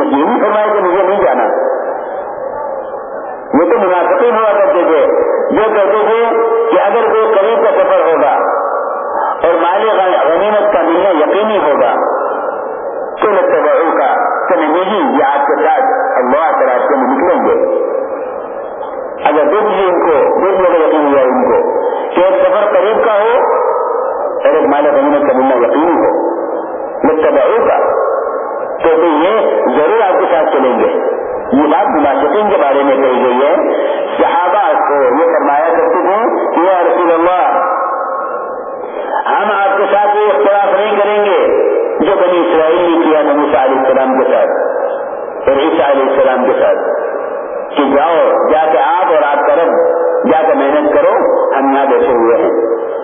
کیا یہ نہیں فرمایا کہ مجھے نہیں جانا۔ یہ تو منافقین ہوا کرتے تھے۔ جو کہتے تھے کہ اگر کوئی قریب کا سفر ہوگا اور مال غنیمت کا ملنا یقینی ہوگا، تو لگتا کا تو نہیں یہ آپ کے ساتھ اللہ کے راستے میں نکلیں گے۔ اگر دیکھ لیے ان کو دیکھ لوگ یقین ہوا ان کو، کہ ایک سفر قریب کا ہو اور ایک مال غنیمت کا ملنا یقینی ہو۔ لگتا کا تو پھر یہ ضرور آپ کے ساتھ چلیں گے۔ یہ بات مناسبین کے بارے میں کہی گئی ہے۔ صحابہ کو یہ فرمایا کرتے تھے کہ یا رسول اللہ، ہم آپ کے ساتھ یہ اختلاف نہیں کریں گے جو بنی اسرائیل نے کیا نبی علیہ السلام کے ساتھ اور عیسیٰ علیہ السلام کے ساتھ۔ کہ جاؤ، جا کے آپ اور آپ کا رب، جا کے محنت کرو، ہم یہاں بیٹھے ہوئے ہیں۔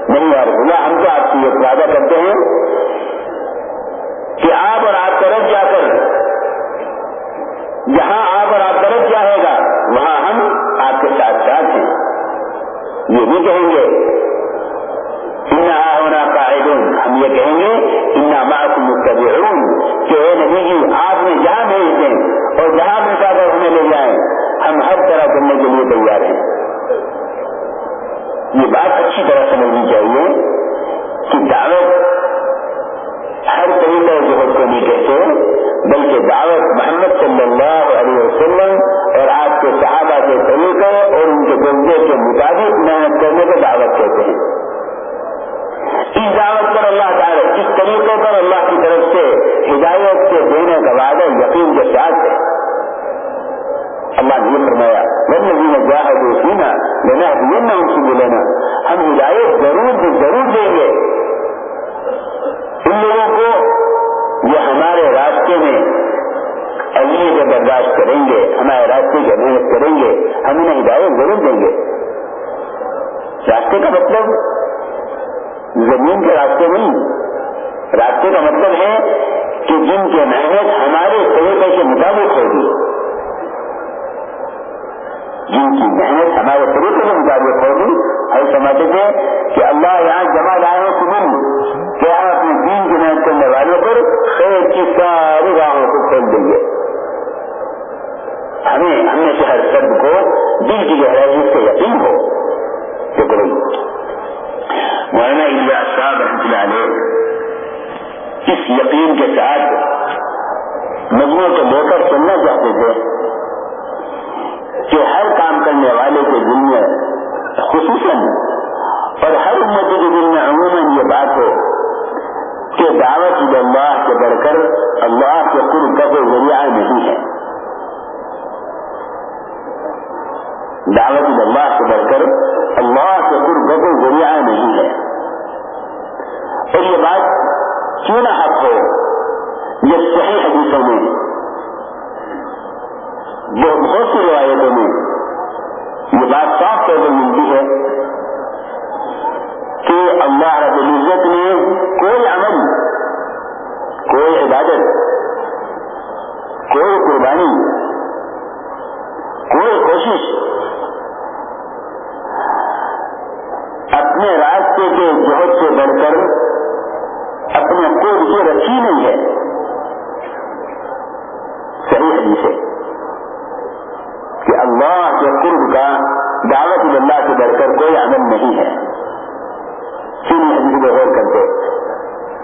نہیں یا رسول ہم تو آپ کی یہ وعدہ کرتے ہیں۔ کہ آپ اور آپ کا رب جا کر جہاں آپ اور آپ کا رب چاہے گا وہاں ہم آپ کے ساتھ ساتھ ہیں۔ یہ بھی کہیں گے؟ ہونا قائد ہم یہ کہیں گے، انا کہ اے نبی جی آپ نے جہاں بھیج دیں اور جہاں بھی کر ہمیں لے جائیں، ہم ہر طرح کرنے کے لیے تیار ہیں۔ یہ بات اچھی طرح سمجھنی چاہیے کہ دعوت ہر طریقے جہد کو نہیں کہتے بلکہ دعوت محمد صلی اللہ علیہ وسلم اور آپ کے صحابہ کے طریقے اور ان کے جذبے کے مطابق محنت کرنے کو دعوت کہتے ہیں۔ اس دعوت پر اللہ تعالیٰ جس طریقے پر اللہ کی طرف سے ہدایت کے دینے کا وعدہ، یقین کے ساتھ ہے۔ اللہ نے فرمایا ورنہ نے جاہد سینا لینا یہ نہ ان سے لینا ہم ہدایت ضرور ضرور دیں گے۔ ان لوگوں کو جو ہمارے راستے میں اگلی کے محنت کریں گے ہم انہیں ہدایت ضرور دیں گے۔ راستے کا مطلب زمین کے راستے نہیں، راستے کا مطلب ہے کہ جن کی محنت ہمارے طریقے کے مطابق ہوگی۔ جن کی محنت ہمارے طریقے کے مطابق ہوگی، ہم سمجھتے کہ اللہ یہاں جمع لائے تمہیں کہ خیر کی ساری راہوں کو کھول دیں گے۔ ہمیں، ہم نے سے شبد کو دل کی گہرائی سے یقین ہو۔ تو کرو مولانا علیہ صاحب رحمۃ اللہ علیہ۔ اس یقین کے ساتھ مجموعوں کو لے کر سننا چاہتے تھے کہ ہر کام کرنے والے کے دل میں خصوصاً اور ہر امت کے دل میں عموماً یہ بات ہو کہ دعوت اللہ سے بڑھ کر اللہ کے قرب کا کوئی ذریعہ نہیں ہے۔ دعوت اللہ سے بڑھ کر اللہ کے قرب کا کوئی ذریعہ نہیں ہے۔ اور یہ بات کیوں نہ حق ہو؟ یہ صحیح حدیثوں میں بہت سی روایتوں میں یہ بات صاف طور پر ملتی ہے۔ کہ اللہ رب العزت نے کوئی عمل، کوئی عبادت، کوئی قربانی، کوئی کوشش اپنے راستے کے جہد سے بڑھ کر اپنے خود سے رکھی نہیں ہے۔ صحیح حدیث ہے کہ اللہ کے قرب کا دعوت اللہ سے بڑھ کر کوئی عمل نہیں ہے۔ سنی حدیث کو غور کرتے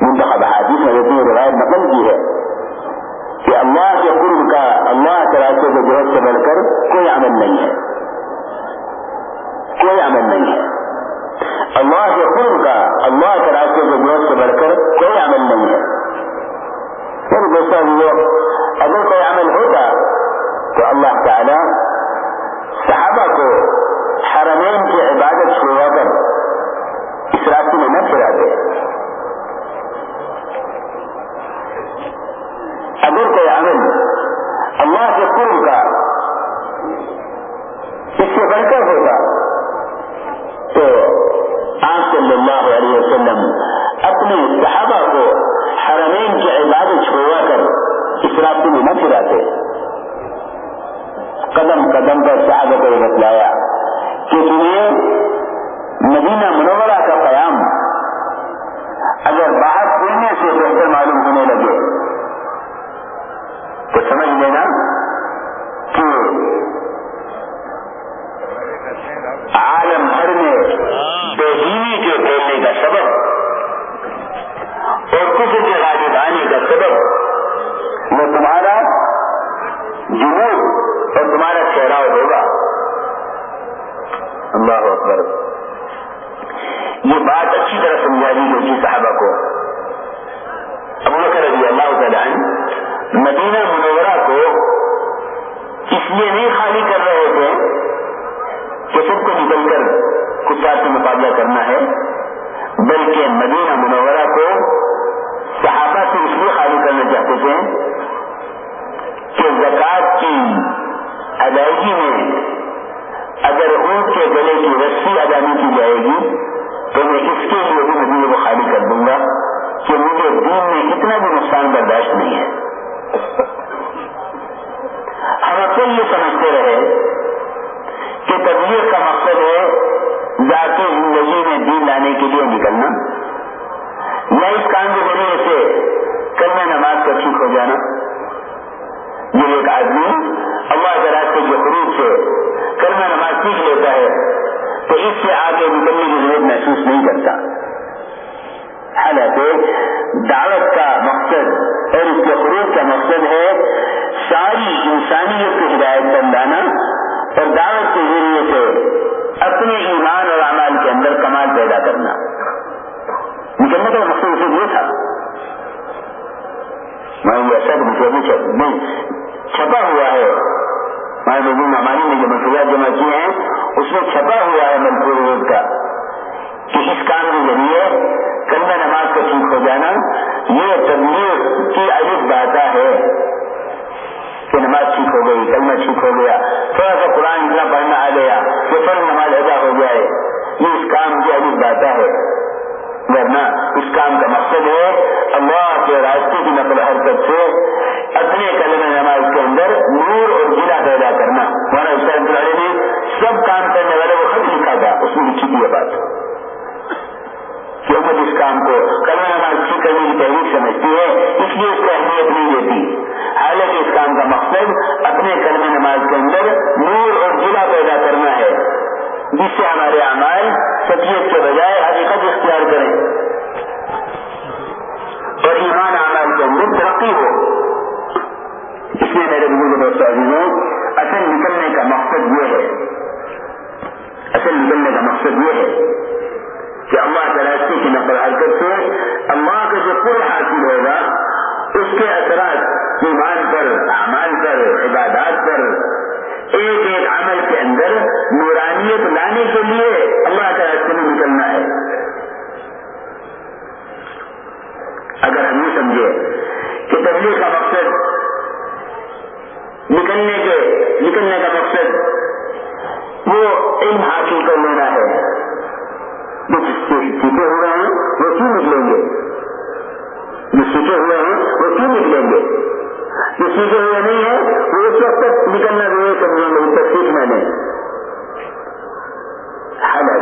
منتخب حادث میں اتنی روایت نقل کی ہے کہ اللہ کے قرب کا اللہ کے راستے کے جہد سے بڑھ کر کوئی عمل نہیں ہے کوئی عمل نہیں ہے اللہ کے قرب کا اللہ کے راستے کے جہد سے بڑھ کر کوئی عمل نہیں ہے پھر دوسرا وہ اگر کوئی عمل ہوتا تو اللہ تعالی صحابہ کو حرمین کی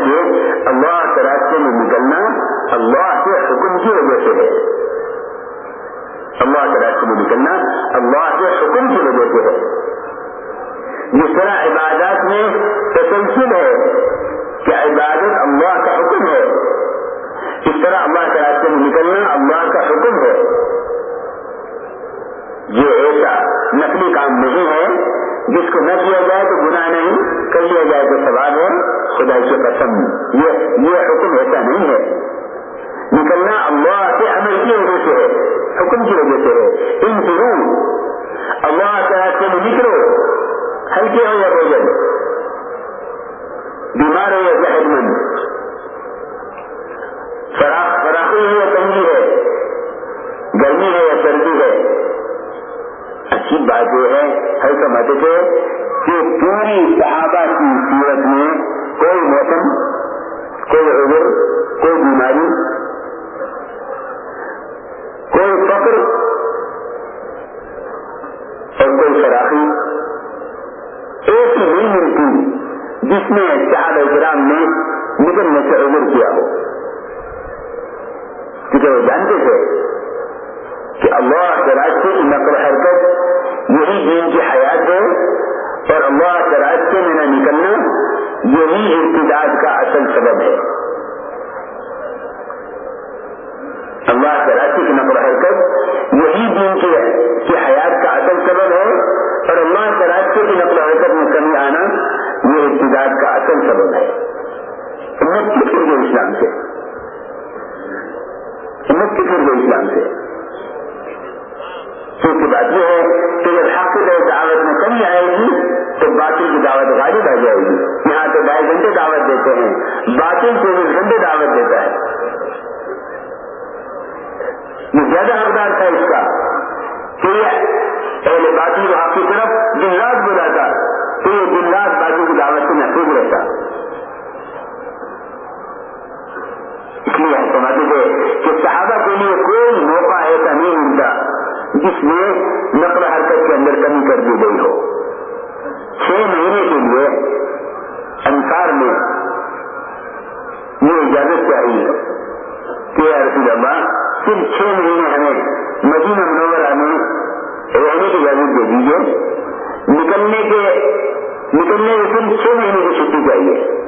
حالانکہ اللہ کے راستے میں نکلنا اللہ کے حکم کی وجہ سے ہے۔ اللہ کے راستے میں نکلنا اللہ کے حکم کی وجہ سے ہے۔ جس طرح عبادات میں تسلسل ہے کہ عبادت اللہ کا حکم ہے، اس طرح اللہ کے راستے میں نکلنا اللہ کا حکم ہے۔ یہ ایسا نقلی کام نہیں ہے جس کو نہ کیا جائے تو گناہ نہیں، کر لیا جائے تو سوال ہے۔ خدا کی قسم، یہ یہ حکم ایسا نہیں ہے۔ نکلنا اللہ کے عمل کی وجہ سے ہے، حکم کی وجہ سے ہے۔ ان ضرور اللہ کے راستے میں نکلو۔ ہلکے ہو یا بوجن بیمار ہو یا صحت مند فراخی ہے یا تنگی ہے۔ گرمی ہے یا سردی ہے۔ اچھی بات یہ ہے ہر سمجھتے تھے کہ پوری صحابہ کی صورت میں کوئی موسم، کوئی عذر کوئی بیماری، کوئی فخر اور کوئی فراخی ایسی نہیں ملتی جس میں صحابہ کرام نے نکلنے سے عذر کیا ہو۔ کیونکہ وہ جانتے تھے کہ اللہ کے راستے کی نقل حرکت یہی دین کی حیات ہے اور اللہ کے راستے میں نہ نکلنا یہی ارتداد کا اصل سبب ہے۔ اللہ کے راستے کی نقل حرکت یہی دین کی حیات کا اصل سبب ہے اور اللہ کے راستے کی نقل حرکت میں کمی آنا یہ ارتداد کا اصل سبب ہے۔ مفت پھر گئے اسلام سے۔ مفت پھر گئے اسلام سے۔ کیونکہ بات یہ ہے کہ جب حاصل دعوت میں کمی آئے گی، تو باطل کی دعوت غالب آ جائے گی۔ یہاں تو ڈھائی گھنٹے دعوت دیتے ہیں۔ باطل چوبیس گھنٹے دعوت دیتا ہے۔ یہ زیادہ حقدار تھا اس کا کہ یہ اہل باطل آپ کی طرف دن رات بلاتا تو یہ دن رات باطل کی دعوت سے محفوظ رہتا۔ اس لیے ہم سمجھتے تھے کہ صحابہ کے لیے کوئی موقع ایسا نہیں ملتا۔ جس میں نقل حرکت کے اندر کمی کر دی گئی ہو۔ چھ مہینے کے لیے انسار میں یہ اجازت چاہیے کہ رسول اللہ، صرف چھ مہینے ہمیں مدینہ منورہ میں رہنے کی اجازت دے دیجیے نکلنے کے نکلنے کے صرف چھ مہینے کی چھٹی چاہیے۔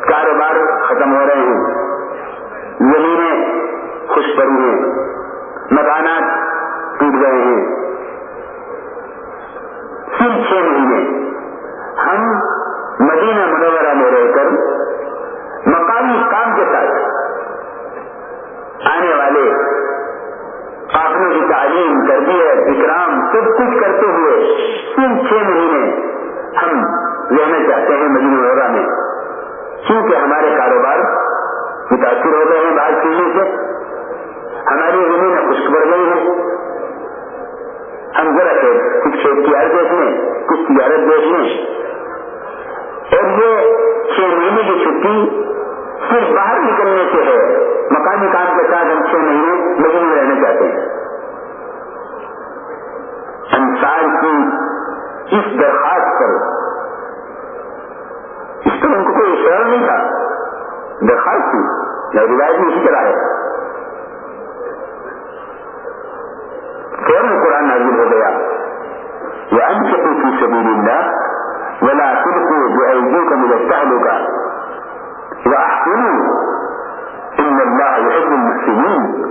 کاروبار ختم ہو رہے ہیں۔ زمینیں خوش پڑی ہیں۔ مکانات ٹوٹ گئے ہیں۔ صرف چھ مہینے۔ ہم مدینہ منورہ میں رہ کر مقامی کام کے ساتھ آنے والے قافلوں کی تعلیم، تربیت، اکرام، سب کچھ کرتے ہوئے صرف چھ مہینے ہم رہنا چاہتے ہیں مدینہ منورہ میں۔ کیونکہ ہمارے کاروبار متاثر ہو گئے ہیں، بعض ہماری زمین اب خشک بڑھ گئی ہے۔ ہم ذرا سے کچھ اختیار دیکھ لیں، کچھ تجارت دیکھ لیں۔ اور یہ چھ مہینے کی چھٹی صرف باہر نکلنے سے ہے۔ مکانی کام کے ساتھ ہم چھ مہینے لگے میں رہنا چاہتے ہیں۔ انسان کی اس درخواست پر اس پر ان کو کوئی اشرار نہیں تھا۔ درخواست کی نہ روایت میں اسی طرح ہے۔ فيرمي القرآن نازل هو بيان وأنفقوا في سبيل الله ولا تلقوا بأيديكم إلى التهلكة. وأحسنوا. إن الله يحب المحسنين.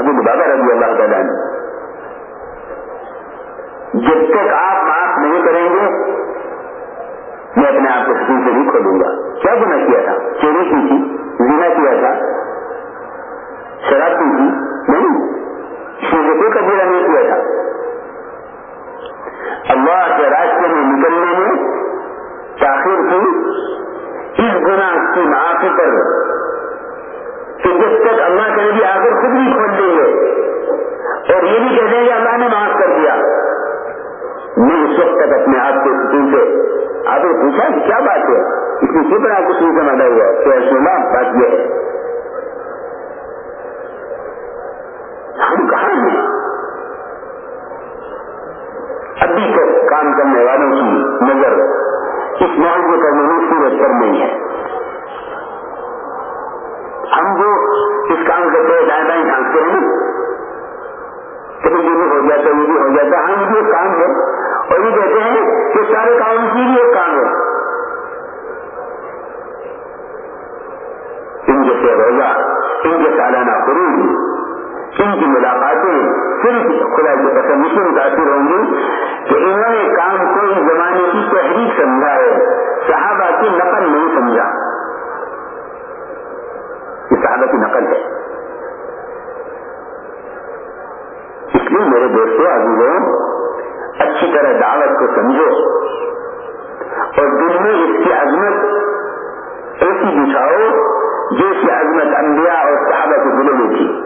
ابھی بابا رضی اللہ تعالیٰ نے جب تک آپ معاف نہیں کریں گے، میں اپنے آپ کو سکون سے نہیں کھولوں گا۔ کیا گنا کیا تھا؟ چوری کی تھی، زنا کیا تھا؟ شراب کی تھی؟ نہیں۔ کوئی کبیرہ نہیں کیا تھا۔ اللہ کے راستے میں نکلنے میں تاخیر کی۔ اس گناہ کی معافی پر کہ جب تک اللہ کے نبی آخر خود بھی اور یہ بھی کہہ دیں گے اللہ نے معاف کر دیا۔ میں اس وقت تک اپنے آپ کے سکون سے آپ نے پوچھا کہ کیا بات ہے؟ اس میں کتنا آپ کو سن سمجھا ہوا۔ تو سنا بات یہ ہے۔ ہم کہاں ہیں؟ ابھی تک کام کرنے والوں کی نظر اس معاوضے کا ضرور سورج پر نہیں ہے۔ ہم جو اس کام کرتے ہیں دائیں دائیں جھانکتے ہیں یہ بھی ہو جاتا یہ بھی ہو جاتا ہے۔ ہم یہ کام ہے۔ اور یہ کہتے ہیں کہ سارے کام کی بھی ایک کام ہے۔ ان جیسے روزہ، ان کے سالانہ خروج ان کی ملاقاتیں صرف خدا کی پسند سے متاثر ہوں گی کہ انہوں نے کام کو اس زمانے کی تحریک سمجھا۔ اس لیے میرے دوستوں عزیزوں، اچھی طرح دعوت کو سمجھو۔ اور دل میں اس کی عظمت ایسی دکھاؤ جیسی عظمت انبیاء اور صحابہ کے دلوں میں تھی۔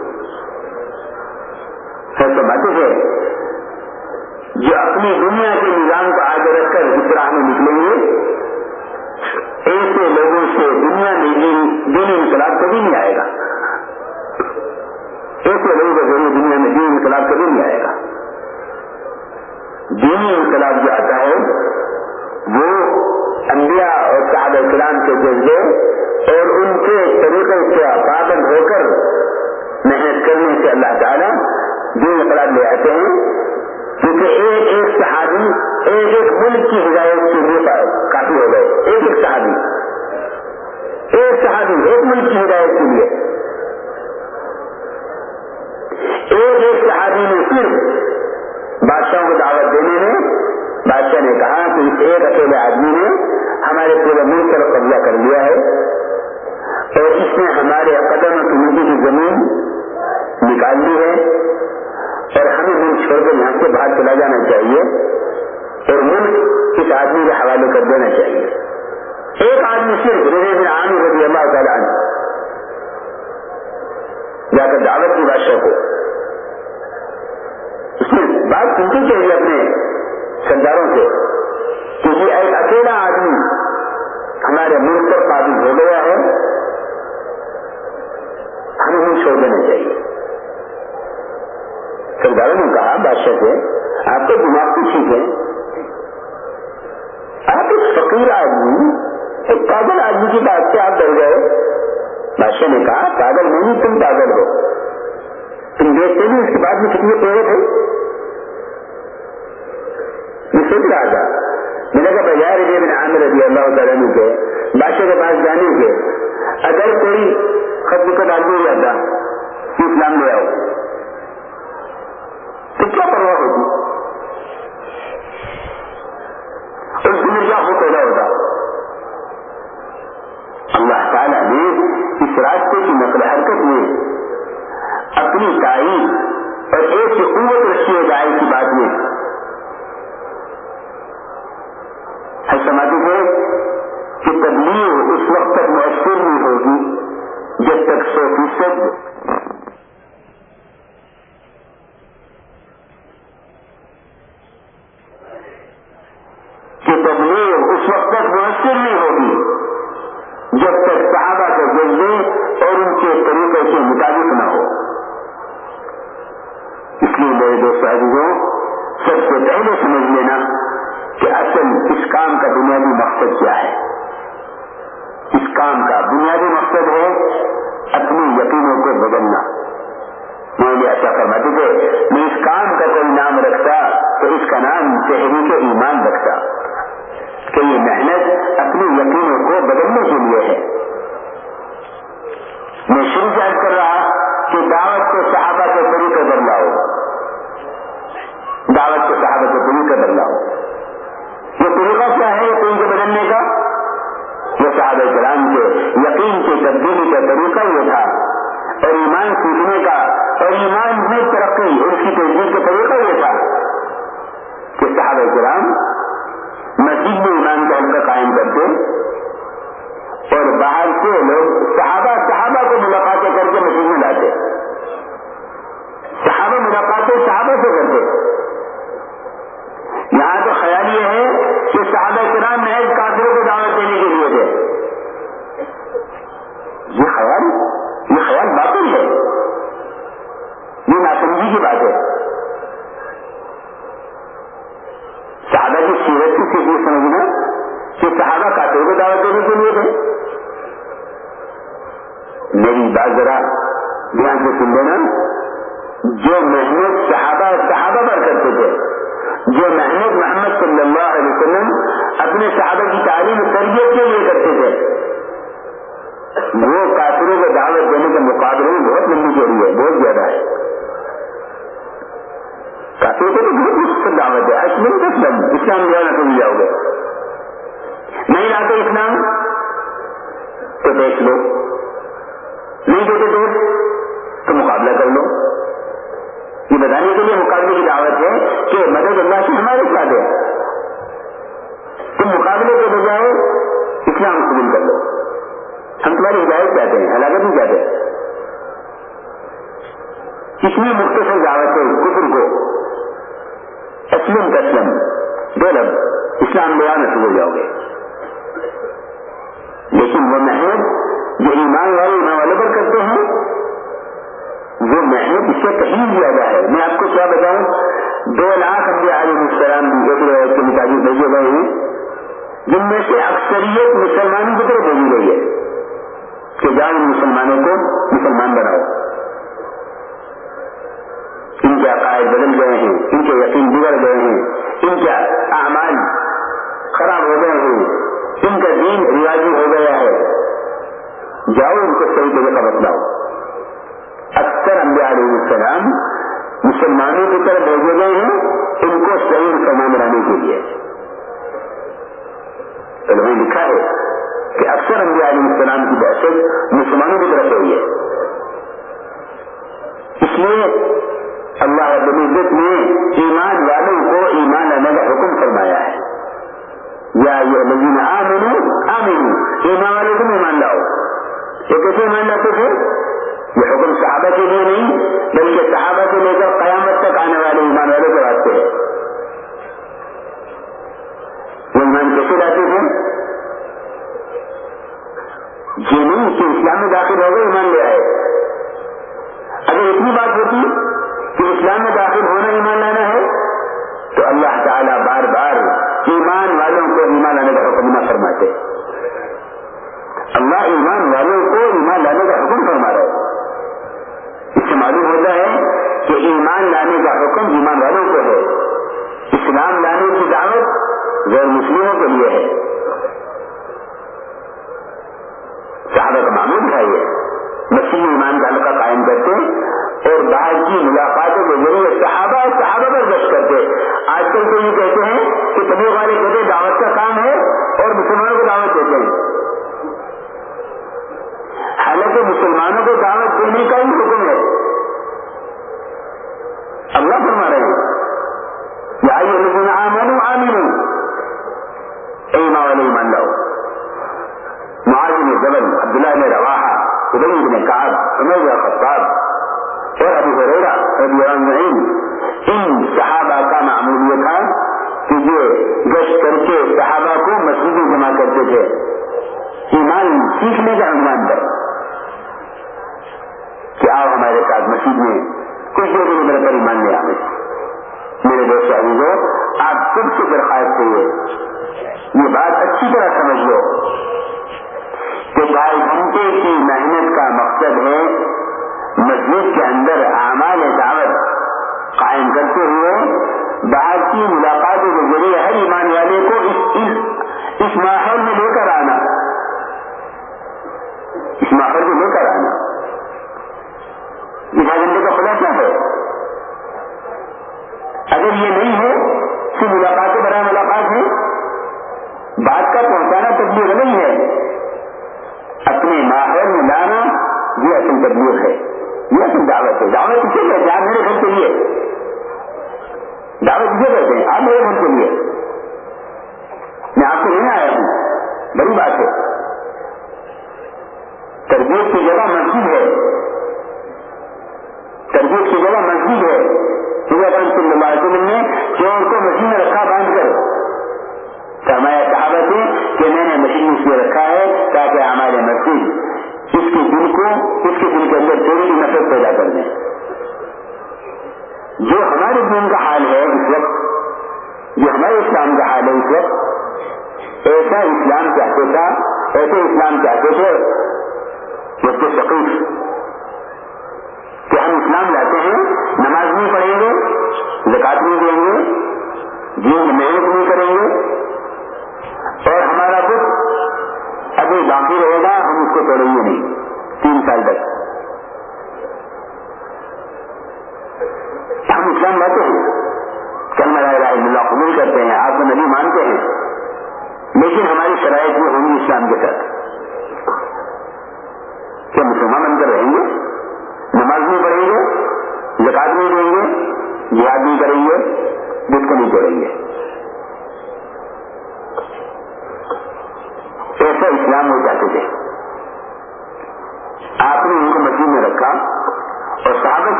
ایسے باتیں ہے، جو اپنی دنیا کے نظام کو آگے رکھ کر اس راہ میں نکلیں گے، ایسے لوگوں سے دنیا میں دینی انقلاب کبھی نہیں آئے گا۔ ایسے لوگوں کے ذریعے دنیا میں دینی انقلاب کبھی نہیں آئے گا۔ دینی انقلاب جو آتا ہے، وہ انبیاء اور صحابہ کرام کے جذبے اور ان کے طریقے سے پابند ہو کر محنت کرنے سے اللہ تعالیٰ دین انقلاب لے آتے ہیں۔ کیونکہ ایک ایک صحابی، ایک ایک ملک کی ہدایت کے لیے کافی ہو گئے۔ ایک ایک صحابی۔ ایک صحابی، ایک ملک کی ہدایت کے لیے۔ ایک ایک صحابی نے صرف بادشاہوں کو دعوت دینے میں بادشاہ نے کہا کہ اس ایک اکیلے آدمی نے ہمارے پورے ملک پر قبضہ کر لیا ہے۔ اور اس نے ہمارے قدم کی نیچے کی زمین نکال لی ہے اور ہمیں ملک چھوڑ کر یہاں سے باہر چلا جانا چاہیے اور ملک اس آدمی کے حوالے کر دینا چاہیے۔ ایک آدمی صرف رضی رضی اللہ تعالیٰ عنہ جا کر دعوت کی بادشاہ کو اس نے بات سنتی چاہیے اپنے سرداروں سے؟ کہ یہ ایک اکیلا آدمی ہمارے ملک پر قابل ہو گیا ہے، ہمیں نہیں چھوڑ دینا چاہیے۔ سرداروں نے کہا بادشاہ سے آپ کا دماغ تو ٹھیک ہے۔ آپ ایک فقیر آدمی، ایک پاگل آدمی کی بات سے آپ ڈر گئے۔ بادشاہ نے کہا، پاگل نہیں تم پاگل ہو. تم دیکھتے بھی اس کے بعد میں کتنے پیڑے تھے؟ میں سوچ رہا تھا۔ میں نے کہا بجائے رضی بن عامر رضی اللہ تعالیٰ کے، بادشاہ کے پاس جانے کے، اگر کوئی خط کو ڈال دیا جاتا کہ اسلام لے آؤ۔ تو کیا پرواہ ہوتی؟ اس دن ہو پیدا ہوتا۔ اللہ تعالیٰ نے اس راستے کی نقل حرکت میں اپنی تعریف اور ایک قوت رکھی جائے گائے کی بات میں۔ ہے سماجی ہے کہ تبلیغ اس وقت تک محسوس نہیں ہوگی جب تک سو فیصد دعوت غیر مسلموں کے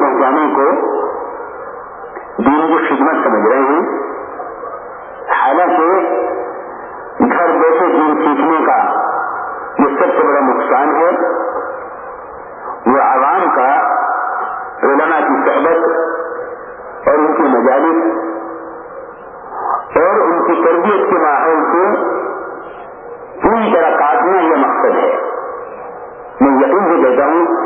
پہنچانے کو دین کی خدمت سمجھ رہے ہیں۔ حالانکہ گھر بیٹھے دین سیکھنے کا یہ سب سے بڑا نقصان ہے۔ وہ عوام کا روزانہ کی صحبت اور ان کی مجالس اور ان کی تربیت کے ماحول کو پوری طرح کاٹنا یہ مقصد ہے۔ میں یقین بھی دیتا ہوں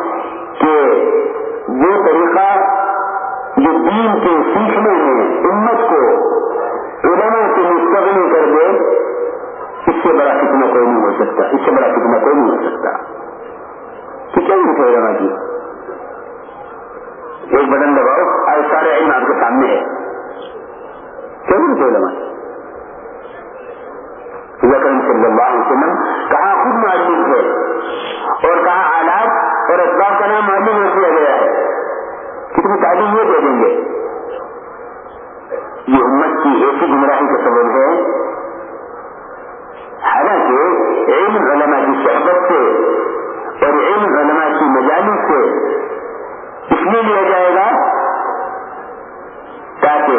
دین کے سلسلے میں امت کو علماء سے مستقل کر دے اس سے بڑا کتنا کوئی نہیں ہو سکتا، اس سے بڑا کتنا کوئی نہیں ہو سکتا۔ کتنے لکھے علماء کی ایک بٹن دباؤ آج سارے علم آپ کے سامنے ہے کیوں لکھے علماء کرم صلی اللہ علیہ وسلم کہا خود معلوم ہے اور کہاں آلات اور اخبار کا نام معلوم ہو گیا ہے؟ اتنی تعلیم یہ دے دیں گے۔ یہ امت کی ایسی گمراہی کا سبب ہے۔ حالانکہ علم غلامہ کی صحبت سے اور علم علماء کی مجالی سے اس لیے لیا جائے گا تاکہ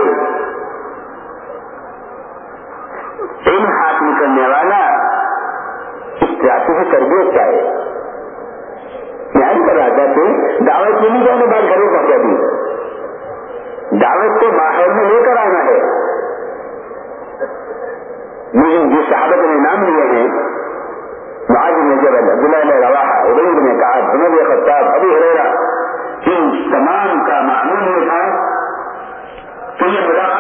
علم حاصل کرنے والا اس سے تربیت پائے۔ یہاں پر دعوت نہیں جانے بات کرے دعوت کو باہر میں لے کر آنا ہے۔ مجھے جو شہادت نے نام لیے ہیں معاذ میں جب عبداللہ نے روا عبید نے کہا جنوب خطاب، ابو ہریرا ان تمام کا معمول تھا، تو یہ بڑا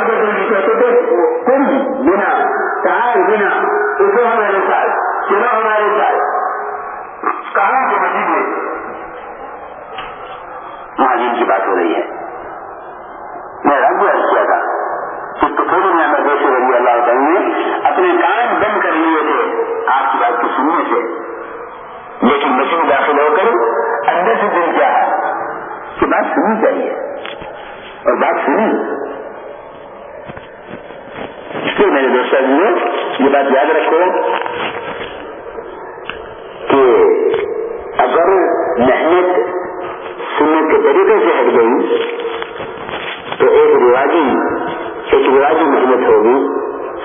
اور بات سنی۔ اس لیے میرے دوست یہ بات یاد رکھو کہ اگر محنت سنت کے طریقے سے ہٹ گئی، تو ایک رواجی ایک رواجی محنت ہوگی۔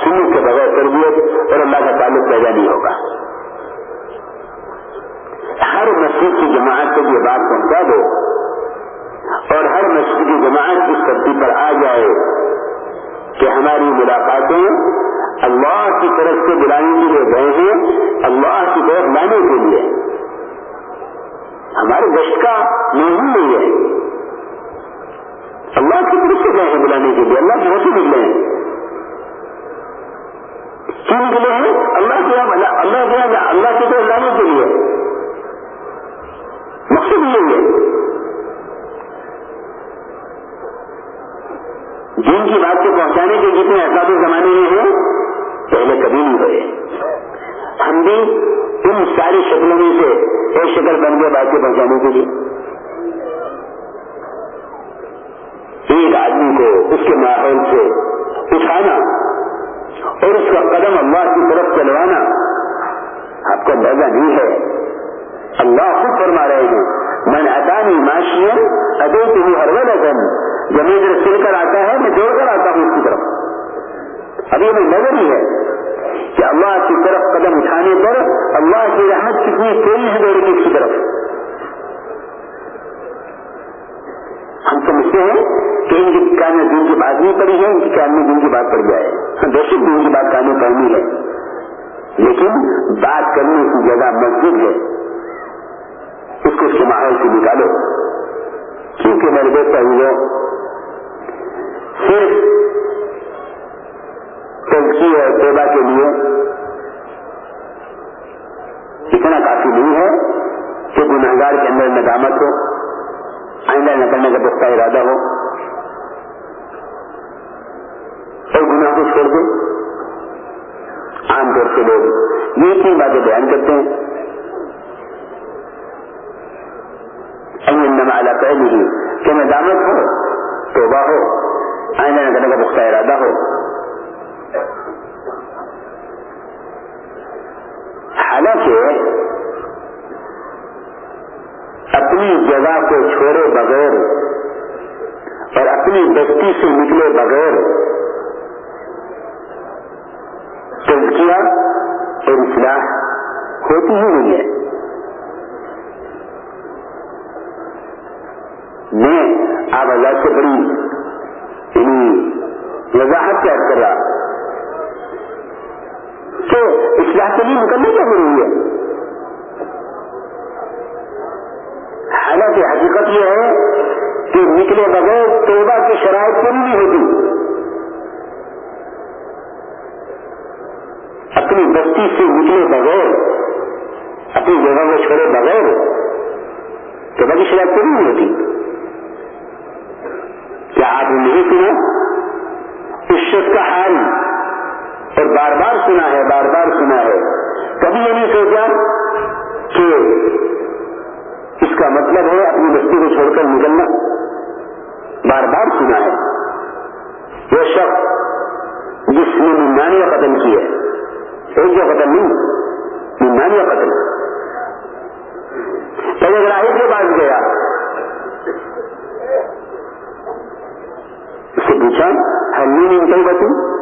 سنت کے بغیر تربیت اور اللہ کا تعلق پیدا نہیں ہوگا۔ ہر مسجد کی جماعت کو یہ بات پہنچا دو۔ اور ہر مسجد کی جماعت اس دھرتی پر آ جائے کہ ہماری ملاقاتیں اللہ کی طرف سے بلانے کے لیے گئے ہیں، اللہ کی طرف لانے کے لیے۔ ہمارے گشت کا نہیں نہیں ہے۔ اللہ کی طرف سے گئے ہیں بلانے کے لیے، اللہ کی وجہ نکلے ہیں۔ کیوں نکلے ہیں؟ اللہ کے اللہ کے اللہ کی طرف لانے کے لیے۔ مقصد یہی ہے۔ دین کی بات کو پہنچانے کے جتنے احساس زمانے میں ہیں پہلے کبھی نہیں ہوئے۔ ہم بھی ان ساری شکلوں میں سے ایک شکل بن گئے بات کو پہنچانے کے لیے۔ ایک آدمی کو اس کے ماحول سے اٹھانا اور اس کا قدم اللہ کی طرف چلوانا آپ کو اندازہ نہیں ہے۔ اللہ خود فرما رہے ہیں میں نے اٹانی معاشی ادے تو ہر وقت جب میں ادھر چل کر آتا ہے، میں دوڑ کر آتا ہوں اس کی طرف۔ ابھی ہمیں نظر ہی ہے کہ اللہ کی طرف قدم اٹھانے پر اللہ کی رحمت کتنی تیزی سے دوڑے گی اس کی طرف۔ ہم سمجھتے ہیں کہ ان کی کان میں دن کی بات نہیں پڑی ہے، ان کی کان میں دن کی بات پڑ جائے ہم ہاں، بے شک دن کی بات کان میں ہے۔ لیکن بات کرنے کی جگہ مسجد ہے۔ اس کو اس کے ماحول سے نکالو۔ کیونکہ میرے دیکھتا ہوں صرف تلکی اور توبہ کے لیے اتنا کافی نہیں ہے کہ گنہگار کے اندر ندامت ہو، آئندہ نکلنے کا پختہ ارادہ ہو، اور گناہ کو چھوڑ دو۔ عام طور سے لوگ یہ تین باتیں بیان کرتے ہیں۔ نمالا پہلی کہ ندامت ہو، توبہ ہو۔ آئندہ نکلنے کا پختہ ارادہ ہو حالانکہ اپنی جگہ کو چھوڑے بغیر اور اپنی بستی سے نکلے بغیر تزکیہ اور اصلاح ہوتی ہی نہیں ہے میں آپ آزاد سے بڑی وضاحت کیا کر رہا کہ اصلاح کے لیے نکلنے کیا ضروری ہے؟ حالانکہ حقیقت یہ ہے کہ نکلے بغیر توبہ کی شرائط پوری نہیں ہوتی۔ اپنی بستی سے نکلے بغیر، اپنی جگہ کو چھوڑے بغیر توبہ کی شرائط پوری نہیں ہوتی۔ کیا آپ نے نہیں سنا؟ اس شخص کا حال اور بار بار سنا ہے، بار بار سنا ہے۔ کبھی یہ نہیں سوچا کہ اس کا مطلب ہے اپنی بستی کو چھوڑ کر نکلنا۔ بار بار سنا ہے۔ وہ شخص جس نے نمانیہ قتل کی ہے۔ ایک جو قتل نہیں، نمانیہ قتل پہلے راہب کے پاس گیا۔ اس سے پوچھا، ہم نہیں نکل بتوں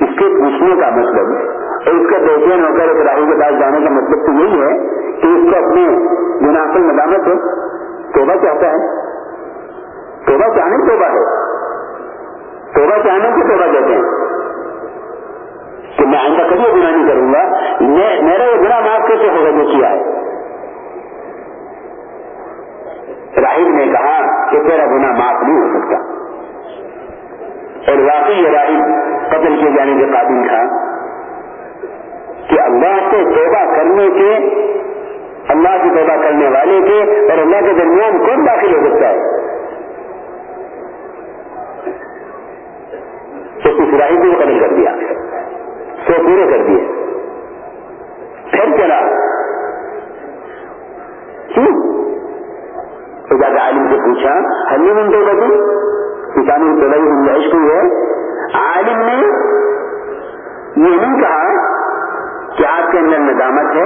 اس کے پوچھنے کا مطلب اور اس کا بہترین ہو کر ایک راہی کے پاس جانے کا مطلب تو یہی ہے کہ اس کو اپنے گناہ پر مدامت ہو۔ توبہ چاہتا ہے۔ توبہ چاہنے توبہ ہے۔ توبہ چاہنے کو توبہ کہتے ہیں۔ کہ میں آئندہ کبھی گناہ نہیں کروں گا۔ میرا یہ گناہ معاف کیسے ہوگا جو کیا ہے؟ راہب نے کہا کہ تیرا گناہ معاف نہیں ہو سکتا۔ اور واقعی یہ راہب قتل کیے جانے کے قابل تھا کہ اللہ کو توبہ کرنے کے اللہ کی توبہ کرنے والے کے اور اللہ کے درمیان کون داخل ہو سکتا ہے؟ تو اس راہب کو قتل کر دیا سو پورے کر دیے۔ پھر چلا۔ کیوں؟ عالم سے پوچھا، ہم نے منٹو لگی نشانی ابتدائی گنجائش کی ہے عالم نے یہ نہیں کہا کہ آپ کے اندر ندامت ہے۔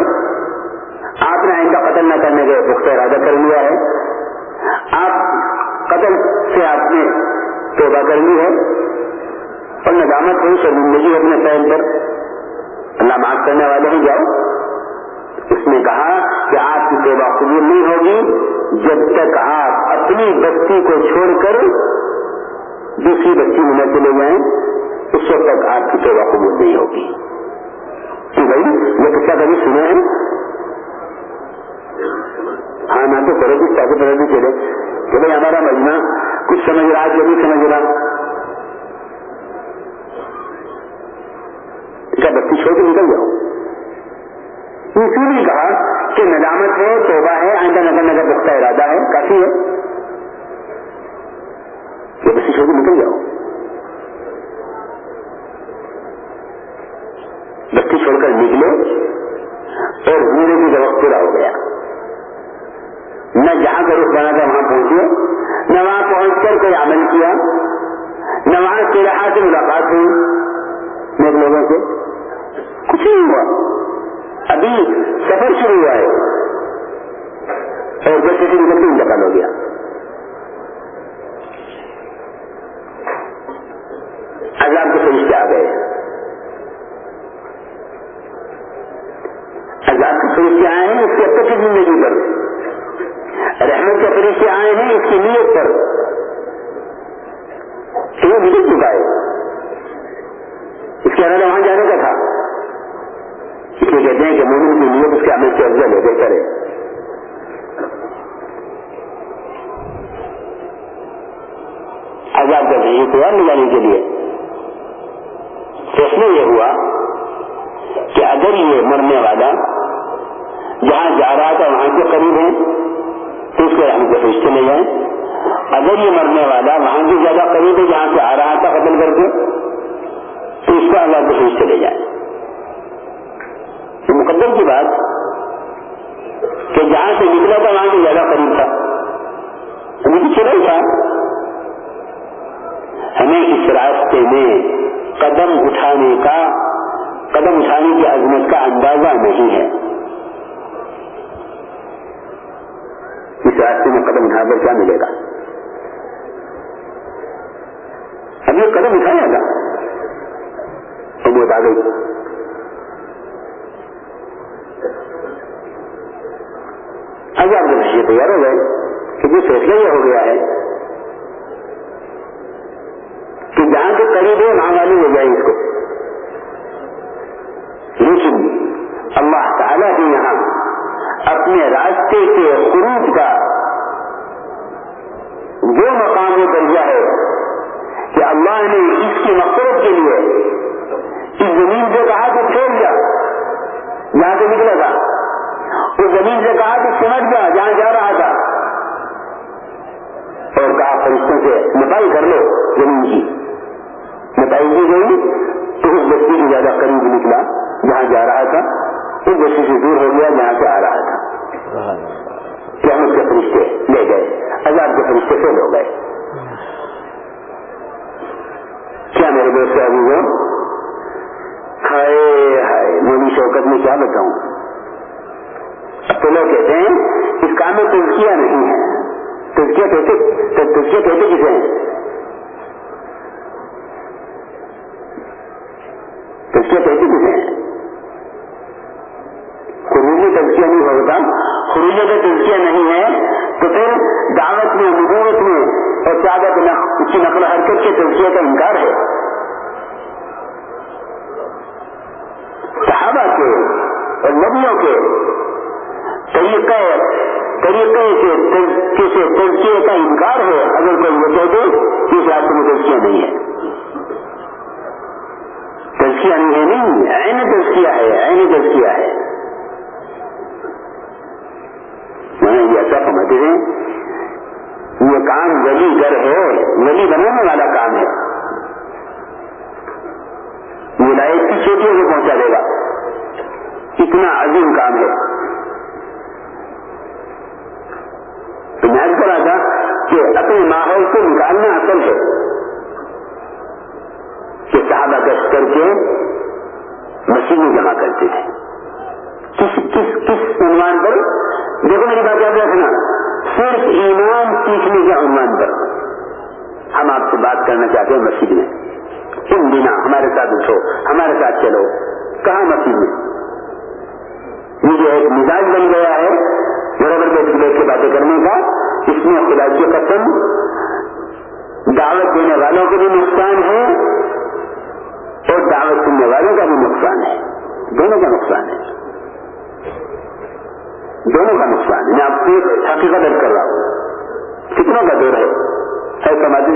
آپ نے آئندہ قتل نہ کرنے کے پختہ ارادہ کر لیا ہے۔ آپ قتل سے آپ نے توبہ کر لی ہے۔ اور ندامت ہوئی شرمندگی اپنے پہل پر۔ اللہ معاف کرنے والے ہی جاؤ۔ اس نے کہا کہ آپ کی توبہ قبول نہیں ہوگی جب تک آپ اپنی بستی کو چھوڑ کر دوسری بچی عمر کو لے جائیں، اس وقت تک آپ کی توبہ قبول نہیں ہوگی۔ کہ بھائی، یہ کتنا کبھی سنا ہے؟ ہاں نہ تو کرو کچھ تاکہ پتہ بھی چلے کہ بھائی ہمارا مجمع کچھ سمجھ رہا ہے نہیں سمجھ رہا۔ کیا بچی چھوڑ کے نکل جاؤ۔ اسی لیے کہا کہ ندامت ہے، توبہ ہے، آئندہ نظر نظر بخت ارادہ ہے، کافی ہے۔ جب اسی چھوڑ کے نکل جاؤ۔ بچی چھوڑ کر نکلے اور میرے کی وقت پورا ہو گیا۔ نہ جہاں کا رخ بنا تھا وہاں پہنچے نہ وہاں پہنچ کر کوئی عمل کیا۔ نہ وہاں سیرحا سے ملاقات ہوئی۔ میرے لوگوں سے کچھ نہیں ہوا۔ ابھی سفر شروع ہوا ہے۔ اور جیسے کہ نکلتی انتقال ہو گیا۔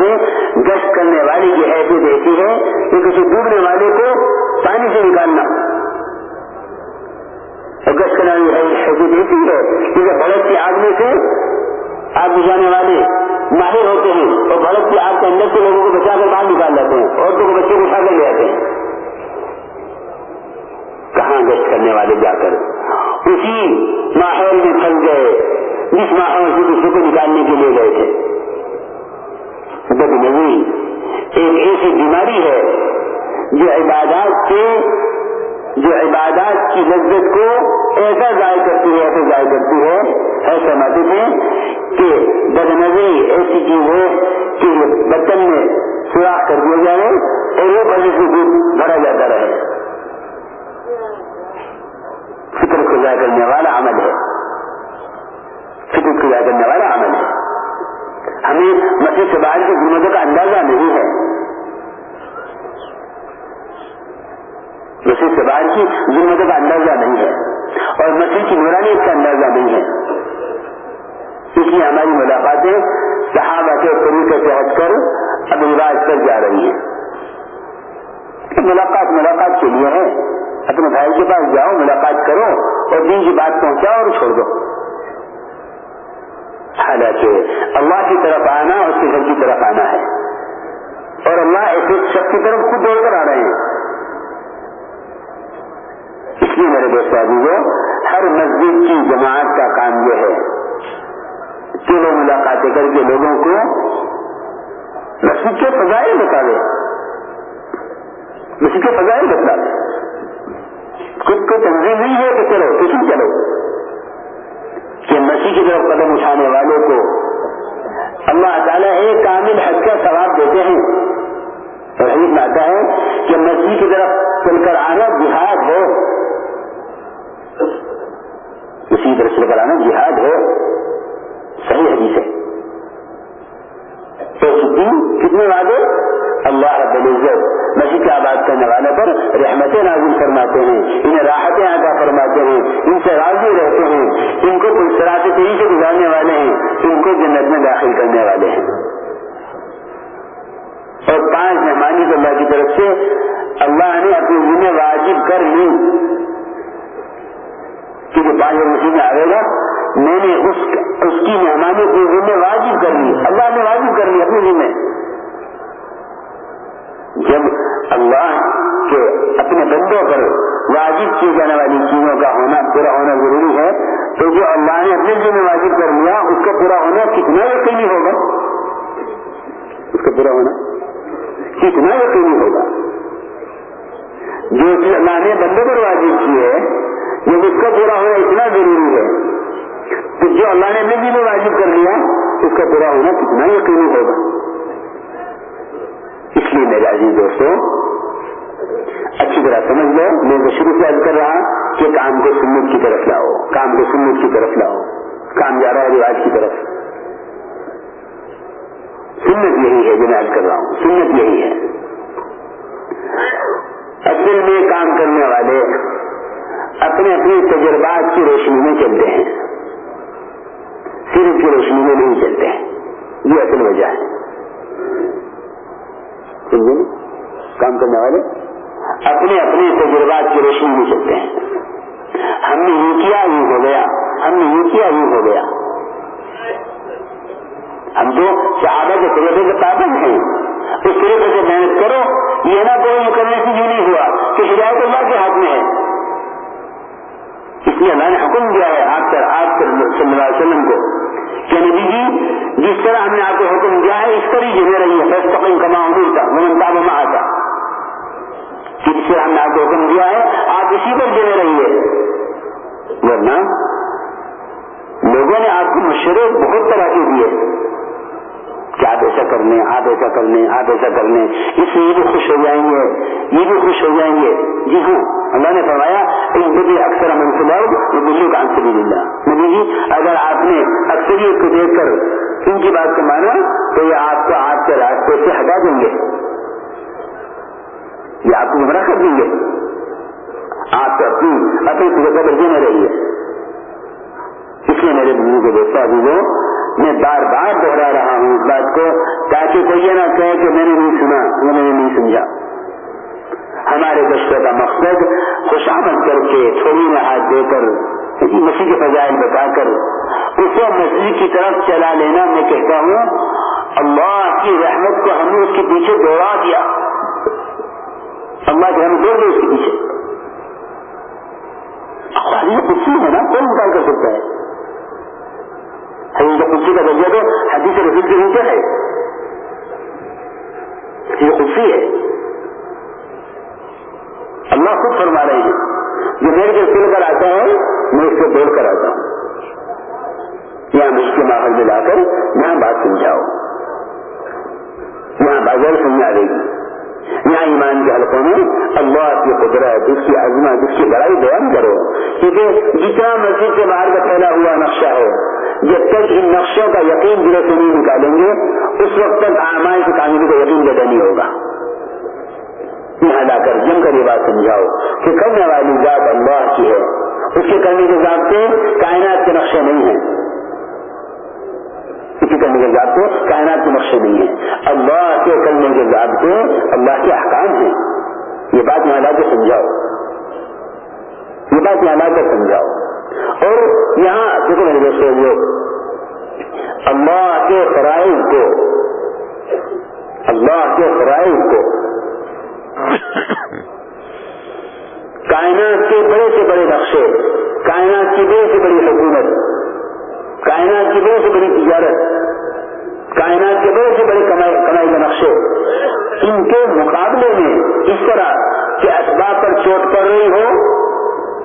ایسا گشت کرنے والی کی حیثیت ایسی ہے کہ کسی ڈوبنے والے کو پانی سے نکالنا۔ اور گشت کرنے والی حیثیت ایسی ہے کیونکہ بڑک کی آگ میں سے آگ بجانے والے ماہر ہوتے ہیں اور بڑک کی آگ کے اندر سے لوگوں کو بچا کر باہر نکال لیتے ہیں، عورتوں کو بچے اٹھا کر لے آتے ہیں۔ کہاں گشت کرنے والے جا کر؟ اسی ماحول میں پھنس گئے، جس ماحول سے دوسرے کو نکالنے کے لیے گئے تھے۔ بد نظری ایک ایسی بیماری ہے جو عبادات سے جو عبادات کی لذت کو ایسا ضائع کرتی ہے، ایسا ضائع کرتی ہے ایسا مطلب ہے کہ بد ایسی چیز ہے کہ برتن میں سوراخ کر دیا جائے اور وہ بجے سے دودھ بھرا جاتا رہے۔ فکر کو ضائع کرنے والا عمل ہے۔ فکر کو ضائع کرنے والا عمل ہے۔ ہمیں مسجد سے باہر کی ضرورتوں کا اندازہ نہیں ہے۔ مسجد سے باہر کی ضرورتوں کا اندازہ نہیں ہے۔ اور مسجد کی نورانیت کا اندازہ نہیں ہے۔ اس لیے ہماری ملاقاتیں صحابہ کے طریقے سے ہٹ کر اب رواج پر جا رہی ہیں۔ ملاقات ملاقات کے لیے ہے۔ اپنے بھائی کے پاس جاؤ، ملاقات کرو اور دین کی بات پہنچاؤ اور چھوڑ دو۔ حالانکہ اللہ کی طرف آنا اور اس کے گھر کی طرف آنا ہے۔ اور اللہ ایسے شخص کی طرف خود دوڑ کر آ رہے ہیں۔ اس لیے میرے دوست عزیزو، ہر مسجد کی جماعت کا کام یہ ہے کہ وہ ملاقاتیں کر کے لوگوں کو مسجد کے فضائل بتا دے مسجد کے فضائل بتا دے خود کو تنظیم نہیں ہے کہ چلو کسی چلو۔ کہ مسیح کی طرف قدم اٹھانے والوں کو اللہ تعالیٰ ایک کامل حج کا ثواب دیتے ہیں۔ اور حدیث میں آتا ہے کہ مسیح کی طرف چل کر آنا جہاد ہے۔ اسی طرح چل کر آنا جہاد ہے۔ صحیح حدیث ہے۔ تو کتنے وعدے؟ اللہ رب العزت مسیح کی آباد کرنے والے پر رحمتیں نازل فرماتے ہیں۔ انہیں راحتیں عطا فرماتے ہیں۔ ان سے راضی رہتے ہیں۔ بچانے والے ہیں، ان کو جنت میں داخل کرنے والے ہیں۔ اور پانچ مہمانی کو اللہ کی طرف سے اللہ نے اپنی ذمہ واجب کر لی کیونکہ پانچ مسیح میں آئے گا، میں نے اس اس کی مہمانی کی ذمہ واجب کر لی۔ اللہ نے واجب کر لی اپنی ذمہ جب اللہ کے اپنے بندوں پر واجب کی جانے والی چیزوں کا ہونا پورا ہونا ضروری ہے، تو جو اللہ نے اپنے ذمہ واجب کر لیا، اس کا پورا ہونا کتنا یقینی ہوگا؟ اس کا پورا ہونا کتنا یقینی ہوگا؟ جو چیز اللہ نے بندوں پر واجب کی ہے جب اس کا پورا ہونا اتنا ضروری ہے۔ تو جو اللہ نے اپنے ذمہ واجب کر لیا، اس کا پورا ہونا کتنا یقینی ہوگا؟ اس لیے میرے عزیز دوستوں، اچھی طرح سمجھ لو، میں تو شروع سے کر رہا کہ کام کو سنت کی طرف لاؤ، کام کو سنت کی طرف لاؤ، کام جا رہا ہے رواج کی طرف۔ سنت یہی ہے جو میں کر رہا ہوں، سنت یہی ہے۔ اصل میں کام کرنے والے اپنے اپنے تجربات کی روشنی میں چلتے ہیں۔ صرف کی روشنی میں نہیں چلتے ہیں، یہ اصل وجہ ہے۔ کام کرنے والے اپنے اپنے تجربات کی روشنی میں چلتے ہیں۔ ہم نے یہ کیا یوں ہو گیا۔ ہم نے یہ کیا یوں ہو گیا۔ ہم تو صحابہ کے تجربے کے پابند ہیں۔ اس طریقے سے محنت کرو۔ یہ نہ کوئی یہ کرنے سے یوں نہیں ہوا کہ ہدایت اللہ کے ہاتھ میں ہے۔ اس لیے اللہ نے حکم دیا ہے آپ کر آپ صلی اللہ علیہ وسلم کو۔ کہ نبی جی جس طرح ہم نے آپ کو حکم دیا ہے، اس طرح جمے رہی ہے۔ فیصل کما امور کا منتاب میں آتا۔ جس طرح ہم نے آپ کو حکم دیا ہے، آپ اسی پر جمے رہیے ورنہ لوگوں نے آپ کو مشورے بہت طرح کے دیے۔ کہ آپ ایسا کر لیں، آپ ایسا کر لیں، آپ ایسا کر لیں۔ اس سے یہ بھی خوش ہو جائیں گے، یہ بھی خوش ہو جائیں گے۔ جی ہاں اللہ نے فرمایا کہ اکثر امن سے لوگ دلی کا انصری للہ۔ نبی جی اگر آپ نے اکثریت کو دیکھ کر ان کی بات کو مانا، تو یہ آپ کو آپ کے راستے سے ہٹا دیں گے۔ یہ آپ کو گمراہ کر دیں گے۔ آپ کو اپنی اپنی جگہ درجے میں رہیے۔ اس لیے میرے بزرگ کو دیکھتا ابھی وہ میں بار بار دوہرا رہا ہوں اس بات کو، تاکہ کوئی یہ نہ کہے کہ میں نے نہیں سنا، میں نے نہیں سمجھا۔ ہمارے بچوں کا مقصد خوشامد کر کے تھوڑی میں ہاتھ دے کر مسیح کے فضائل بتا کر اسے مسیح کی طرف چلا لینا میں کہتا ہوں، اللہ کی رحمت کو ہم نے اس کے پیچھے دوڑا دیا۔ اللہ کے ہم دوڑ دے اس کے پیچھے۔ کچھ ہے نا کون نکال کر سکتا ہے؟ حدیث قدسی کا درجہ تو حدیث رسول کے نیچے ہے۔ یہ خوشی ہے۔ اللہ خود فرما رہے ہیں۔ جو میرے کو سل کر آتا ہے، میں اس کو دوڑ کر آتا ہوں۔ یہاں مجھ کے ماحول میں لا کر یہاں بات سمجھاؤ۔ یہاں بازار سمجھا دے گی یہاں ایمان کے حلقوں میں اللہ کی قدرت، اس کی عظمت، اس کی بڑائی بیان کرو۔ کیونکہ جتنا مسجد کے باہر کا پھیلا ہوا نقشہ ہے، جب تک ان نقشوں کا یقین دلے سے نہیں نکالیں گے، اس وقت تک آمائن کی کامیابی کا یقین پیدا نہیں ہوگا۔ یہاں لا کر جم کر یہ بات سمجھاؤ کہ کرنے والی ذات اللہ کی ہے؟ اس کے کرنے کے ذات سے کائنات کے نقشے نہیں ہیں۔ اسی کرنے کے ذات سے کائنات کے نقشے نہیں ہیں۔ اللہ کے کرنے کے ذات سے اللہ کے احکام ہیں۔ یہ بات یہاں لا کے سمجھاؤ۔ یہ بات یہاں لا کر سمجھاؤ۔ اور یہاں دیکھو میرے دوستوں جو اللہ کے فرائض کو، اللہ کے فرائض کو کائنات کے بڑے سے بڑے نقشے، کائنات کی بڑی سے بڑی حکومت، کائنات کی بڑی سے بڑی تجارت، کائنات کے بڑے سے بڑے کمائی کمائی کے نقشے۔ ان کے مقابلے میں اس طرح کہ اسباب پر چوٹ پڑ رہی ہو،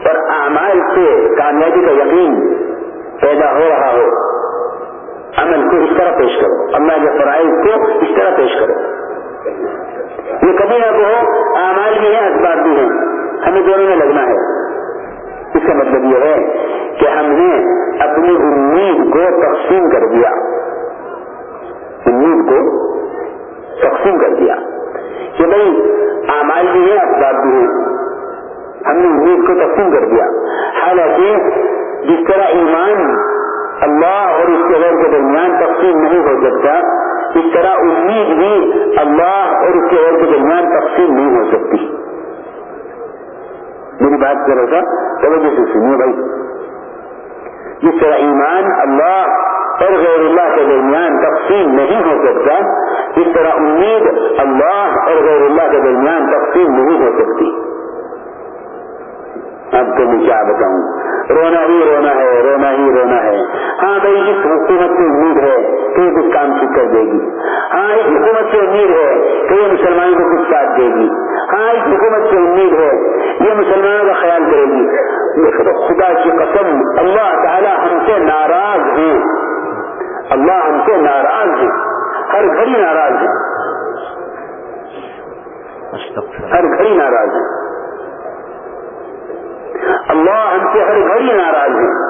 اور اعمال سے کامیابی کا یقین پیدا ہو رہا ہو۔ عمل کو اس طرح پیش کرو۔ اللہ کے فرائض کو اس طرح پیش کرو۔ یہ کبھی نہ کہو، اعمال بھی ہیں، اسباب بھی ہیں۔ ہمیں دونوں میں لگنا ہے۔ اس کا مطلب یہ ہے کہ ہم نے اپنی امید کو تقسیم کر دیا۔ امید کو تقسیم کر دیا۔ کہ بھائی، اعمال بھی ہیں، اسباب بھی ہیں۔ ہم نے امید کو تقسیم کر دیا۔ حالانکہ جس طرح ایمان اللہ اور اس کے غیر کے درمیان تقسیم نہیں ہو سکتا، اس طرح امید بھی اللہ اور اس کے غیر کے درمیان تقسیم نہیں ہو سکتی۔ میری بات کرو گا توجہ سے سنیے بھائی۔ جس طرح ایمان اللہ اور غیر اللہ کے درمیان تقسیم نہیں ہو سکتا، اس طرح امید اللہ اور غیر اللہ کے درمیان تقسیم نہیں ہو سکتی۔ اب تو میں کیا بتاؤں؟ رونا ہی رونا ہے، رونا ہی رونا ہے۔ ہاں بھائی، اس حکومت سے امید ہے کہ یہ کچھ کام ٹھیک کر دے گی۔ ہاں اس حکومت سے امید ہے کہ یہ مسلمانوں کو کچھ ساتھ دے گی۔ ہاں اس حکومت سے امید ہے یہ مسلمانوں کا خیال کرے گی۔ خدا کی قسم، اللہ تعالی ہم سے ناراض ہیں۔ اللہ ہم سے ناراض ہے ہر گھڑی ناراض ہے۔ ہر گھڑی ناراض ہے۔ اللہ ہم سے ہر گھڑی ناراض ہے۔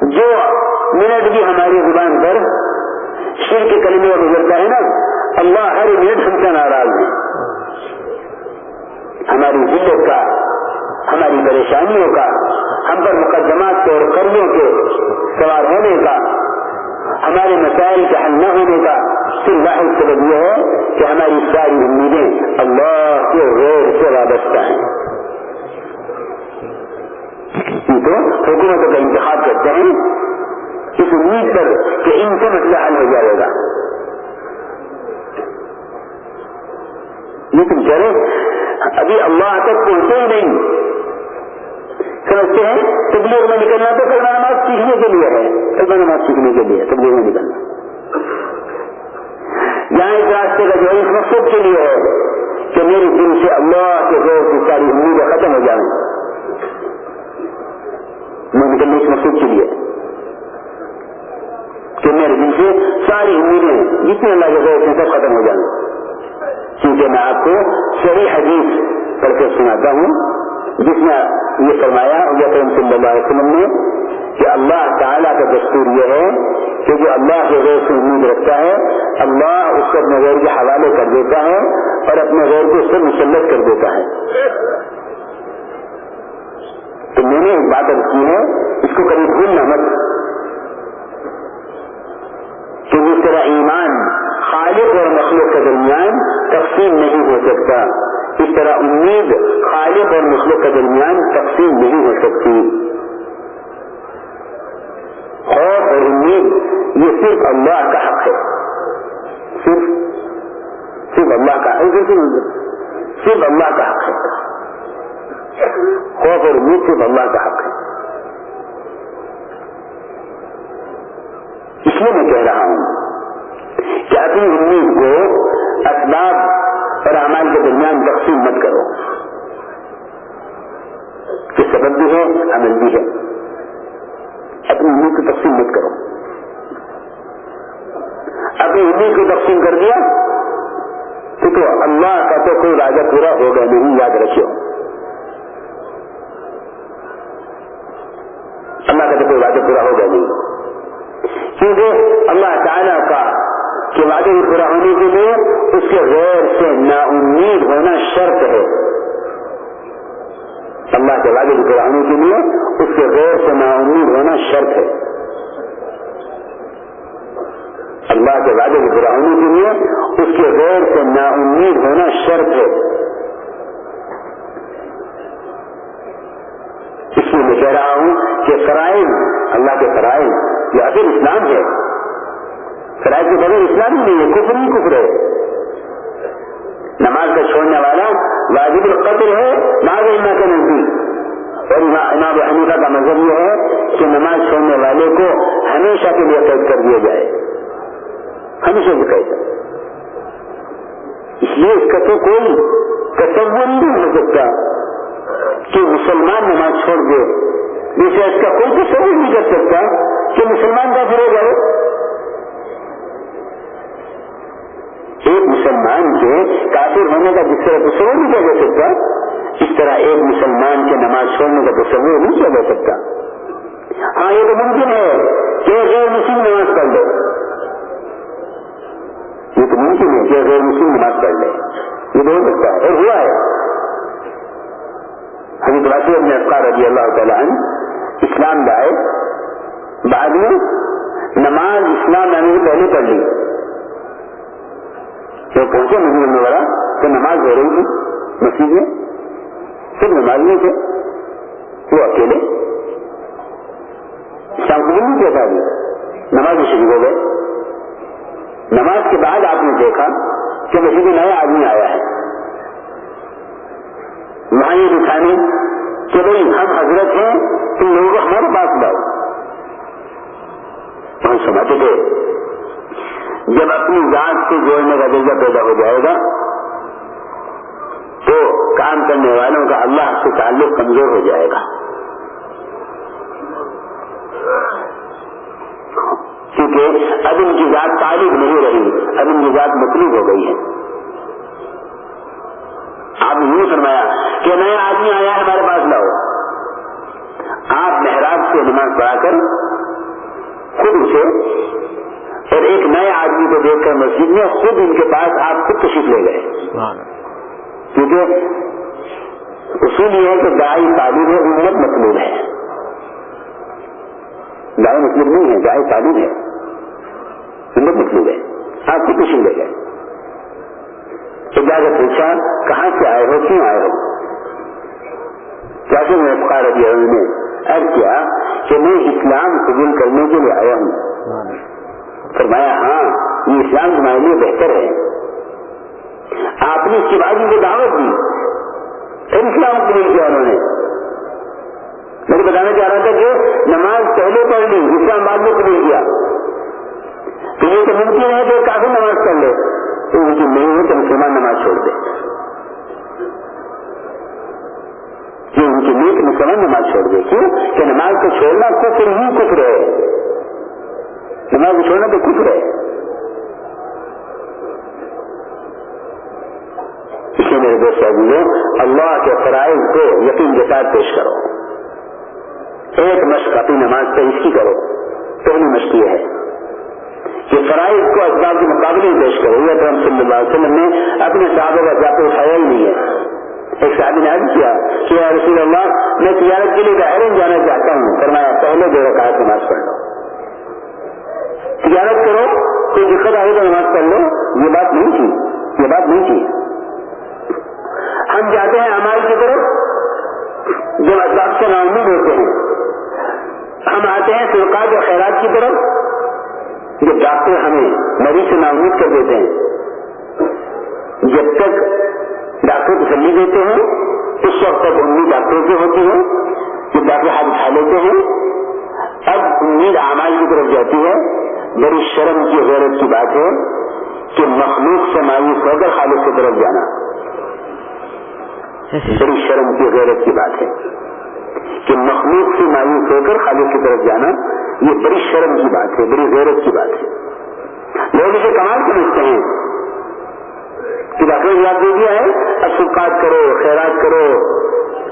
جو منٹ بھی ہماری زبان پر شیر کے کلمے میں گزرتا ہے نا، اللہ ہر منٹ ہم سے ناراض ہے۔ ہماری ذلت کا، ہماری پریشانیوں کا، ہم پر مقدمات کے اور قرضوں کے سوار ہونے کا، ہمارے مسائل کے حل نہ ہونے کا صرف واحد سبب یہ ہے کہ ہماری ساری امیدیں اللہ کے غیر سے وابستہ ہیں۔ تو حکومتوں کا انتخاب کرتے ہیں اس امید پر کہ ان سے مسئلہ حل ہو جائے گا لیکن چلے ابھی اللہ تک پہنچے ہی نہیں سمجھتے ہیں تبلیغ میں نکلنا تو کرنا نماز سیکھنے سیکھنے کے لیے ہے طلبہ نماز سیکھنے کے لیے تبلیغ میں نکلنا یہاں اس راستے کا جو ہے اس مقصد کے لیے ہے کہ میرے دل سے اللہ کے غیر کی ساری امیدیں ختم ہو جائیں میں نکلنے اس مقصد کے لیے۔ کہ میرے دل سے ساری امیدیں جتنے اللہ کے غیر سب ختم ہو جائیں کیونکہ میں آپ کو صحیح حدیث پڑھ کے سناتا ہوں، جس میں یہ فرمایا صلی اللہ علیہ وسلم نے کہ اللہ تعالیٰ کا دستور یہ ہے کہ جو اللہ کے غیر سے امید رکھتا ہے، اللہ اس کو اپنے غیر کے حوالے کر دیتا ہے اور اپنے غیر کو اس سے مسلط کر دیتا ہے۔ تو میں نے ایک بات اب کی ہے اس کو کبھی بھولنا مت کہ جس طرح ایمان خالق اور مخلوق کے درمیان تقسیم نہیں ہو سکتا اس طرح امید خالق اور مخلوق کے درمیان تقسیم نہیں ہو سکتی خوف اور امید یہ صرف اللہ کا حق ہے صرف صرف اللہ کا صرف اللہ کا حق ہے خوف اور امید صرف اللہ کا حق ہے۔ اس لیے میں کہہ رہا ہوں کہ اپنی امید کو اسباب اور اعمال کے درمیان تقسیم مت کرو۔ کہ سبب بھی ہے عمل بھی ہے۔ اپنی امید کو تقسیم مت کرو۔ اپنی امید کو تقسیم کر دیا تو, تو اللہ کا تو کوئی راجہ پورا ہوگا نہیں یاد رکھو اللہ کا تو کوئی وعدہ پورا ہوگا نہیں۔ کیونکہ اللہ تعالیٰ کا کہ وعدے پورا ہونے کے لیے اس کے غیر سے نا امید ہونا شرط ہے۔ اللہ کے وعدے کی پورا ہونے کے لیے اس کے غیر سے نا امید ہونا شرط ہے۔ اللہ کے وعدے کی پورا ہونے کے لیے اس کے غیر سے نا امید ہونا شرط ہے۔ اس لیے میں کہہ رہا ہوں کہ فرائض، اللہ کے فرائض، یہ اصل اسلام ہے۔ فرائض کے بغیر اسلام ہی نہیں ہے، کفر ہی کفر ہے۔ نماز کا چھوڑنے والا واجب القدر ہے بعض علما کے نزدیک۔ اور امام حنیفہ کا مذہب یہ ہے کہ نماز چھوڑنے والے کو ہمیشہ کے لیے قید کر دیا جائے۔ ہمیشہ سے قید۔ اس لیے اس کا تو کوئی تصور نہیں ہو سکتا۔ کہ مسلمان نماز چھوڑ دے۔ جیسے اس کا کوئی تصور نہیں کر سکتا کہ مسلمان کا ہو جائے ایک مسلمان کے کافر ہونے کا جس طرح تصور نہیں کیا جا سکتا، اس طرح ایک مسلمان کے نماز چھوڑنے کا تصور نہیں کیا جا سکتا۔ ہاں یہ تو ممکن ہے کہ غیر مسلم نماز پڑھ لے۔ یہ تو ممکن ہے کہ غیر مسلم نماز پڑھ لے۔ یہ تو ہو سکتا ہے، اور ہوا ہے۔ حضرت راسی اپنے افکار رضی اللہ تعالیٰ عنہ اسلام لائے بعد میں نماز اسلام لانے سے پہلے پڑھ لی۔ جب پہنچے مجھے میں بڑا تو نماز ہو رہی تھی، مسجد میں۔ صرف نماز میں تھے، وہ اکیلے۔ شام کو نہیں کیا تھا نماز شروع ہو گئے نماز کے بعد آپ نے دیکھا کہ مسجد میں نیا آدمی آیا ہے۔ وہاں یہ دکھانے کہ بھائی ہم حضرت ہیں، تم لوگوں کو ہمارے پاس لاؤ۔ ہم سمجھتے تھے۔ جب اپنی ذات سے جوڑنے کا جذبہ پیدا ہو جائے گا، تو کام کرنے والوں کا اللہ سے تعلق کمزور ہو جائے گا۔ کیونکہ اب ان کی ذات تعلق نہیں رہی، اب ان کی ذات مطلوب ہو گئی ہے۔ آپ نے یہ فرمایا کہ نیا آدمی آیا ہے ہمارے پاس لاؤ۔ آپ محراب سے نماز پڑھا کر خود اسے اور ایک نئے آدمی کو دیکھ کر مسجد میں خود ان کے پاس آپ خود تشریف لے گئے۔ کیونکہ اصول یہ ہے کہ گائے تعلیم ہے امت مطلوب ہے۔ گائے مطلوب نہیں ہے گائے تعلیم ہے امت مطلوب ہے۔ آپ خود تشریف لے گئے۔ تو جا کر پوچھا، کہاں سے آئے ہو؟ کیوں آئے ہو؟ کیسے میں افقار ابھی انہوں نے ارد کیا کہ میں اسلام قبول کرنے کے لیے آیا ہوں؟ فرمایا ہاں یہ اسلام تمہارے لیے بہتر ہے۔ آپ نے اس کے بعد ان کو دعوت دی۔ اور اسلام قبول کیا انہوں نے۔ میں تو بتانا چاہ رہا تھا کہ نماز پہلے پڑھ لی اسلام بعد میں قبول کیا۔ تو یہ تو ممکن ہے کہ کافی نماز پڑھ لے۔ تو ممکن نہیں ہے کہ مسلمان نماز چھوڑ دے۔ یہ ان کی نیت مسلمان نماز چھوڑ دے۔ کیوں؟ کہ نماز کو چھوڑنا کفر ہی کفر ہے۔ نماز کو چھوڑنا تو کفر ہے۔ اس لیے میرے دوست عزیزوں اللہ کے فرائض کو یقین کے ساتھ پیش کرو۔ ایک مشق اپنی نماز پہ اس کی کرو۔ پہلی مشق یہ ہے۔ کہ فرائض کو اسباب کے مقابلے میں پیش کرو یہ تو صلی اللہ علیہ وسلم نے اپنے صحابہ کا جاتے اٹھایا ہی نہیں ہے۔ ایک صاحب نے عرض کیا کہ یا رسول اللہ، میں تجارت کے لیے بحرین جانا چاہتا ہوں۔ فرمایا، پہلے دو رکعت نماز پڑھ لو۔ تجارت کرو، کوئی دقت آئے تو نماز پڑھ لو۔ یہ بات نہیں تھی یہ بات نہیں تھی ہم جاتے ہیں ہماری کی طرف جب اسباب سے نامید ہوتے ہیں۔ ہم آتے ہیں سرکار اور خیرات کی طرف۔ جب ڈاکٹر ہمیں مریض سے نامید کر دیتے ہیں۔ جب تک ڈاکٹر تسلی دیتے ہیں، اس وقت تک امید ڈاکٹروں کی ہوتی ہے جب ڈاکٹر ہاتھ اٹھا لیتے ہیں۔ اب امید اعمال کی طرف جاتی ہے۔ بڑی شرم کی غیرت کی بات ہے کہ مخلوق سے مایوس ہو کر خالد کی طرف جانا۔ بڑی شرم کی غیرت کی بات ہے کہ مخلوق سے مایوس ہو کر خالد کی طرف جانا۔ یہ بڑی شرم کی بات ہے، بڑی غیرت کی بات ہے۔ لوگ اسے کمال سمجھتے ہیں۔ کہ ڈاکٹر یاد دے دیا ہے اب سکات کرو، خیرات کرو۔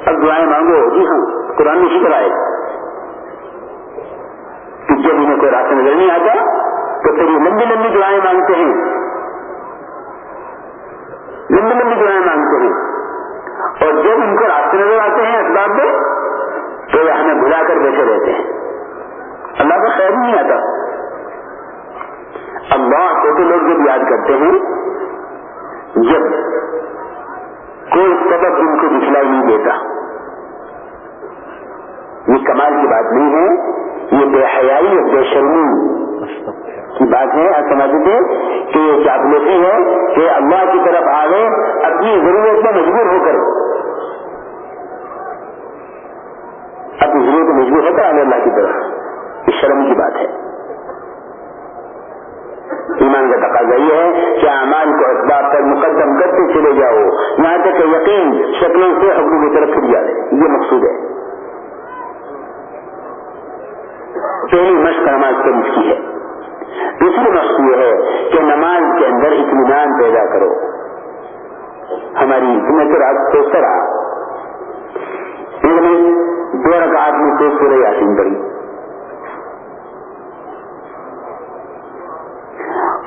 اب دعائیں مانگو۔ جی ہاں قرآن میں شکر آئے کہ جب انہیں کوئی راستہ نظر نہیں آتا، تو پھر یہ لمبی لمبی دعائیں مانگتے ہیں۔ لمبی لمبی دعائیں مانگتے ہیں۔ اور جب ان کو راستے نظر آتے ہیں اسباب میں، تو وہ ہمیں بھلا کر بیٹھے رہتے ہیں۔ اللہ کا خیر نہیں آتا۔ اللہ کو تو لوگ جب یاد کرتے ہیں، جب کوئی سبب ان کو دکھلائی نہیں دیتا۔ یہ کمال کی بات نہیں ہے، یہ بے حیائی اور بے شرمی کی بات ہے۔ آپ سمجھتے کہ یہ چاپلوسی ہے کہ اللہ کی طرف آگے اپنی ضرورت میں مجبور ہو کر۔ اپنی ضرورت مجبور ہوتا ہے اللہ کی طرف۔ یہ شرم کی بات ہے۔ ایمان کا تقاضا یہ ہے کہ اعمال کو اسباب پر مقدم کرتے چلے جاؤ۔ یہاں تک کہ یقین شکلوں سے حکم کی طرف پھر جائے۔ یہ مقصود ہے۔ پہلی مشق نماز کے کی ہے۔ دوسری مشق یہ ہے کہ نماز کے اندر اطمینان پیدا کرو۔ ہماری میں تو رات کو سرا۔ دو رکعت میں کوئی سورہ یاسین پڑی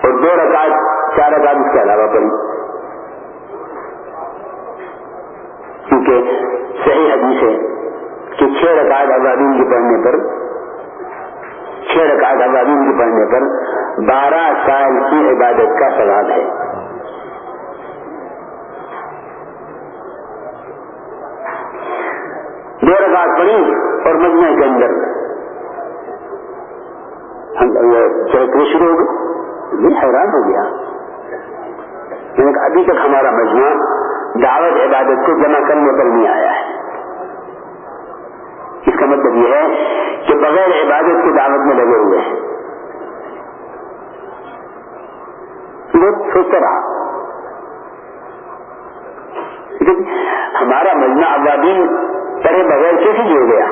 اور دو رکعت، چار رکعت اس کے علاوہ پڑی کیونکہ صحیح حدیث ہے کہ چھ رکعت آزادین کے پڑھنے پر، چھ رکعت آزادین کے پڑھنے پر بارہ سال کی عبادت کا سوال ہے۔ دو رکعت پڑی اور مجمع کے اندر۔ شروع ہو میں حیران ہو گیا۔ میں نے کہا، ابھی تک ہمارا مجموعہ دعوت عبادت کو جمع کرنے پر نہیں آیا ہے۔ اس کا مطلب یہ ہے کہ بغیر عبادت کی دعوت میں لگے ہوئے ہیں۔ لوگ سوچ رہا۔ ہمارا مجمع آبادی پڑے بغیر کیسے جڑ گیا؟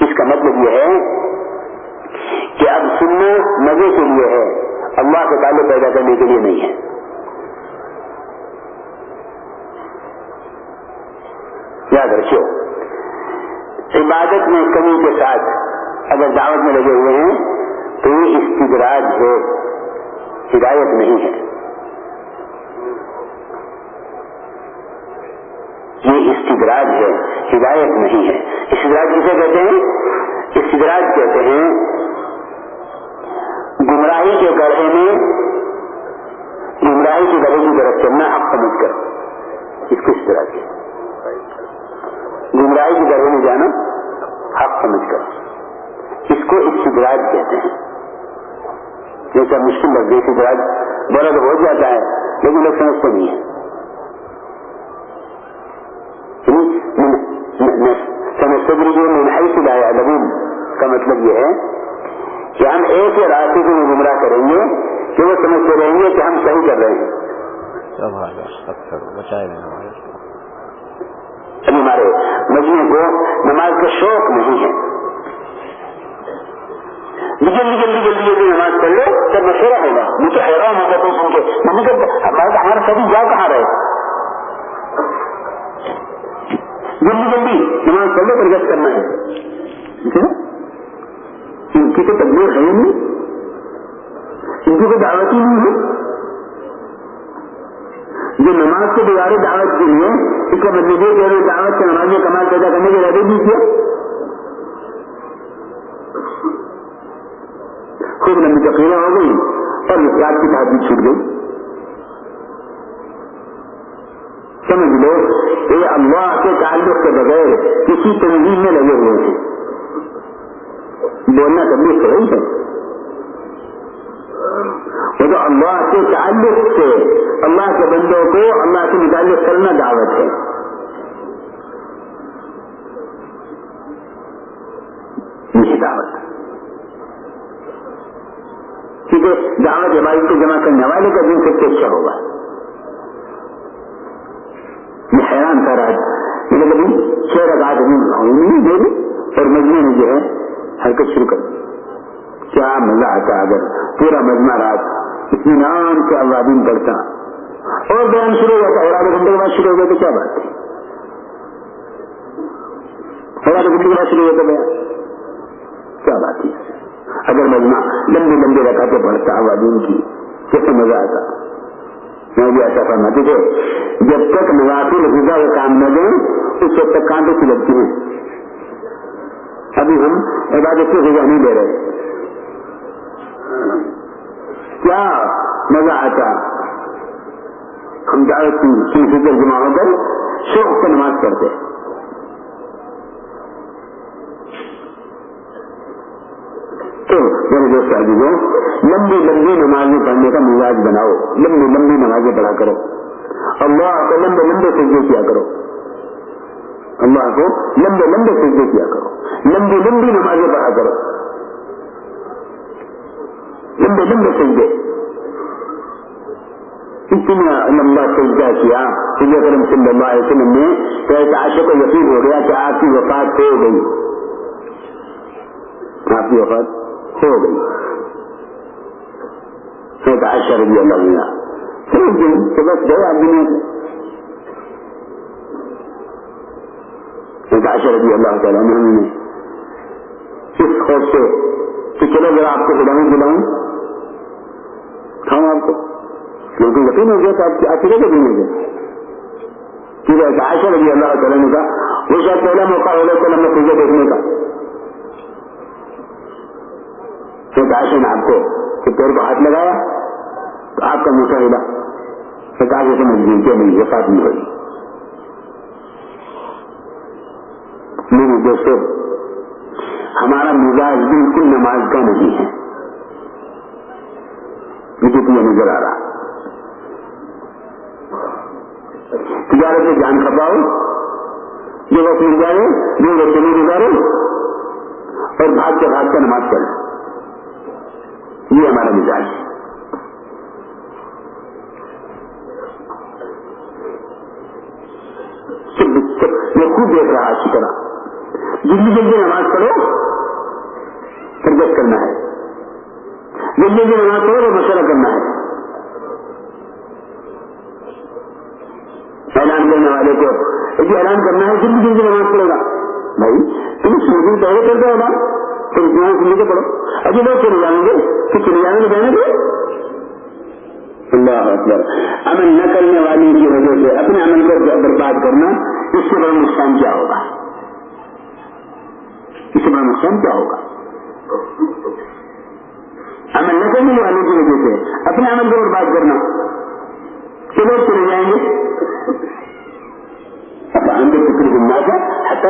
اس کا مطلب یہ ہے کہ اب سننا مزے کے لیے ہے، اللہ کے تعلق پیدا کرنے کے لیے نہیں ہے۔ یاد رکھو عبادت میں کمی کے ساتھ اگر دعوت میں لگے ہوئے ہیں، تو یہ استدراج ہے، ہدایت نہیں ہے۔ یہ استدراج ہے، ہدایت نہیں ہے۔ استدراج کسے کہتے ہیں؟ استدراج کہتے ہیں گمراہی کے گڑھے میں گمراہی کے گڑھے کی طرف چلنا حق سمجھ کر۔ اس کس طرح کے گمراہی کے گڑھے میں جانا حق سمجھ کر۔ اس کو استدراج کہتے ہیں۔ جیسا مشکل لگے استدراج بڑا تو ہو جاتا ہے، لیکن لوگ سمجھتے نہیں ہے یعنی سمجھتے بھی جو منہائی سے لایا لبون کا مطلب یہ ہے کہ ہم ایسے راستے کو گمراہ کریں گے کہ وہ سمجھتے رہیں گے کہ ہم صحیح کر رہے ہیں۔ ہمارے۔ مجموعے کو نماز کا شوق نہیں ہے۔ جلدی جلدی جلدی جلدی نماز پڑھ لو تو مشورہ ہوگا۔ مجھے حیران ہوگا تو سن کے۔ ممی ہمارے ہمارا سبھی جا کہاں رہے؟ جلدی جلدی نماز پڑھ لو پر کرنا ہے؟ ان کی تو تبلیغ ہے ہی نہیں۔ ان کی تو دعوت ہی نہیں ہے۔ جو نماز کے دوبارہ دعوت کے لیے، اس کا مطلب یہ کہ دعوت سے نماز میں کمال پیدا کرنے کے ارادے بھی کیا۔ خوب لمبی تقریریں ہو گئی اور نقصان کی بات بھی چھوٹ گئی۔ سمجھ لو یہ اللہ کے تعلق کے بغیر کسی تنظیم میں لگے ہوئے تھے۔ بولنا کبھی صحیح ہے وہ تو اللہ کے تعلق سے، اللہ کے بندوں کو اللہ سے متعلق کرنا دعوت ہے۔ یہ دعوت۔ کیونکہ دعوت عبادت کو جمع کرنے والے کا دن سب سے اچھا ہوگا۔ میں حیران تھا راج۔ میرے کبھی چھ رکعت ہوں گی اور مجموعے جو ہے حرکت شروع کر کیا مزہ آتا اگر پورا مجمع رات اتنی نام سے اللہ دین پڑھتا اور بیان شروع ہو جاتا اور آدھے گھنٹے کے بعد شروع ہو گیا تو کیا بات ہے اور آدھے گھنٹے کے بعد شروع ہو تو بیان۔ کیا بات ہے اگر مجمع لمبے لمبے رکھا کے پڑھتا ہوا دین کی کیسے مزہ آتا۔ میں بھی ایسا فرماتی تھے جب تک مواقع غذا کا کام نہ دیں اس وقت تک کانٹے کی لگتی ہیں۔ ابھی ہم عبادت سے غذا نہیں دے رہے۔ کیا مزہ آتا؟ ہم دعوت کی فکر جمع ہو کر شوق سے نماز پڑھتے۔ میرے دوست عزیزوں، لمبی لمبی نمازیں پڑھنے کا مزاج بناؤ، لمبی لمبی نمازیں پڑھا کرو۔ اللہ کو لمبے لمبے سجدے کیا کرو۔ amma ko lambe lambe sai zai ya karo lambe lambe ne ma zai ba a karo lambe lambe sai zai اتنا لما سجدت يا. سيدنا كريم صلى الله عليه وسلم نے کہتا عاشق یقین ہو گیا کہ آپ کی وفات ہو گئی آپ کی وفات ہو گئی سیدنا عائشہ رضی اللہ عنہ پھر ایک دن بس دو آدمی عائشہ رضی اللہ تعالیٰ عنہ نے اس خوف سے کہ چلو ذرا آپ کو بلاؤں بلاؤں کھاؤں آپ کو۔ کیونکہ یقین ہو گیا تو آپ کی آخرے کو بھی نہیں گیا کیونکہ عائشہ رضی اللہ تعالیٰ نے کہا، وہ شاید پہلا موقع ہوگا چلا میں پوجا دیکھنے کا۔ عائشہ نے آپ کو کہ پیر کو ہاتھ لگایا تو آپ کا موقع ہوگا کہا کہ سمجھ گئی کہ نہیں، یہ ساتھ نہیں ہوگی دوستو ہمارا مزاج بالکل نماز کا نہیں ہے۔ مجھے تو یہ نظر آ رہا تجارت میں جان کھپاؤ جو وقت مل جائے جو وقت نہیں گزارو اور بھاگ کے بھاگ کا نماز پڑھ یہ ہمارا مزاج ہے۔ میں خود دیکھ رہا اچھی طرح۔ جلدی جلدی نماز پڑھو تربیت کرنا ہے۔ جلدی جلدی نماز پڑھو اور مشورہ کرنا ہے۔ اعلان کرنے والے کو، یہ اعلان کرنا ہے جلدی جلدی نماز پڑھے گا۔ بھائی، تم سوچنے پہلے کر دو اعلان پھر اتنا سن کے پڑھو۔ ابھی لوگ چلے جائیں گے تو چلے جانے میں جائیں گے۔ اللہ اکبر۔ عمل نہ کرنے والی کی وجہ سے اپنے عمل کو برباد کرنا، اس سے بڑا نقصان کیا ہوگا؟ اس سے بڑا نقصان کیا ہوگا؟ ہمیں نہ ملے والوں کی وجہ سے اپنے عمل اور بات کرنا۔ چلو، چلے جائیں گے۔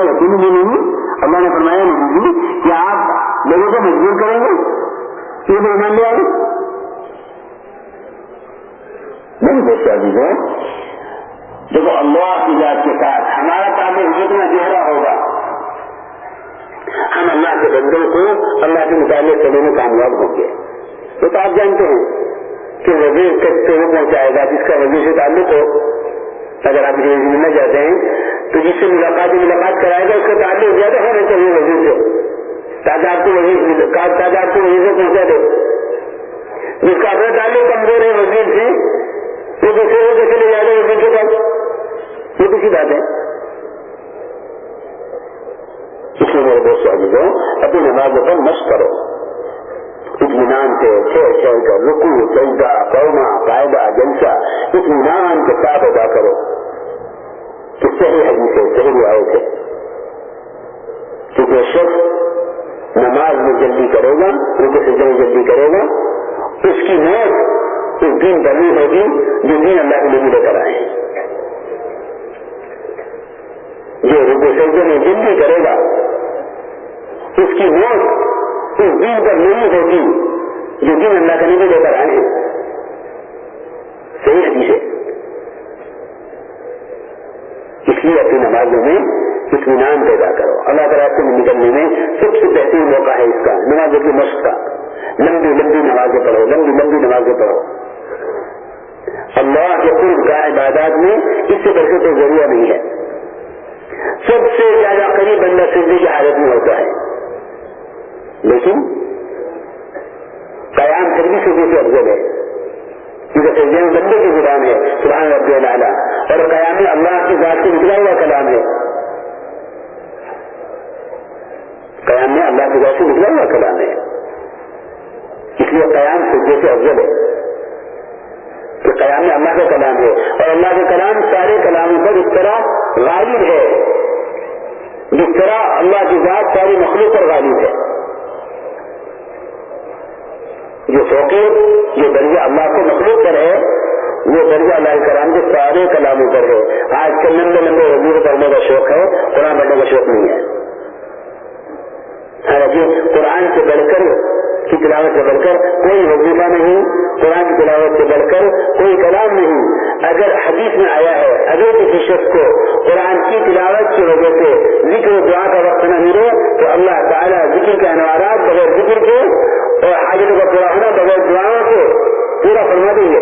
یقین بھی نہیں اللہ نے فرمایا محبوبی کہ آپ لوگوں کو مجبور کریں گے۔ یہ بہمان لے آئے۔ دیکھو، اللہ کی ذات کے ساتھ ہمارا تعلق جتنا گہرا ہوگا ہم اللہ کے بندوں کو اللہ کے مطالعے کرنے میں کامیاب ہوں گے وہ تو آپ جانتے ہیں کہ وزیر تک تو وہ پہنچائے گا، جس کا وزیر سے تعلق ہو۔ اگر آپ ملنا چاہتے ہیں، تو جس سے ملاقات ملاقات کرائے گا، اس کا تعلق زیادہ ہونا چاہیے وزیر سے۔ تاکہ آپ کو وزیر تاکہ آپ کو وزیر سے پہنچا دے۔ جس کا اپنا تعلق کمزور ہے، وزیر سے، وہ دوسرے کو کیسے لے جائے گا وزیر کے پاس؟ یہ کسی بات ہے۔ اس لیے میرے دوست عزیزوں، اپنی نمازوں پر مشق کرو اطمینان سے چھ چھ کر رکو سجدہ قوما قاعدہ، جلسہ، اطمینان کے ساتھ ادا کرو۔ کہ صحیح حدیث ہے، صحیح رعایت ہے۔ کیونکہ شخص نماز میں جلدی کرے گا رکو سجدے میں جلدی کرے گا، اس کی موت اس دن بنی ہوگی جو دن اللہ کے نبی لے کر آئے جو رکو سجدے میں جلدی کرے گا۔ اس کی موت اس دن پر نہیں ہوگی جو دن اللہ کا نبی لے کر آئے۔ ہیں صحیح حدیث ہے۔ اس لیے اپنی نمازوں میں اطمینان پیدا کرو۔ اللہ کے راستے میں نکلنے میں سب سے بہترین موقع ہے اس کا۔ نمازوں کی مشق کا۔ لمبی لمبی نمازیں پڑھو، لمبی لمبی نمازیں پڑھو۔ اللہ کے قرب کا عبادات میں اس سے بڑھ کے کوئی ذریعہ نہیں ہے۔ سب سے زیادہ قریب بندہ سردی کی حالت میں ہوتا ہے۔ لیکن قیام پھر بھی سردی سے افضل ہے۔ کیونکہ سردی میں بندے کی زبان ہے، سبحان رب لالا اور قیام اللہ کی ذات سے نکلا ہوا کلام ہے۔ قیام میں اللہ کی ذات سے نکلا ہوا کلام ہے۔ اس لیے قیام سردی سے افضل ہے۔ کہ قیام میں اللہ کا کلام ہے۔ اور اللہ کا کلام سارے کرا غالب ہے۔ جس طرح اللہ کی ذات ساری مخلوق پر غالب ہے۔ جو فوقیت جو درجہ اللہ کو مخلوق پر ہے، وہ درجہ اللہ کرام کے سارے کلاموں پر ہے۔ آج کل لمبے لمبے وزیر پڑھنے کا شوق ہے، قرآن پڑھنے کا شوق نہیں ہے۔ قرآن سے بڑھ کر، کی تلاوت سے بڑھ کر کوئی وظیفہ نہیں، قرآن کی تلاوت سے بڑھ کر کوئی کلام نہیں۔ اگر حدیث میں آیا ہے، اگر کسی شخص کو قرآن کی تلاوت کی وجہ سے ذکر و دعا کا وقت نہ ملے، تو اللہ تعالیٰ ذکر کے انوارات بغیر ذکر کے اور حاجتوں کا پورا ہونا بغیر دعاؤں کے پورا فرما دیں گے۔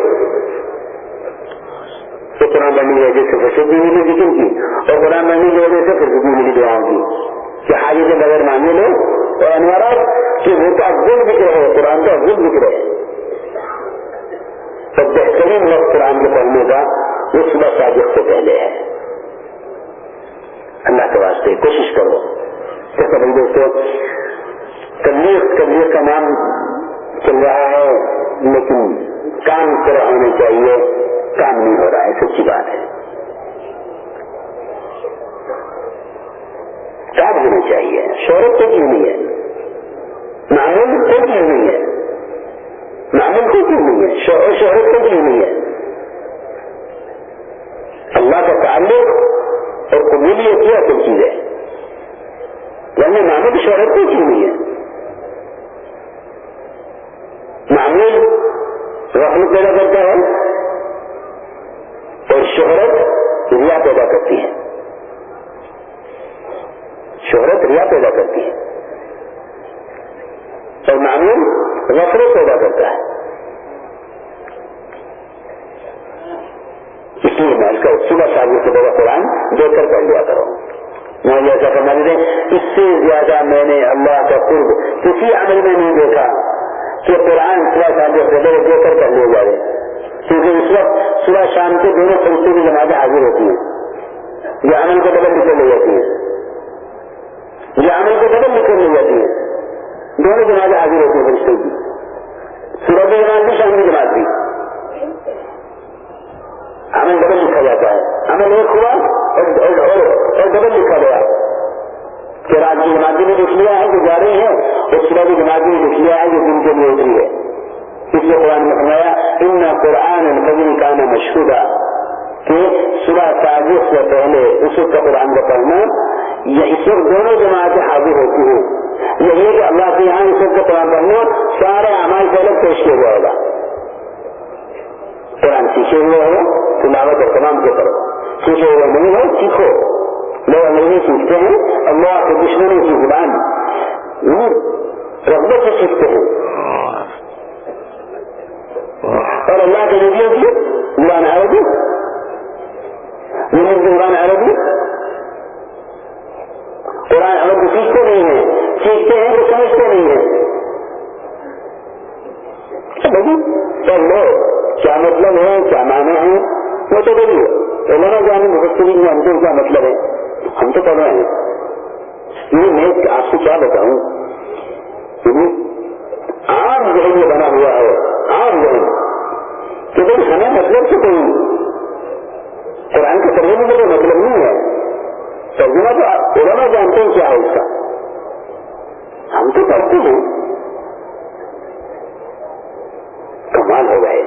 تو قرآن پڑھنے کی وجہ سے فرصت بھی ملی ذکر کی، اور قرآن پڑھنے کی وجہ سے فرصت بھی ملی دعاؤں کی۔ کہ حاجتیں بغیر مانگے لو اور انوارات کہ وہ تو افضل ذکر ہے قرآن کا افضل ذکر ہے تو بہترین وقت قرآن کے پڑھنے کا وہ صبح صادق سے پہلے ہے۔ اللہ کے واسطے کوشش کرو۔ کیسا بھائی دوستوں تبلیغ تبلیغ کا نام چل رہا ہے، لیکن کام طرح ہونے چاہیے، کام نہیں ہو رہا ہے، سچی بات ہے۔ تعب هنا جاية شروط تجيومية معلوم تجيومية معلوم تجيومية شروط تجيومية الله تتعلق القبولية فيها تجيزة لأنه معلوم شروط تجيومية معلوم رحمة الله تعالى والشهرة اللي اعتبرت فيها. شہرت ریا پیدا کرتی ہے اور معمول غفرت پیدا کرتا ہے اس لیے میں اس کا صبح شادی سے میرا قرآن دیکھ کر پڑھ لیا کرو میں ایسا سمجھ دیں، اس سے زیادہ میں نے اللہ کا قرب کسی عمل میں نہیں دیکھا کہ قرآن صبح شام سے پہلے دیکھ کر پڑھ لیا جائے۔ کیونکہ اس وقت صبح شام کے دونوں فرشتے کی جماعتیں حاضر ہوتی ہیں۔ یہ عمل کو بدل نکل لے جاتی ہیں۔ یہ عمل کو بدل نکل لے جاتی ہے۔ دونوں جماعتیں حاضر ہوتی ہیں فرشتے کی۔ صبح کی جماعت بھی شام کی جماعت بھی۔ عمل بدل لکھا جاتا ہے۔ عمل ایک ہوا اور بدل لکھا گیا۔ کہ رات کی جماعتیں نے لکھ لیا ہے جو جا رہی ہے اور صبح کی جماعتیں نے لکھ لیا ہے جو دن کے لیے اتری ہے۔ اس لیے قرآن میں فرمایا، ان قرآن الفجر کا نا مشہور کہ صبح تاجر سے پہلے، اس وقت قرآن کا پڑھنا یہ اس وقت دونوں جماعتیں حاضر ہوتی ہیں یہی ہے کہ اللہ کے یہاں اس وقت کا قرآن پڑھنا سارے اعمال سے الگ پیش کیا جائے گا قرآن سیکھے ہوئے ہو تلاوت اور تمام کے کرو سیکھے ہوئے نہیں ہو سیکھو لوگ نہیں سیکھتے ہیں اللہ کے دشمنوں کی زبان نور رغبت سے سیکھتے ہیں اور اللہ کے نبیوں کی قرآن عربی نبی کی سیکھتے نہیں ہیں، سیکھتے ہیں تو سمجھتے نہیں ہیں۔ بھائی سب لوگ کیا مطلب ہے، کیا معنی ہے؟ وہ تو بولیے علما جانے مفسرین میں ہم کو کیا مطلب ہے؟ ہم تو پڑھ رہے ہیں۔ یہ میں آپ سے کیا بتاؤں؟ یعنی عام ذہن میں بنا ہوا ہے عام ذہن۔ کہ بھائی، ہمیں مطلب سے کوئی قرآن کے ترجمے میں کوئی مطلب نہیں ہے۔ تو علما جانتے ہیں کیا ہے اس کا۔ ہم تو پڑھتے ہیں۔ کمال ہو گئے۔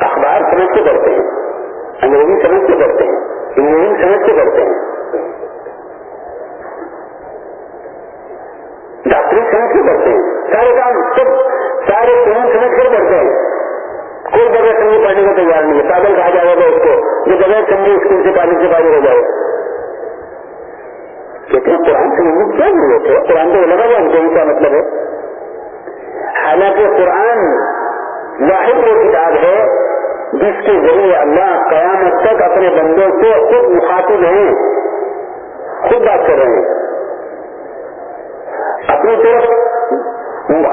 اخبار سمجھ کے پڑھتے ہیں۔ انگریزی سمجھ کے پڑھتے ہیں۔ انگلینڈ سمجھ کے پڑھتے ہیں۔ ڈاکٹری سمجھ کے پڑھتے ہیں۔ سارے کام سب سارے قانون سمجھ کر پڑھتے ہیں۔ کوئی بغیر سمجھے پڑھنے کو تیار نہیں ہے۔ پاگل کہا جائے گا اس کو جو بغیر سمجھے اسکول سے پانی سے پانی ہو جائے۔ کہتے ہیں قرآن سمجھنے کی کیا ضرورت ہے؟ قرآن تو لگا جانتے ہیں کیا مطلب ہے۔ حالانکہ قرآن واحد وہ کتاب ہے جس کے ذریعے اللہ قیامت تک اپنے بندوں سے خود مخاطب ہیں، خود بات کر رہے ہیں۔ اپنی طرف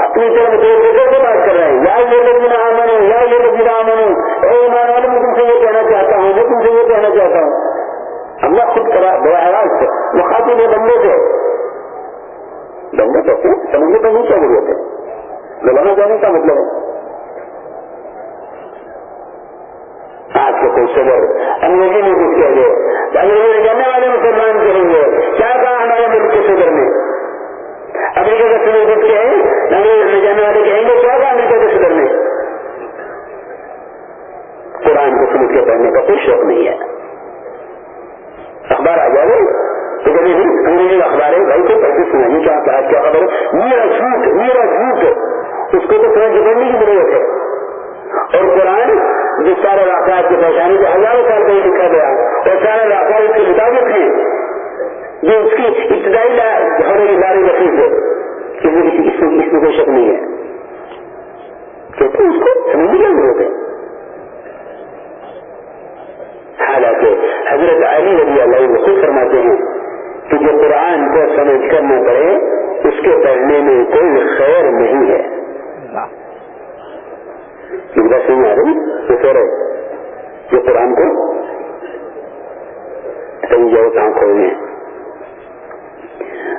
اپنی طرف دو جگہ سے بات کر رہے ہیں۔ یا یہ لوگ بنا آمن یا یہ لوگ بنا آمن اے ایمان والے میں تم سے یہ کہنا چاہتا ہوں، میں تم سے یہ کہنا چاہتا ہوں۔ اللہ خود کرا بڑا حیران سے مخاطب ہے بندے سے بندے کہتے ہیں سمجھنے کا نہیں کیا ضرورت ہے لگانا جانے کا مطلب ہے۔ آج کے کوئی صبر انگریزی میں کچھ کہہ گئے انگریزی میں جانے والے مسلمان کریں گے کیا کہا ہمارے ملک کے صدر میں امریکہ کا صدر کچھ کہیں انگریز میں جانے والے کہیں گے، کیا کہا امریکہ کے صدر میں قرآن کو سمجھ کے پڑھنے کا کوئی شوق نہیں ہے۔ اخبار آ جائے تو کبھی نہیں انگریزی اخبار ہے بھائی کو پڑھ کے سنائیے کیا آج کیا خبر ہے؟ میرا جھوٹ میرا جھوٹ۔ اس کو تو سمجھ کے پڑھنے کی ضرورت ہے۔ اور قرآن جس سارے واقعات کی پہچانی کو ہزاروں سال پہلے لکھا گیا اور سارے واقعات اس کے مطابق ہیں، جو اس کی ابتدائی ہونے کی داری رکھی ہے اس میں کوئی شک نہیں ہے۔ کیونکہ اس کو سمجھنے کی ضرورت ہے۔ حالانکہ حضرت علی رضی اللہ عنہ خود فرماتے ہیں کہ جو قرآن کو سمجھ کر نہ پڑے اس کے پڑھنے میں کوئی خیر نہیں ہے۔ بس آ رہی تو رہے جو قرآن کو صحیح جاؤ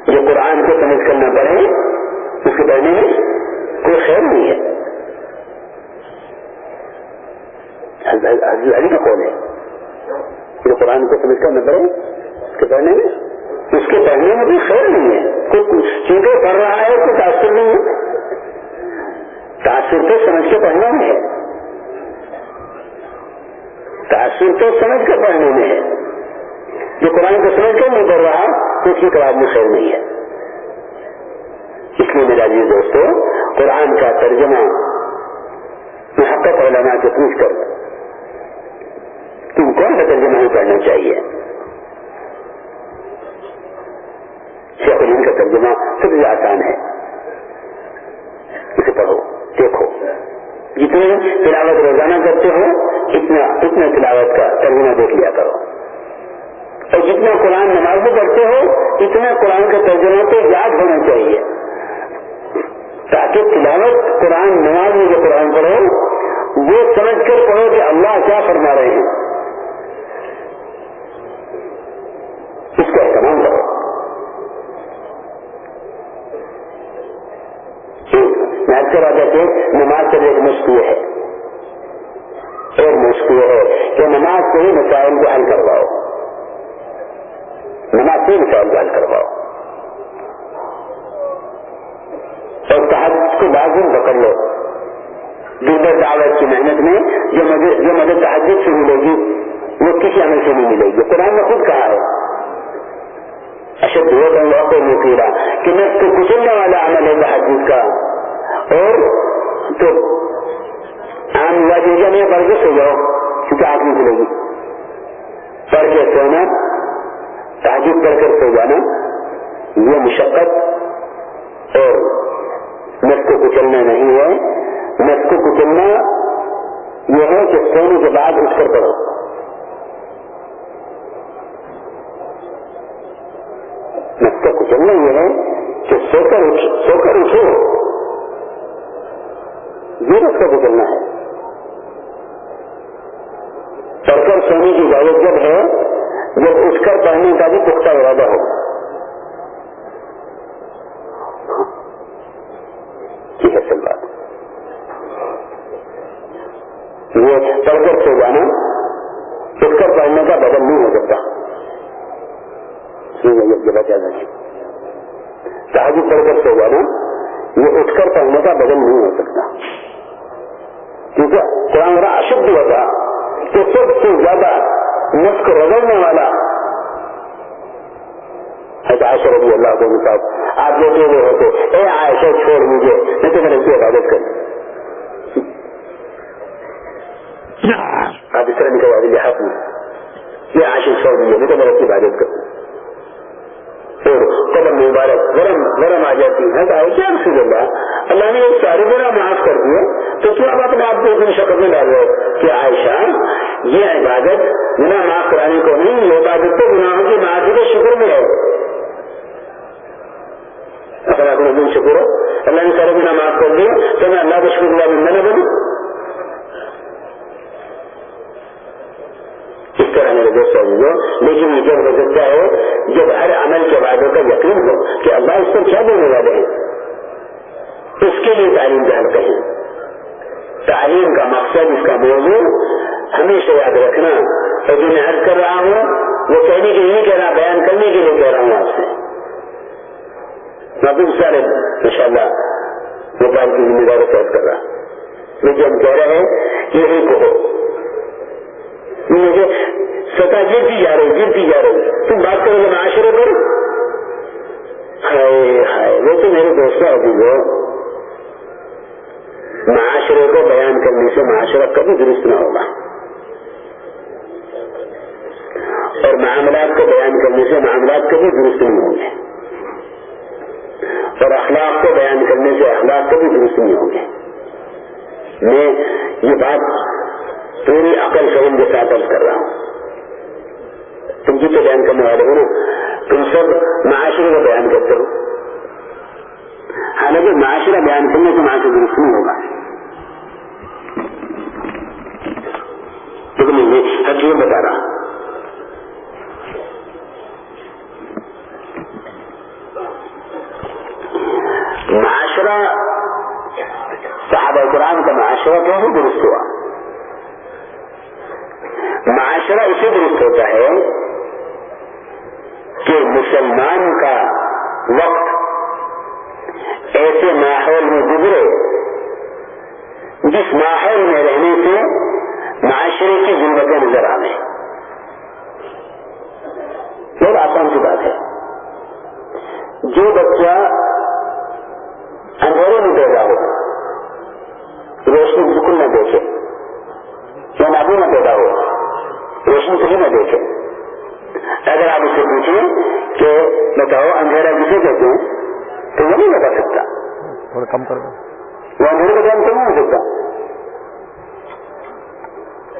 جو قرآن کو سمجھ کر نہ پڑھے، اس کے پڑھنے میں کوئی خیر نہیں ہے۔ علی کا کون ہے۔ جو قرآن کو سمجھ کر نہ پڑھے اس کے پڑھنے میں۔ اس کے پڑھنے میں کوئی خیر نہیں ہے۔ کیونکہ پڑھ رہا ہے تو تاثر نہیں ہے۔ تاثر تو سمجھ کے پڑھنے میں ہے۔ تاثر تو سمجھ کے پڑھنے میں ہے۔ جو قرآن کو سمجھ کر نہیں پڑھ رہا، تو اس کی کتاب میں خیر نہیں ہے۔ اس لیے میرا جی دوستو، قرآن کا ترجمہ محبت علماء سے پوچھ کر تم کون سا ترجمہ ہی پڑھنا چاہیے؟ شیخ الہند کا ترجمہ سب سے آسان ہے۔ اسے پڑھو، دیکھو۔ جتنی تلاوت روزانہ کرتے ہو، اتنا اتنا تلاوت کا ترجمہ دیکھ لیا کرو۔ اور جتنا قرآن نماز میں پڑھتے ہو، اتنا قرآن کا ترجمہ تو یاد ہونا چاہیے۔ تاکہ تلاوت قرآن نماز میں جو قرآن پڑھو، وہ سمجھ کر پڑھو کہ اللہ کیا فرما رہے ہیں۔ اس کا اہتمام کرو۔ میں کر آ جاتے نماز سے ایک مشکل ہے۔ ایک مشکل ہے کہ نماز سے ہی مسائل کو حل کرواؤ۔ نماز سے ہی مسائل کو حل کرواؤ۔ اور تحت کو بازو پکڑ لو۔ دوسرے دعوت کی محنت میں جو مدد جو مدد تحجد سے ملے گی، وہ کسی عمل سے نہیں ملے گی۔ قرآن نے خود کہا ہے۔ أشد وضع وأقوى مطيرا كما تكتب على عمل الله حديثك أو تب عن واجه جميع برجة سجاء شكا عقلي سلجي برجة سونا تعجب برجة سجانا هي مشقت. أو. نسكو كتلنا نهي هو نسكو كتلنا. يهو كتلنا يهو كتلنا يهو كتلنا کہ سونے کچلنا یہ ہے کہ سو کر سو کر اٹھو۔ یہ نس کا کچلنا ہے؟ پڑھ کر سونے کی اجازت جب ہے، جب اٹھ کر پڑھنے کا بھی پختہ ارادہ ہو۔ بات۔ یہ پڑھ کر سو جانا، اٹھ کر پڑھنے کا بدل نہیں ہو سکتا۔ جگہ کیا جائے تاجی پڑھ کر سو جانا یہ اٹھ کر پڑھنے کا بدل نہیں ہو سکتا۔ کیونکہ قرآن میرا اشد ہوتا کہ سب سے زیادہ نفس کو رگڑنے والا۔ عائشہ رضی اللہ کو مثال آپ جو کہ وہ ہوتے؟ اے عائشہ، چھوڑ مجھے، میں تو میں کی عبادت کر آپ اس طرح نکل والے لحاظ میں۔ یہ عائشہ چھوڑ مجھے میں تو میں کی عبادت کروں۔ قدم مبارک گرم گرم آ جاتی ہے کہ کیا رسول اللہ؟ اللہ نے ایک سارے گنا معاف کر دیے، تو کیا آپ اپنے آپ کو اتنی شکل میں ڈال رہے کہ عائشہ، یہ عبادت گنا معاف کرانے کو نہیں، یہ عبادت تو گناہوں کی معافی کے شکر میں ہے۔ اگر آپ نے شکر ہو، اللہ نے سارے گنا معاف کر دیا تو میں اللہ کا شکر اللہ بندہ نہ بنوں۔ اس طرح میرے دوست ہو لیکن یہ جب ہو سکتا ہے جب ہر عمل کے وعدوں کا یقین ہو کہ اللہ اس کو کیا دینے والے ہیں۔ اس کے لیے تعلیم بیان کہیں۔ تعلیم کا مقصد، اس کا موضوع ہمیشہ یاد رکھنا۔ اور جو میں حرض کر رہا ہوں، وہ کہنے کے لیے کہہ رہا بیان کرنے کے لیے کہہ رہا ہوں آپ سے۔ میں بہت سارے ان شاء اللہ موبائل کی ذمہ داری پیش کر رہا لیکن ہم کہہ رہے ہیں، یہی کہو۔ مجھے سطح گرتی جا رہی گرتی جا رہی تم بات کرو گے معاشرے پر۔ ہائے ہائے، وہ تو میرے دوستوں ابھی وہ۔ معاشرے کو بیان کرنے سے معاشرہ کبھی درست نہ ہوگا۔ اور معاملات کو بیان کرنے سے معاملات کبھی درست نہیں ہوں گے۔ اور اخلاق کو بیان کرنے سے اخلاق کبھی درست نہیں ہوں گے۔ میں یہ بات پوری عقل فہم کے ساتھ عرض کر رہا ہوں۔ تم جی تو بیان کرنے والے ہو نا، تم سب معاشرے کو بیان کرتے ہو۔ حالانکہ معاشرہ بیان کرنے سے معاشرہ درست نہیں ہوگا۔ لیکن میں ہر چیز بتا رہا معاشرہ صحابہ قرآن کا معاشرہ کیسے درست ہوا؟ معاشرہ اسے درست ہوتا ہے کہ مسلمان کا وقت ایسے ماحول میں گزرے جس ماحول میں رہنے سے معاشرے کی ضرورتیں نظر آنے۔ بہت آسان سی بات ہے۔ جو بچہ اندھیرے میں پیدا ہو، روشنی بالکل نہ دیکھے۔ یا نابو نہ پیدا ہو روشنی کہیں نہ دیکھے۔ اگر آپ اس سے پوچھیں کہ بتاؤ اندھیرا کسے کہتے ہیں تو وہ نہیں بتا سکتا۔ تھوڑا کم کر دو۔ وہ اندھیرے کا بیان تو نہیں ہو سکتا۔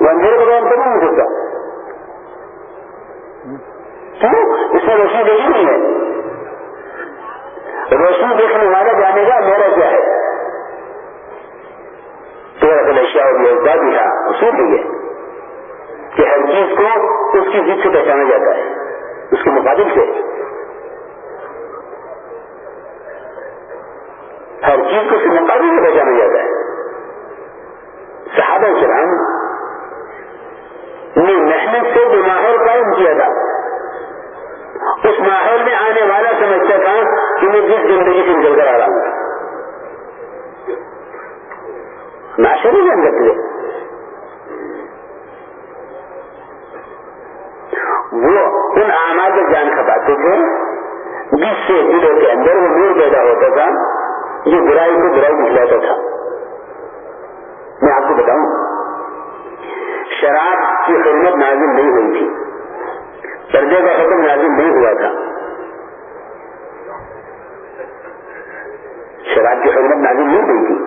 وہ اندھیرے کا بیان تو نہیں ہو سکتا۔ کیوں اس میں روشنی دیکھی نہیں ہے۔ روشنی دیکھنے والا جانے گا میرا کیا ہے؟ تو اگر اشیاء اور یوگا بھی تھا اصول ہے کہ ہر چیز کو اس کی ضد سے پہچانا جاتا ہے، اس کے مقابل سے۔ ہر چیز کو اس کے مقابل سے پہچانا جاتا ہے۔ صحابہ کرام نے محنت سے جو ماحول قائم کیا تھا، اس ماحول میں آنے والا سمجھتا تھا کہ میں جس زندگی سے نکل کر آ رہا ہوں۔ ناشا نہیں جان کرتی ہے وہ ان اعمال کو جان کھپاتے تھے جس سے دلوں کے اندر وہ نور پیدا ہوتا تھا۔ جو برائی کو برائی نکلاتا تھا۔ میں آپ کو بتاؤں، شراب کی خدمت نازل نہیں ہوئی تھی۔ پردے کا حکم نازل نہیں ہوا تھا۔ شراب کی حرمت نازل نہیں ہوئی تھی۔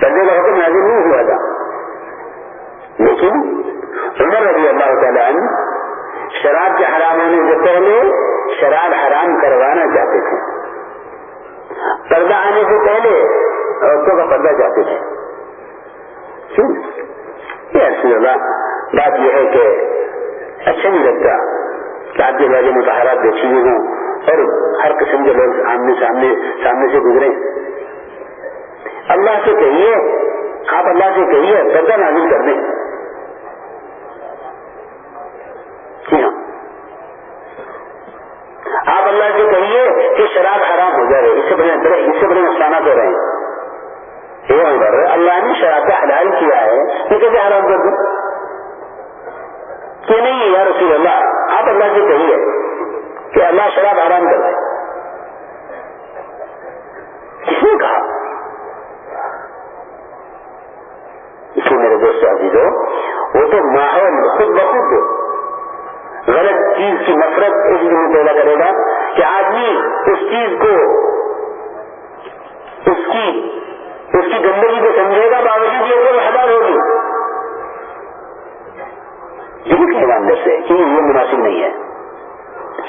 پردے کا حکم نازل نہیں ہوا تھا۔ لیکن عمر رضی اللہ تعالیٰ عنہ شراب کے حرام ہونے سے پہلے شراب حرام کروانا چاہتے تھے۔ پردہ آنے سے پہلے عورتوں کا پردہ چاہتے تھے۔ اللہ بات یہ ہے کہ اچھا نہیں لگتا کہ آپ کے والے متحرات دیکھی ہوئے ہوں اور ہر قسم کے لوگ آمنے سامنے سامنے سے گزرے اللہ سے کہیے، آپ اللہ سے کہیے پردہ نازل کر دیں۔ جی ہاں۔ آپ اللہ سے کہیے کہ شراب حرام ہو جائے، اس سے بڑے اس سے بڑے نقصانات ہو رہے ہیں۔ اللہ نے شراب کا حلال کیا ہے، یہ کیسے حرام کر دوں؟ کہ نہیں یا رسول اللہ، آپ اللہ سے کہیے کہ اللہ شراب حرام کر دے۔ کس نے کہا؟ اس لیے میرے دوست عزیزو، وہ تو ماحول خود بخود غلط چیز کی نفرت اس لیے پیدا کرے گا کہ آدمی اس چیز کو، اس کی اس کی گندگی کو سمجھے گا، باوجود یہ کوئی حلال ہوگی۔ جھوٹ کے معاملے سے کہ یہ مناسب نہیں ہے۔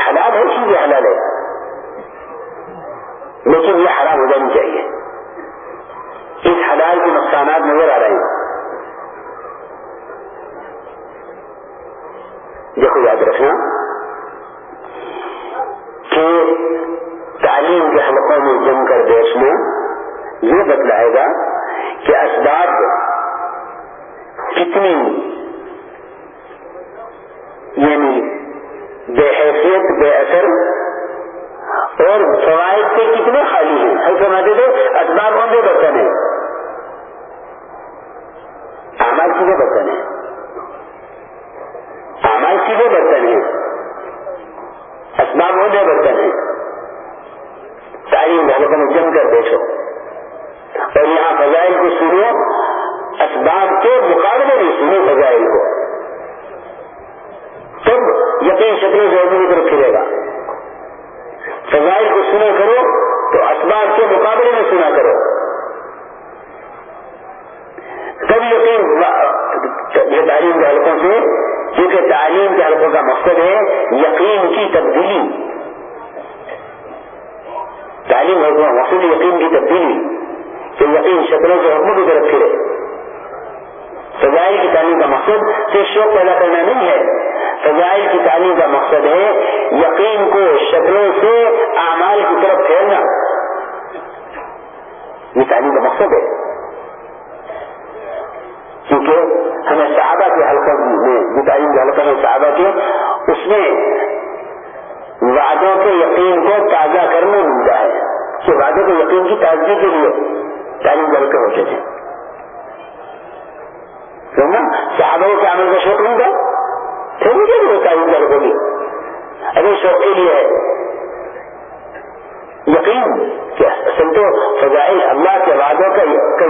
حلال ہے چیز یہ حلال ہے۔ لیکن یہ حرام ہو جانی چاہیے۔ اس حلال کے نقصانات نظر آ رہے ہیں۔ دیکھو یاد رکھنا کہ تعلیم کے حلقوں میں جم کر دیکھنا یہ بتلائے گا کہ اسباب کتنی یعنی بے حیثیت، بے اثر اور فوائد سے کتنے خالی ہیں۔ ہم سمجھتے تھے، اسباب ہوں گے برتن ہیں۔ اعمال سیدھے برتن ہیں۔ اعمال سیدھے برتن ہیں۔ اسباب ہوں برتن ہیں۔ تعلیم حلقوں میں جم کر دیکھو اور یہاں فضائل کو سنو۔ اسباب کے مقابلے میں سنو فضائل کو۔ تب یقین شکل سے کی طرف گا۔ فضائل کو سنا کرو تو اسباب کے مقابلے میں سنا کرو۔ تب یقین یہ تعلیم کے حلقوں سے کیونکہ تعلیم کے حلقوں کا مقصد ہے یقین کی تبدیلی۔ تعلیم حلقوں کا مقصد یقین کی تبدیلی، کہ یقین شکلوں سے حکموں کی طرف پھرے۔ فضائل کی تعلیم کا مقصد صرف شوق پیدا کرنا نہیں ہے، فضائل کی تعلیم کا مقصد ہے یقین کو شکلوں سے اعمال کی طرف پھیرنا۔ یہ تعلیم کا مقصد ہے۔ کیونکہ ہمیں صحابہ کے حلقوں میں جو تعلیم کے حلقہ میں صحابہ کے، اس میں وعدوں کے یقین کو تازہ کرنا ملتا ہے، کہ وعدوں کے یقین کی تازگی کے لیے تعلیم کے حلقے ہوتے تھے۔ صحابہ کے عمل کا شوق نہیں تھا؟ پھر مجھے بھی تعلیم کے حلقوں کی ابھی شوق کے لیے ہے۔ یقین کیا؟ اصل تو فضائل اللہ کے وعدوں کا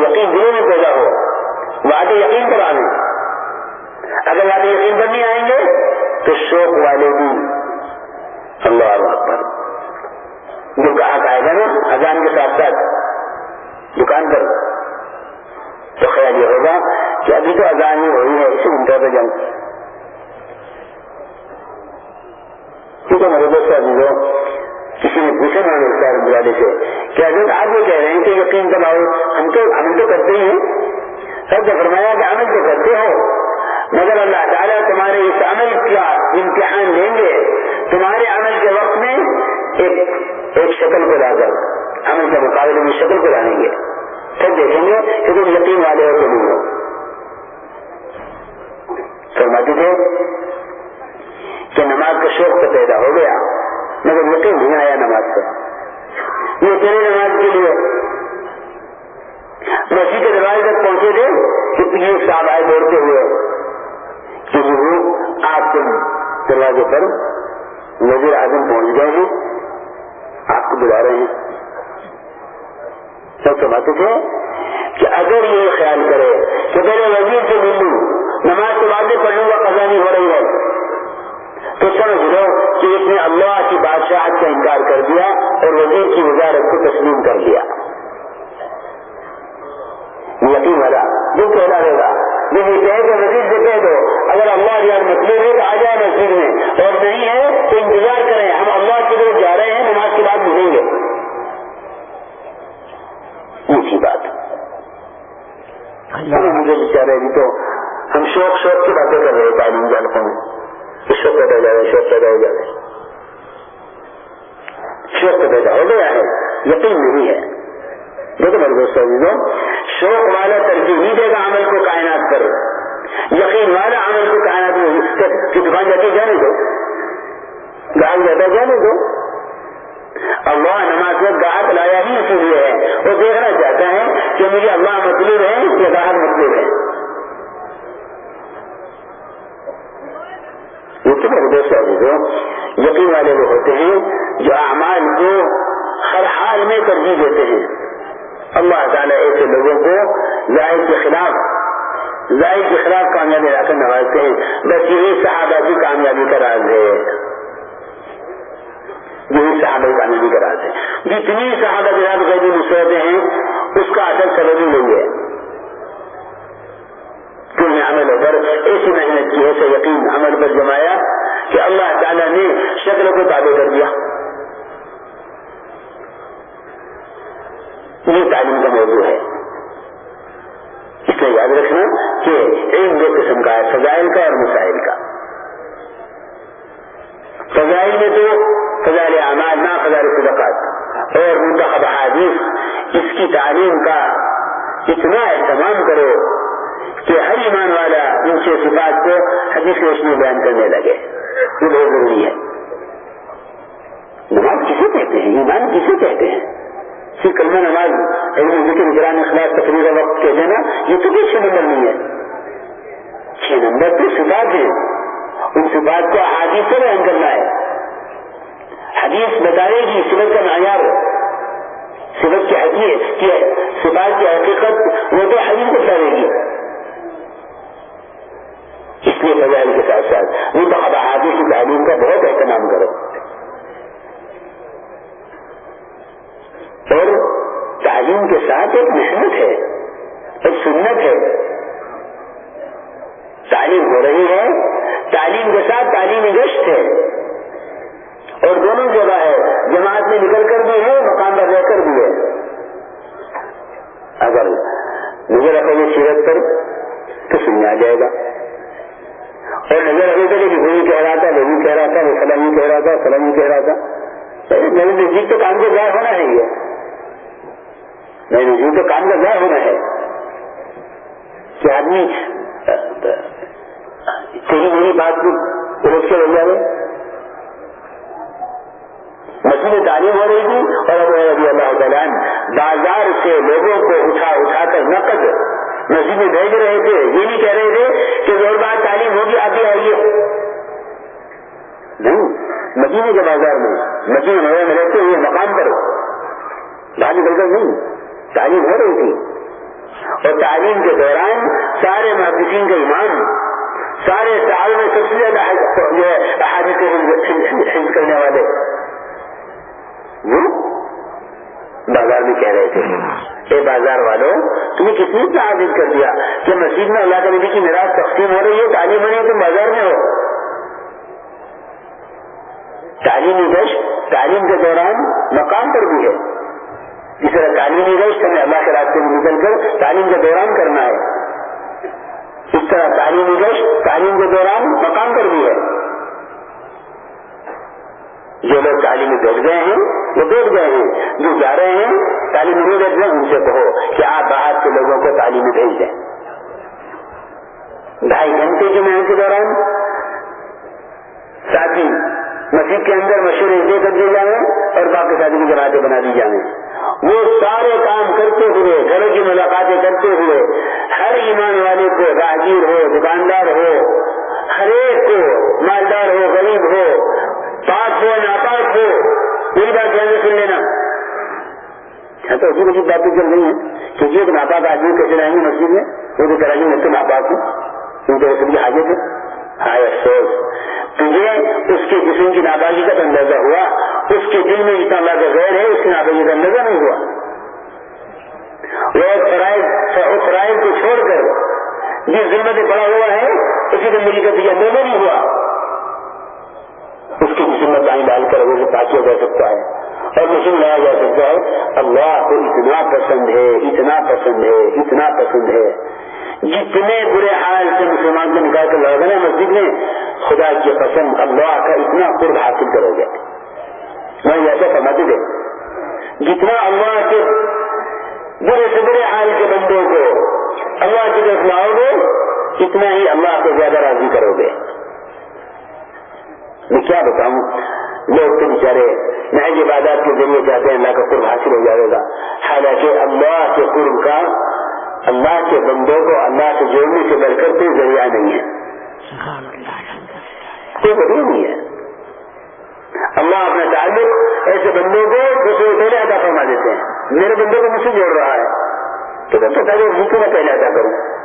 یقین دلوں میں پیدا ہو وعدے یقین پر آنے اگر وعدے یقین پر نہیں آئیں گے، تو شوق والے بھی۔ اللہ اکبر۔ جو گاہک آئے گا نا، اذان کے ساتھ ساتھ۔ دکان پر۔ تو خیال یہ ہوگا کہ ابھی تو اذان ہی ہوئی ہے، اسی گھنٹے پہ جنگ۔ ٹھیک ہے میرے دوست عزیزوں، کسی نے پوچھا نا اسلام برادری سے، کہ حضرت آپ یہ کہہ رہے ہیں کہ یقین کب ہم تو عمل تو کرتے ہی ہیں۔ سب فرمایا کہ عمل تو کرتے ہو، مگر اللہ تعالیٰ تمہارے اس عمل کا امتحان لیں گے۔ تمہارے عمل کے وقت میں ایک ایک شکل کو لا کر، عمل کے مقابلے میں شکل کو لائیں گے۔ پھر دیکھیں گے کہ تم یقین والے ہو تو نہیں ہو۔ فرماتے تھے کہ نماز کا شوق تو پیدا ہو گیا، مگر یقین نہیں آیا نماز پر یہ تیرے نماز کے لیے مسجد کے دروازے تک پہنچے تھے کہ یہ صاحب آئے دوڑتے ہوئے کہ وہ آپ کے دروازے پر وزیر اعظم پہنچ گئے ہیں، آپ کو بلا رہے ہیں۔ سب سمجھتے تھے کہ اگر یہ خیال کرے کہ میرے وزیر سے مل لوں، نماز کے بعد پڑھ لوں گا قضا نہیں ہو رہی ہے، تو سمجھ لو کہ اس نے اللہ کی بادشاہت کا انکار کر دیا اور وزیر کی وزارت کو تسلیم کر دیا۔ جو مجھے تو مسجد سے کہہ دو۔ اگر اللہ یار مطلوب ہے تو آ جائے مسجد میں۔ اور نہیں ہے تو انتظار کریں۔ ہم اللہ کی طرف جا رہے ہیں نماز کے بعد ملیں گے۔ اونچی بات۔ مجھے بچارے ابھی تو ہم شوق شوق کی باتیں کر رہے تعلیم جانتا ہوں شوق پیدا ہو جائے شوق پیدا ہو جائے۔ شوق پیدا ہو گیا ہے یقین نہیں ہے۔ دیکھو میرے دوست عزیزوں شوق والا ترجیح نہیں دے گا عمل کو کائنات پر۔ یقین والا عمل کو کائنات میں دکان جاتی جانے دو گاہک جاتا جانے دو اللہ نماز میں گاہک لایا ہی اسی لیے ہے۔ وہ دیکھنا چاہتا ہے کہ مجھے اللہ مطلوب ہے یا گاہک مطلوب ہے۔ یہ تو میرے دوست یقین والے وہ ہوتے ہیں جو اعمال کو ہر حال میں ترجیح دیتے ہیں۔ اللہ تعالیٰ ایسے لوگوں کو ظاہر کے خلاف ظاہر کے خلاف کامیابی لا کر نوازتے ہیں بس یہی صحابہ کی کامیابی کا راز ہے۔ یہی صحابہ کی کامیابی کا راز ہے۔ جتنی صحابہ کے ساتھ غیبی مصورتیں ہیں، اس کا اصل سبب نہیں ہے۔ کہ نے عمل پر ایسی محنت کی ایسے یقین عمل پر جمایا کہ اللہ تعالیٰ نے شکل کو تابع کر دیا۔ یہ تعلیم کا موضوع ہے۔ اس لیے یاد رکھنا کہ ایک دو قسم کا ہے، فضائل کا اور مسائل کا۔ فضائل میں تو فضائل اعمال، نہ فضائل صدقات۔ اور منتخب حادث اس کی تعلیم کا اتنا اہتمام کرو کہ ہر ایمان والا ان سے صفات کو حدیث روشنی بیان کرنے لگے۔ یہ بہت ضروری ہے۔ نماز کسے کہتے ہیں؟ ایمان کسے کہتے ہیں؟ صرف کلمہ نماز علم ذکر گران اخلاق تقریر وقت کہہ دینا یہ تو کوئی چھ نمبر نہیں ہے چھ نمبر تو صفات ہے ان صفات کو حادث سے بیان کرنا ہے حدیث بتائے گی صفت کا معیار صفت کی حقیقت صفات کی حقیقت وہ تو حدیث بتائے گی اس لیے فضائل کے ساتھ ساتھ وہ تو اب حادث کی تعلیم کا بہت اہتمام کرو اور تعلیم کے ساتھ ایک محنت ہے، ایک سنت ہے۔ تعلیم ہو رہی ہے، تعلیم کے ساتھ تعلیمی گشت ہے۔ اور دونوں جگہ ہے، جماعت میں نکل کر بھی ہے، مقام پر رہ کر بھی ہے۔ اگر نظر رکھو گے سیرت پر تو سننے آ جائے گا۔ اور نظر رکھے گا کہ وہی کہہ رہا تھا وہی کہہ رہا تھا، وہ فلاں کہہ رہا تھا، فلاں کہہ رہا تھا۔ میرے نزدیک جی تو کام کو ضائع ہونا ہے۔ یہ میرے نزدیک تو کام کا ضائع ہونا ہے۔ کہ آدمی، تیری میری بات کو روک کے رہ جائے۔ مسجد تعلیم ہو رہی تھی اور اب رضی اللہ تعالیٰ بازار سے لوگوں کو اٹھا اٹھا کر نقد مسجد میں بھیج رہے تھے۔ یہ نہیں کہہ رہے تھے کہ زور بات تعلیم ہوگی، آپ بھی آئیے۔ نہیں مدینے کے بازار میں مدینہ میں رہتے ہوئے مقام پر۔ باہر نکل کر نہیں۔ تعلیم ہو رہی تھی۔ اور تعلیم کے دوران سارے محدثین کے امام، سارے سال میں سب سے زیادہ حادث کرنے والے۔ وہ بازار میں کہہ رہے تھے۔ اے بازار والوں تمہیں کتنی تعریف کر دیا کہ مسجد میں اللہ کے نبی کی میراث تقسیم ہو رہی ہے، تعلیم ہو رہی ہے، تم بازار میں ہو۔ تعلیمی گشت تعلیم کے دوران مقام پر بھی ہے۔ جس طرح تعلیمی گشت ہمیں اللہ کے راستے میں نکل کر تعلیم کے دوران کرنا ہے۔ اس طرح تعلیمی گشت تعلیم کے دوران مقام پر بھی ہے۔ جو لوگ تعلیم بیٹھ گئے ہیں، وہ بیٹھ گئے ہیں۔ جو جا رہے ہیں، تعلیم نہیں بیٹھ گئے ان سے کہو کہ آپ باہر کے لوگوں کو تعلیم بھیج دیں۔ ڈھائی گھنٹے کی محنت کے دوران ساتھی مسجد کے اندر مشورے دے کر دیے جائیں اور باقی شادی کی جماعتیں بنا دی جائیں وہ سارے کام کرتے ہوئے، گھروں کی ملاقاتیں کرتے ہوئے، ہر ایمان والے کو راہگیر ہو، دکاندار ہو، ہر ایک کو مالدار ہو، غریب ہو، پاک ہو، ناپاک ہو میری بات دھیان سن لینا۔ تو اسی کچھ باتیں چل رہی ہیں کیونکہ ایک ناپاک آدمی کیسے رہیں گے مسجد میں؟ وہ تو کراچی میں تو ناپاک ہوں۔ کیونکہ اس کی حاجت ہے۔ ہائے افسوس۔ تجھے اس کے جسم کی ناپاکی کا اندازہ ہوا، اس کے دل میں جتنا اللہ کا غیر ہے، اس کی ناپاکی کا اندازہ نہیں ہوا۔ وہ فرائض فرائض کو چھوڑ کر جس ذمت پڑا ہوا ہے، اسی زندگی کا دیا میں نہیں ہوا۔ اس کی ذمہ داری ڈال کر وہ کیا جا سکتا ہے، اور مشین لایا جا سکتا ہے، اللہ کو اتنا پسند ہے، اتنا پسند ہے، اتنا پسند ہے۔ جتنے برے حال سے مسلمان کو نکال کر لگا مسجد میں خدا کی قسم اللہ کا اتنا قرب حاصل کرو گے۔ میں ایسا سمجھ دے جتنا اللہ کے برے سے برے حال کے بندوں کو اللہ کی طرف لاؤ گے، اتنا ہی اللہ کو زیادہ راضی کرو گے۔ میں کیا بتاؤں؟ لوگ تو بچارے محض عبادات کے ذریعے چاہتے ہیں اللہ کا قرب حاصل ہو جائے گا۔ حالانکہ اللہ کے قرب کا، اللہ کے بندوں کو اللہ سے جوڑنے سے بڑھ کر کوئی ذریعہ نہیں ہے۔ کوئی ذریعہ نہیں ہے۔ اللہ اپنا تعلق ایسے بندوں کو دوسرے پہلے ادا فرما دیتے ہیں۔ میرے بندوں کو مجھ سے جوڑ رہا ہے۔ تو میں پتا میں پہلے ادا کروں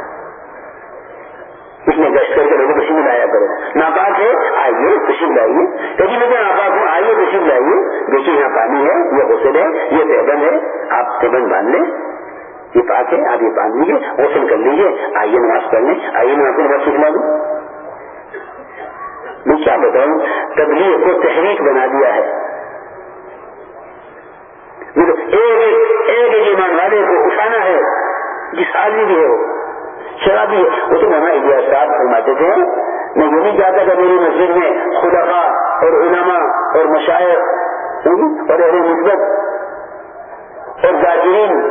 اس میں گشت کر کے لوگوں خوشی لایا کرو۔ ناپاک ہے آئیے، خوشی لائیے کبھی میں ناپاک ہوں آئیے، خوشی لائیے دیکھیے یہاں پانی ہے، یہ غسل ہے، یہ تہبند ہے۔ آپ تہبند باندھ لیں۔ یہ پاک ہے، آپ یہ باندھ لیجیے غسل کر لیجیے آئیے نماز پڑھ لیں آئیے نماز نماز سکھلا دوں میں کیا بتاؤں تبلیغ کو تحریک بنا دیا ہے۔ ایک ایک ایمان والے کو اٹھانا ہے، جس آدمی بھی ہے وہ شرابی ہے، وہ تو مانا الیاس صاحب فرماتے تھے۔ میں یہ نہیں چاہتا کہ میری مسجد میں خلفا اور علماء اور مشاعر اور اہل مثبت اور ذاکرین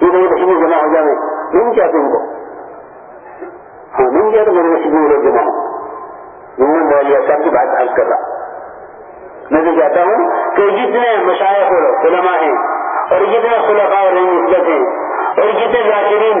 یہ میری مسجد میں جمع ہو جائے میں نہیں چاہتے ان کو؟ ہاں نہیں چاہتا میری مسجد میں لوگ جمع ہوں۔ ይህንም ወሊያ ቀርዱ በአት አልገባ ነዘጃታሁም ከእጅትነ መሻይኹ ነው ዑለማኤ እርጅትነ ኹለፋው ለሚስበት እርጅት ዛኪሪን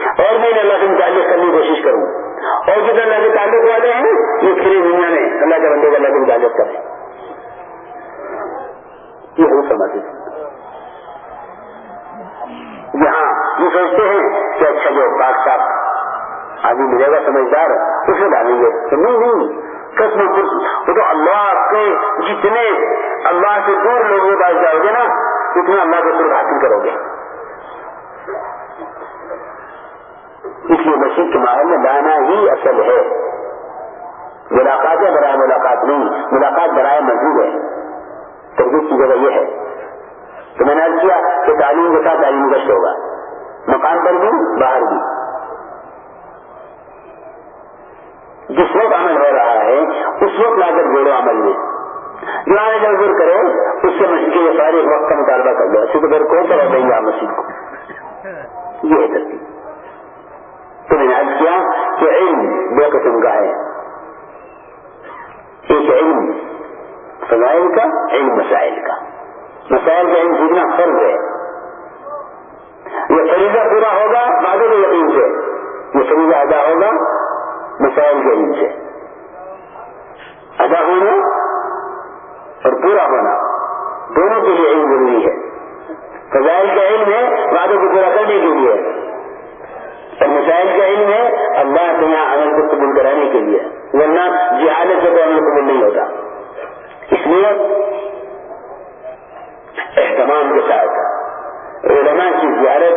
اور میں اللہ سے متعلق کرنے کی کوشش کروں۔ اور جتنے اللہ کے تعلق والے ہیں، یہ پھر دنیا میں اللہ کے بندے کا اللہ کے متعلق کریں۔ یہ بہت سمجھتے یہاں یہ سوچتے ہیں کہ اچھا جو پاک صاحب آدمی ملے گا، سمجھدار اسے ڈالیں گے۔ تو نہیں نہیں، قسم وہ تو اللہ کے جتنے اللہ سے دور لوگوں کے پاس جاؤ گے نا، اتنا اللہ کے سر حاصل کرو گے۔ اس لیے مسجد کے ماحول میں لانا ہی اصل ہے۔ ملاقاتیں برائے ملاقات نہیں، ملاقات برائے مسجد ہے۔ تربیت کی جگہ یہ ہے۔ تو میں نے عرض کیا کہ تعلیم کے ساتھ تعلیم گشت ہوگا۔ مکان پر بھی، باہر بھی۔ جس وقت عمل ہو رہا ہے، اس وقت لا کر جوڑو عمل میں۔ جو آنے ضرور کرے، اس سے مسجد کے سارے وقت کا مطالبہ کر لو۔ ایسے تو پھر کون سا رہ گا مسجد کو۔ یہ ہے ترتیب۔ تو میں نے عرض کیا کہ علم دو قسم کا ہے۔ ایک علم فضائل کا، علم مسائل کا۔ مسائل کا علم سیکھنا فرض ہے۔ یہ فریضہ پورا ہوگا بعد کے یقین سے۔ یہ فریضہ ادا ہوگا، مسائل کے علم سے۔ ادا ہونا اور پورا ہونا دونوں کے لیے علم ضروری ہے۔ فضائل کا علم ہے وعدوں کو پورا کرنے کے لیے۔ اور مسائل کا علم ہے اللہ کے یہاں عمل کو قبول کرانے کے لیے، ورنہ جہالت سے تو عمل قبول نہیں ہوتا۔ اس لیے اہتمام کے ساتھ علماء کی زیارت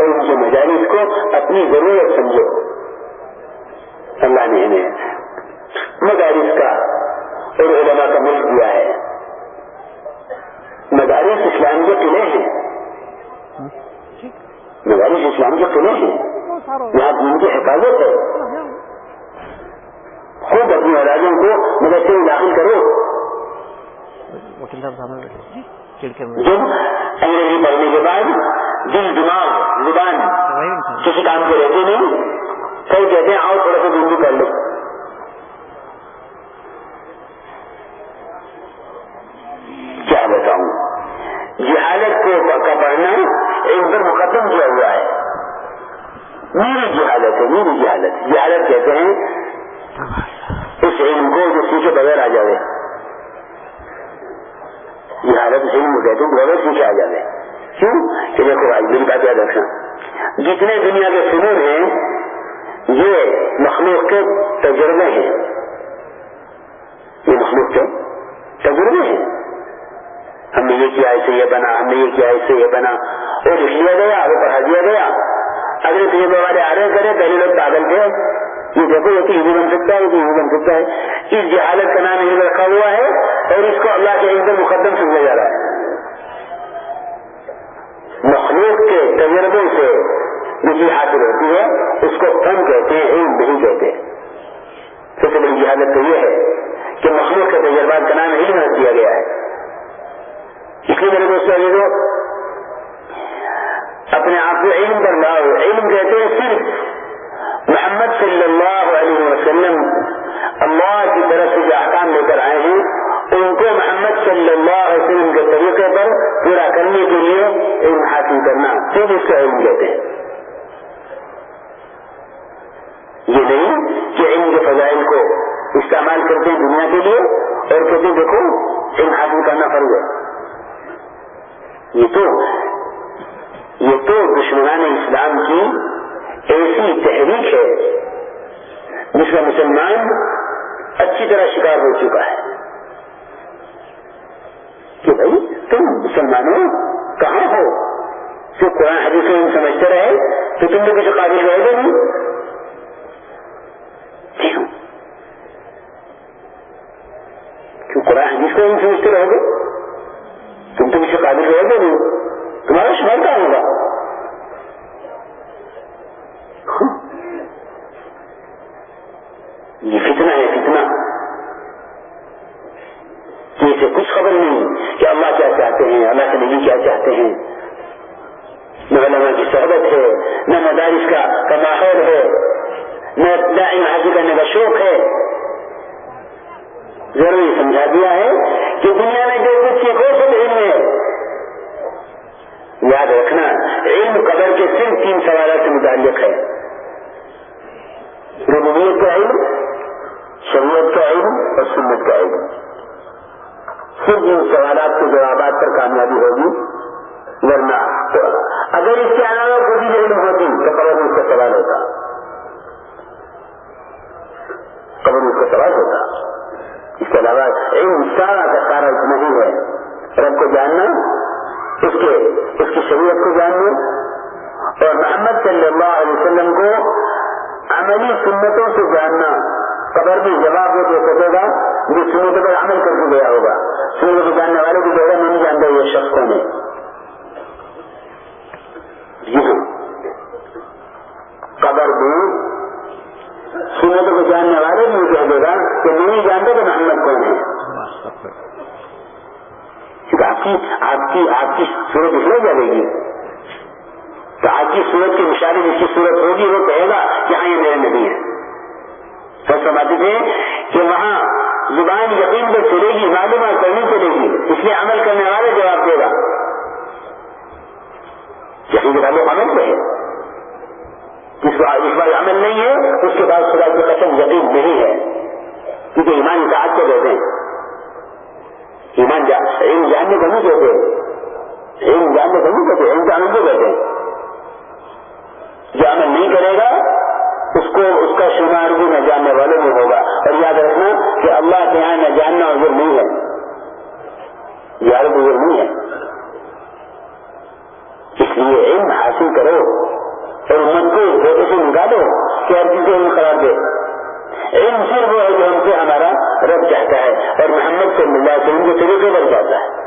اور ان کے مجالس کو اپنی ضرورت سمجھو۔ اللہ نے انہیں مدارس کا اور علماء کا ملک دیا ہے۔ مدارس اسلام کے قلعے ہیں۔ مدارس اسلام کے قلعے ہیں۔ یہاں دین کی حفاظت ہے خود اپنی اولادوں کو مدرسے میں داخل کرو۔ جب انگریزی پڑھنے کے بعد دل دماغ زبان کسی کام کو رہتے نہیں کئی کہتے ہیں آؤ تھوڑا سا دن بھی کر لو۔ کیا بتاؤں؟ جہالت کو کا پڑھنا ایک پر مقدم کیا ہوا ہے۔ میری جہالت ہے میری جہالت جہالت کہتے ہیں، اس علم کو جو سیکھے بغیر آ جائے جہالت علم کہتے ہیں، بغیر سیکھے آ جائے کیوں؟ کہ دیکھو بھائی، میری بات یاد رکھنا۔ جتنے دنیا کے فنون ہیں، یہ مخلوق کے تجربے ہیں۔ یہ مخلوق کے تجربے ہیں۔ ہم نے یہ کیا ایسے یہ بنا، ہم نے یہ کیا ایسے یہ بنا۔ وہ لکھ لیا گیا وہ پڑھا دیا گیا۔ اگلے تجربے والے آ رہے کرے، پہلے لوگ پاگل تھے۔ یہ دیکھو یہ تو بن سکتا ہے، یہ بھی بن سکتا ہے۔ اس جہالت کا نام یہ رکھا ہوا ہے اور اس کو اللہ کے علم مقدم سمجھا جا رہا ہے۔ مخلوق کے تجربے سے جو حاصل ہوتی ہے، اس کو فن کہتے ہیں علم نہیں کہتے۔ سب سے بڑی جہالت تو یہ ہے کہ مخلوق کے تجربات کا نام علم رکھ دیا گیا ہے۔ اس لیے میرے دوستوں یہ اپنے آپ کو علم پر لاؤ۔ علم کہتے ہیں صرف۔ محمد صلی اللہ علیہ وسلم اللہ کی طرف سے جو احکام لے کر آئے ہیں، ان کو محمد صلی اللہ علیہ وسلم کے طریقے پر پورا کرنے کے لیے علم حاصل کرنا۔ صرف اس کا علم کہتے ہیں۔ یہ نہیں کہ علم کے فضائل کو استعمال کرتے ہیں دنیا کے لیے اور کہتے دیکھو، علم حاصل کرنا فرض ہے۔ یہ تو یہ تو دشمنان اسلام کی ایسی تحریک ہے جس کا مسلمان اچھی طرح شکار ہو چکا ہے۔ کہ بھائی تم مسلمانوں کہاں ہو؟ جو قرآن حدیث میں سمجھتے رہے، تو تم نے کسی قابل رہے گا جی نہیں کیوں قرآن حدیث کو نہیں سمجھتے رہو گے؟ تم تو کسی قابل رہے گا نہیں تمہارا شمار کہاں ہوگا؟ یہ فتنہ ہے فتنہ کہ اسے کچھ خبر نہیں کہ اللہ کیا چاہتے ہیں، اللہ کے نبی کیا چاہتے ہیں۔ نہ علماء کی صحبت ہے، نہ مدارس کا کا ماحول ہے۔ نہ دائم حاضر کرنے کا شوق ہے۔ ضروری سمجھا دیا ہے کہ دنیا میں جو کچھ سیکھو سب علم ہے یاد رکھنا، علم قبر کے صرف تین سوالات سے متعلق ہے۔ ربوبیت کا علم شریعت کا علم اور سنت کا علم۔ صرف ان سوالات کے جوابات پر کامیابی ہوگی، ورنہ اگر اس کے علاوہ کوئی بھی علم ہوتی، تو قبر اس کا سوال ہوتا۔ قبر اس کا سوال ہوتا۔ اس کے علاوہ علم سارا کا سارا اتنا ہی ہے۔ رب کو جاننا اس کے، اس کی شریعت کو جاننا اور محمد صلی اللہ علیہ وسلم کو عملی سنتوں سے جاننا قبر میں جواب وہ دے سکے گا، جو سنتوں پر عمل کر کے گیا ہوگا۔ سنتوں کو جاننے والے کو جگہ نہیں جانتا یہ شخص کون ہے۔ قبر میں سنتوں کو جاننے والے بھی کہہ دے گا کہ نہیں جانتے تو محمد کون ہے۔ آپ کی آپ کی آپ کی صورت اس میں جائے گی۔ تو آپ کی صورت کے مشابے جس کی صورت ہوگی، وہ کہے گا کہ ہاں یہ میرے نبی ہے سب سمجھتے تھے کہ وہاں زبان یقین پہ چلے گی معلومات کرنی چلے گی۔ اس لیے عمل کرنے والے جواب دے گا۔ یقین کے تعلق عمل پہ ہے جس بار اس بار عمل نہیں ہے، اس کے بعد خدا کی قسم یقین نہیں ہے۔ کیونکہ ایمان اطاعت کو دیتے ہیں۔ ایمان جا علم جاننے کو نہیں کہتے علم جاننے کو نہیں کہتے علم جاننے کو کہتے ہیں۔ جو عمل نہیں کرے گا، اس کو، اس کا شمار بھی نہ جاننے والوں میں ہوگا۔ اور یاد رکھنا کہ اللہ کے یہاں نہ جاننا عذر نہیں ہے۔ یار عذر نہیں ہے۔ اس لیے علم حاصل کرو اور من کو دھوکے سے نکالو کہ ہر چیز علم قرار دے۔ علم صرف وہ ہے جو ہم سے ہمارا رب چاہتا ہے اور محمد صلی اللہ علیہ وسلم کے طریقے پر جاتا ہے۔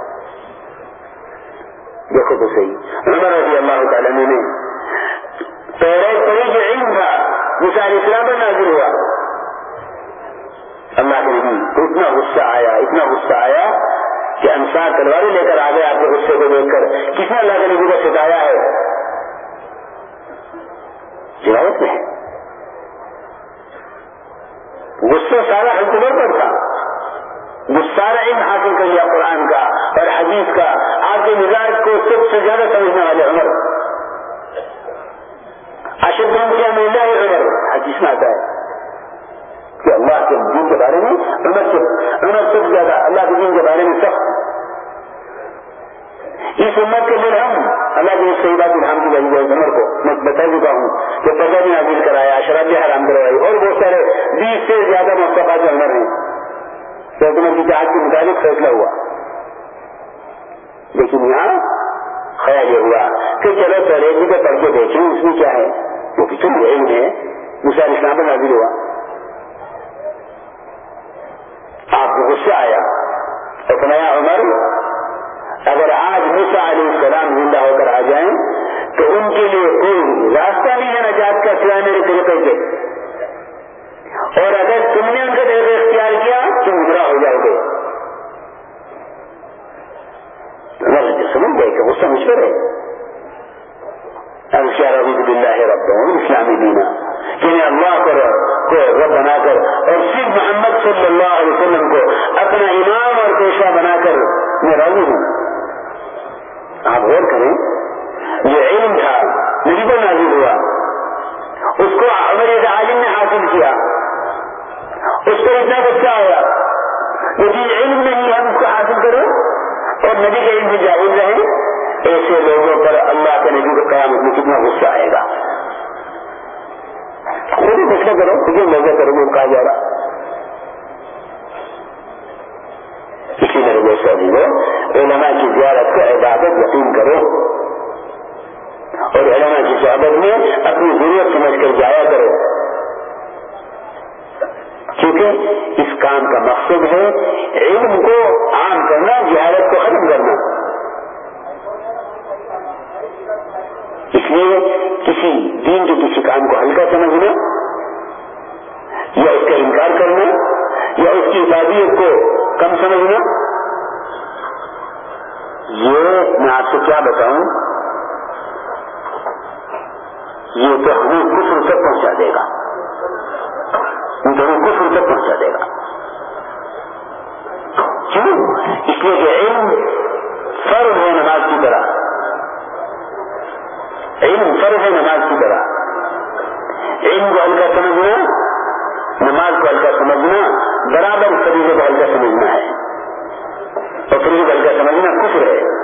دیکھو تو صحیح۔ عمر رضی اللہ تعالیٰ نے پہلے پڑھی جو علم تھا مثال اسلام پر نازل ہوا۔ اللہ کے نبی اتنا غصہ آیا، اتنا غصہ آیا کہ انسار تلواریں لے کر آ گئے آپ کے غصے کو دیکھ کر۔ کس نے اللہ کے نبی کو ستایا ہے۔ جلاوت میں غصہ سارا حکومت پر تھا سارا علم حاصل کر لیا قرآن کا اور حدیث کا۔ آپ کے مزاج کو سب سے زیادہ سمجھنے والے عمر۔ اشد کیا ملا ہے عمر؟ حدیث میں آتا ہے کہ اللہ کے دین کے بارے میں عمر سے عمر سب زیادہ اللہ کے دین کے بارے میں سخت۔ اس امت کے لیے ہم اللہ صحیح بات الحمد للہ عمر کو میں بتا چکا ہوں کہ پردہ بھی نازل کرایا شراب بھی حرام کروائی اور بہت سارے بیس سے زیادہ مستفا عمر ہیں۔ حکومت کی جہاز کے مطابق فیصلہ ہوا۔ لیکن یہاں خیال یہ ہوا کہ چلو پہلے جی کو پڑھ کے دیکھیں اس میں کیا ہے؟ وہ کتنے علم ہے۔ مسائل اسلام پر نازل ہوا۔ آپ کو غصہ آیا۔ تو فرمایا عمر اگر آج موسا علیہ السلام زندہ ہو کر آ جائیں، تو ان کے لیے کوئی راستہ نہیں ہے نجات کا سوائے میرے طریقے سے اور اگر تم نے ان کا طریقہ اختیار کیا، تم گمراہ ہو جاؤ گے۔ سمجھ گئے کہ غصہ مجھ پر ہے۔ بلّہ رب اسلامی دینا کہ یعنی اللہ کو کو رب بنا کر، اور صرف محمد صلی اللہ علیہ وسلم کو اپنا امام اور پیشہ بنا کر میں راضی ہوں۔ آپ غور کریں، یہ علم تھا نبی کو نازل ہوا۔ اس کو ہمارے عالم نے حاصل کیا۔ اس کو اتنا بچہ آیا لیکن جی، علم نہیں ہے اس کو حاصل کرو اور نبی کے علم سے جاہر رہے ایسے لوگوں پر اللہ کے نبی کو قیامت میں کتنا غصہ آئے گا؟ خود ہی فیصلہ کرو، کیونکہ موقع کرو گے، کہا جا رہا۔ اسی طرح جیسا بھی علماء کی زیارت کو عبادت یقین کرو۔ اور علماء کی صحبت میں اپنی ضرورت سمجھ کر جایا کرو۔ کیونکہ اس کام کا مقصد ہے علم کو عام کرنا، زیارت کو ختم کرنا۔ اس لیے کسی دین کے کسی کام کو ہلکا سمجھنا یا اس کا انکار کرنا یا اس کی عبادیت کو کم سمجھنا؟ یہ میں آپ سے کیا بتاؤں؟ یہ تو ہمیں کفر تک پہنچا دے گا۔ یہ تو ہمیں کفر تک پہنچا دے گا۔ کیوں اس لیے کہ علم فرض ہے نماز کی طرح۔ علم فرض ہے نماز کی طرح۔ علم کو ہلکا سمجھنا نماز کو ہلکا سمجھنا، برابر طریقے کو ہلکا سمجھنا ہے۔ اور طریقے کو ہلکا سمجھنا کفر ہے۔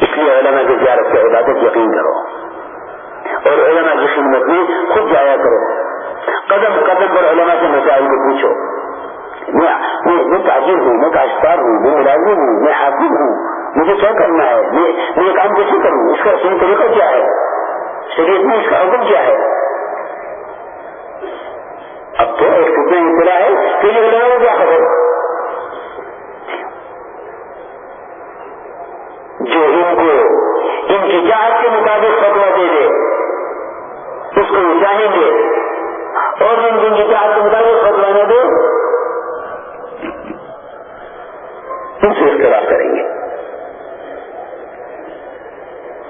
اس لیے علماء کی زیارت کی عبادت یقین کرو۔ اور علماء کی خدمت میں خود جایا کرو۔ قدم قدم پر علماء سے مسائل کو پوچھو۔ میں تاجر ہوں، میں کاشتکار ہوں، میں ملازم ہوں، میں حاکم ہوں۔ مجھے کیا کرنا ہے؟ میں یہ کام کیسے کروں؟ اس کا صحیح طریقہ کیا ہے؟ شریعت میں اس کا حکم کیا ہے؟ اب تو ایک کتنا اطلاع ہے کہ یہ علماء کیا خبر؟ جو ان کو ان کی جہاز کے مطابق فتوا دے دے، اس کو وہ چاہیں گے۔ اور ان کی جہاز کے مطابق فتوا نہ دے، ان سے اختلاف کریں گے۔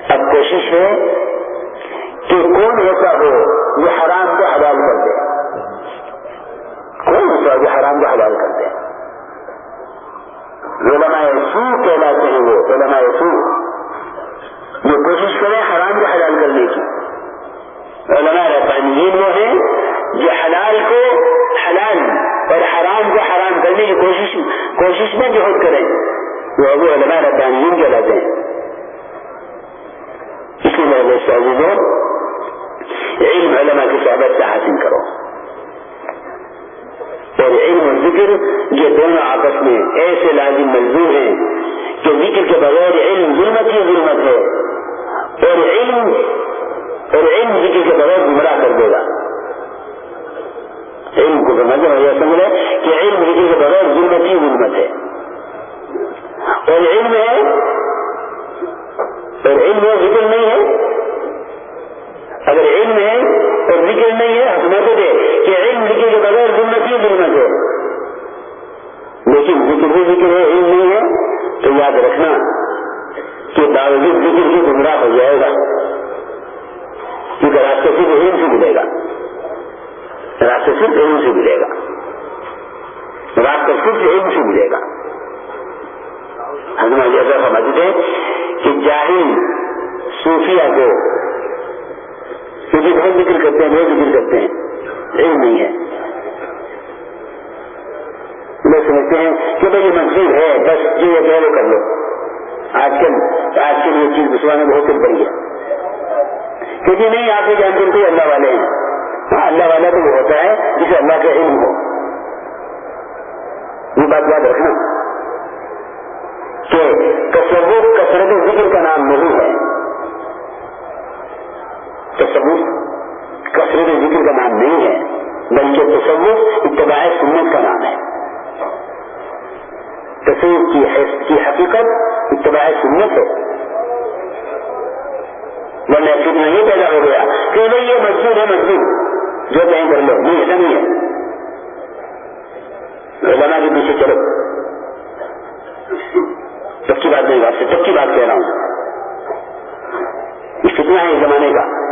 اب کوشش ہے کہ کون ایسا ہو کون ایسا جو حرام کو حلال کر دے علماء سو کہلاتے ہیں وہ علماء سو جو کوشش کریں حرام کو حلال کرنے کی علماء ربانیین وہ ہیں جو حلال کو حلال اور حرام کو حرام کرنے کی کوشش کوشش میں جہد کریں وہ ابو علماء ربانیین کہلاتے ہیں اسی وجہ سے علم علماء کی صحبت سے حاصل کرو اور علم اور ذکر یہ دونوں آپس میں ایسے لازم ملزوم ہیں کہ ذکر کے بغیر علم ظلمت ہی ظلمت ہے اور علم اور علم ذکر کے بغیر گمراہ کر دے گا علم کو سمجھے یہ سمجھ کہ علم ذکر کے بغیر ظلمت ہی ظلمت ہے اور علم ہے اور علم ہے ذکر نہیں ہے اگر علم ہے اور ذکر نہیں ہے حکومت دے کہ علم ذکر کے بغیر ظلمت ہی ظلمت ہے لیکن ذکر بھی ذکر ہے، علم نہیں ہے، تو یاد رکھنا کہ باوجود ذکر بھی گمراہ ہو جائے گا۔ کیونکہ راستے صرف علم سے ملے گا۔ راستے صرف علم سے ملے گا۔ راستے صرف علم سے ملے گا۔ ہم ایسا سمجھتے کہ جاہل صوفیہ کو کیونکہ جی بہت ذکر کرتے ہیں، بہت ذکر کرتے ہیں۔ علم نہیں ہے۔ لوگ سمجھتے ہیں کہ بھائی یہ منصوب ہے، بس جو یہ کہہ لو کر لو۔ آج کل آج کل یہ چیز مسلمان میں بہت بڑی ہے۔ کیونکہ نہیں، آپ یہ جانتے کوئی اللہ والے ہیں۔ ہاں اللہ والا تو وہ ہوتا ہے جسے اللہ کا علم ہو۔ یہ بات یاد رکھنا۔ کہ تصور کثرت ذکر کا نام نہیں ہے۔ تصور کثرت ذکر کا نام نہیں ہے، بلکہ تصور اتباع سنت کا نام ہے۔ تصور کی حقیقت اتباع سنت ہے۔ ورنہ فتنہ یہ پیدا ہو گیا کہ بھائی یہ مسجد ہے، مسجد۔ جو کہیں کر لو نہیں ایسا نہیں ہے۔ علماء کے پیچھے چلو۔ پکی بات نہیں بات سے پکی بات کہہ رہا ہوں۔ یہ فتنہ ہے زمانے کا؟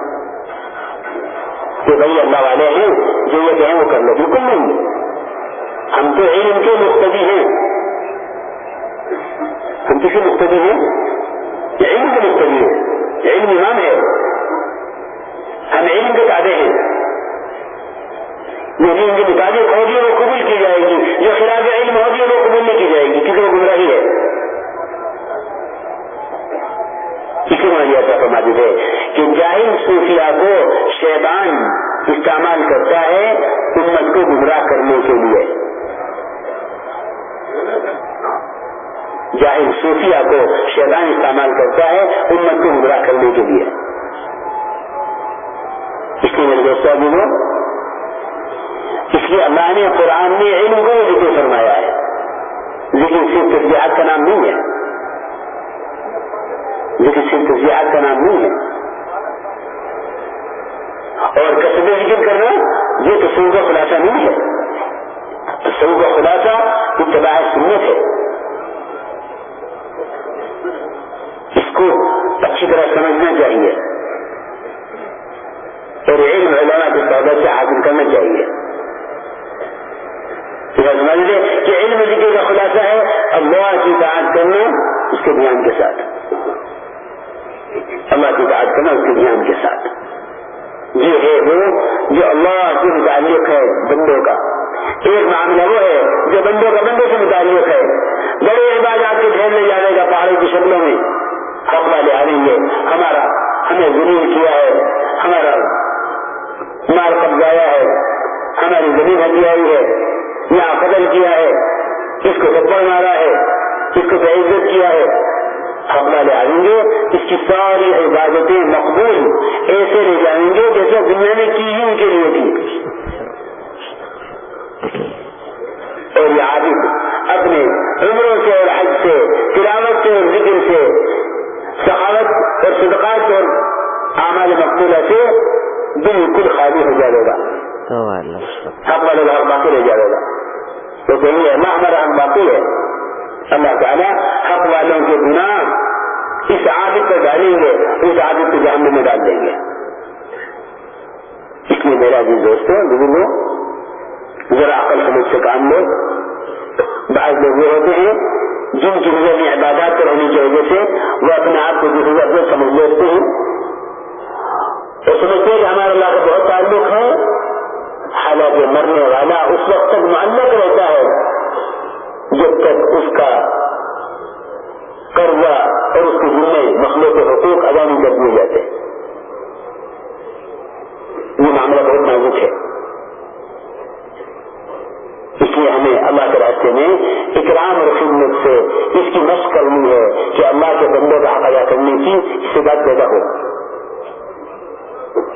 کہ بھائی اللہ والے ہیں جو یہ کہیں وہ کر لو بالکل نہیں۔ ہم تو علم کے مختبی ہیں۔ ہم کسی مختبی ہیں؟ یہ علم کے مختبی ہیں۔ یہ علم ایمان ہے۔ ہم علم کے دعوے ہیں۔ جو علم کے مطابق ہوگی وہ اسی میں ایسا فرما دیتے کہ جاہل صوفیہ کو شیطان استعمال کرتا ہے امت کو گمراہ کرنے کے لیے؟ جاہل صوفیہ کو شیطان استعمال کرتا ہے امت کو گمراہ کرنے کے لیے۔ اس لیے میرے دوستوں ابھی اس لیے اللہ نے قرآن میں علم کو ذکر فرمایا ہے۔ لیکن صرف تجزیات کا نام نہیں ہے۔ لیکن صرف تجزیات کا نام نہیں ہے۔ اور کسب ذکر کرنا یہ تصور کا خلاصہ نہیں ہے۔ تصور کا خلاصہ اتباع سنت ہے۔ اس کو اچھی طرح سمجھنا چاہیے۔ اور علم علماء کی صحبت سے حاصل کرنا چاہیے۔ سمجھ لے کہ علم ذکر کا خلاصہ ہے، اللہ کی تعداد کرنا اس کے دھیان کے ساتھ۔ اللہ کی تعداد کرنا اس کے دھیان کے ساتھ۔ یہ ہے وہ جو اللہ سے متعلق ہے بندوں کا۔ ایک معاملہ وہ ہے جو بندوں کا بندوں سے متعلق ہے۔ بڑے عبادات کے ڈھیر لے جانے کا پہاڑوں کی شکلوں میں۔ حق والے آئیں گے ہمارا ہمیں ضرور کیا ہے۔ ہمارا مال قبضایا ہے۔ ہماری زمین ہٹی آئی ہے۔ یہاں قتل کیا ہے۔ اس کو تھپڑ مارا ہے۔ اس کو بےعزت کیا ہے۔ حق والے آئیں گے اس کی ساری عبادتیں مقبول ایسے لے جائیں گے جیسے دنیا نے کی ہی ان کے لیے تھی۔ اور یہ عابد اپنے عمروں سے اور حج سے تلاوت سے اور ذکر سے سخاوت اور صدقات اور اعمال مقبولہ سے بالکل خالی ہو جائے گا۔ حق والے باقی رہ جائے گا۔ تو کہیں گے اللہ ہمارا حق باقی ہے۔ اللہ تعالیٰ حق والوں کے گناہ اس عادت پر ڈالیں گے، اس عادت کو جاننے میں ڈال دیں گے۔ اس لیے میرا بھی دوستوں بزرگوں، ذرا عقل سمجھ سے کام لو۔ بعض لوگ وہ ہوتے ہیں، جن کی نظر میں عبادات پر ہونے کی وجہ سے وہ اپنے آپ کو دوسری اپنے سمجھ لیتے ہیں۔ تو سمجھتے ہیں کہ ہمارے اللہ کا بہت تعلق ہے۔ حالانکہ مرنے والا اس وقت تک معلق رہتا ہے۔ جب تک اس کا قرضہ اور اس کے ذمے مسئلے کے حقوق ادا نہیں کر دیے جاتے۔ یہ معاملہ بہت نازک ہے۔ اس لیے ہمیں اللہ کے راستے میں اکرام اور خدمت سے اس کی مشق کرنی ہے کہ اللہ کے بندوں کا حق ادا کرنے کی اس پیدا ہو۔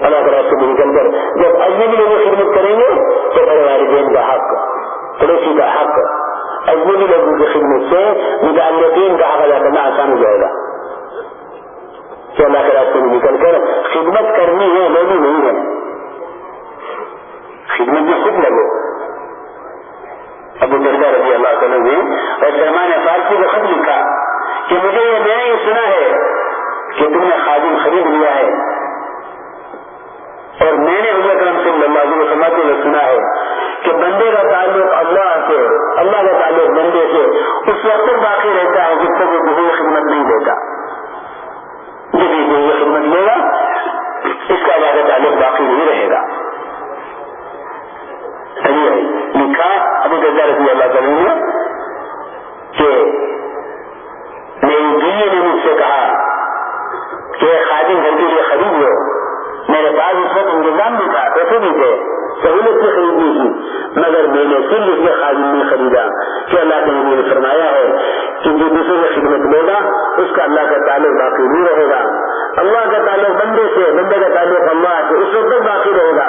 اللہ کے راستے میں نکل کر جب اجنبی لوگوں خدمت کریں گے تو بڑے والدین کا حق، پڑوسی کا حق اجنبی لوگوں کی خدمت سے متعلقین کا حق ادا کرنا آسان ہو جائے گا تو اللہ کے راستے میں نکل کر خدمت کرنی ہے لوگی نہیں ہے خدمت میں خود لگو ابو دردا رضی اللہ تعالیٰ نے اور سلمان فارسی کو خط لکھا کہ مجھے یہ میں نے یہ سنا ہے. کہ تم نے خادم خرید لیا ہے. اور میں نے حضرت کرم صلی اللہ علیہ وسلم کو سنا ہے کہ بندے کا تعلق اللہ سے بدلے گا اس کا زیادہ تعلق باقی نہیں رہے گا۔ لکھا ابو گزا رضی اللہ تعالی نے کہ میری دلی نے مجھ سے کہا کہ خادم گھر کے لیے خرید لو۔ میرے پاس اس وقت انتظام بھی تھا پیسے بھی تھے، سہولت سے خریدنی تھی، مگر میں نے پھر اس نے خادم نہیں خریدا کہ اللہ کے نبی نے فرمایا ہے کہ جو دوسرے کی خدمت لے گا، اس کا اللہ کا تعلق باقی نہیں رہے گا۔ اللہ کا تعلق بندے سے، بندے کا تعلق اللہ سے اس وقت تک باقی رہے گا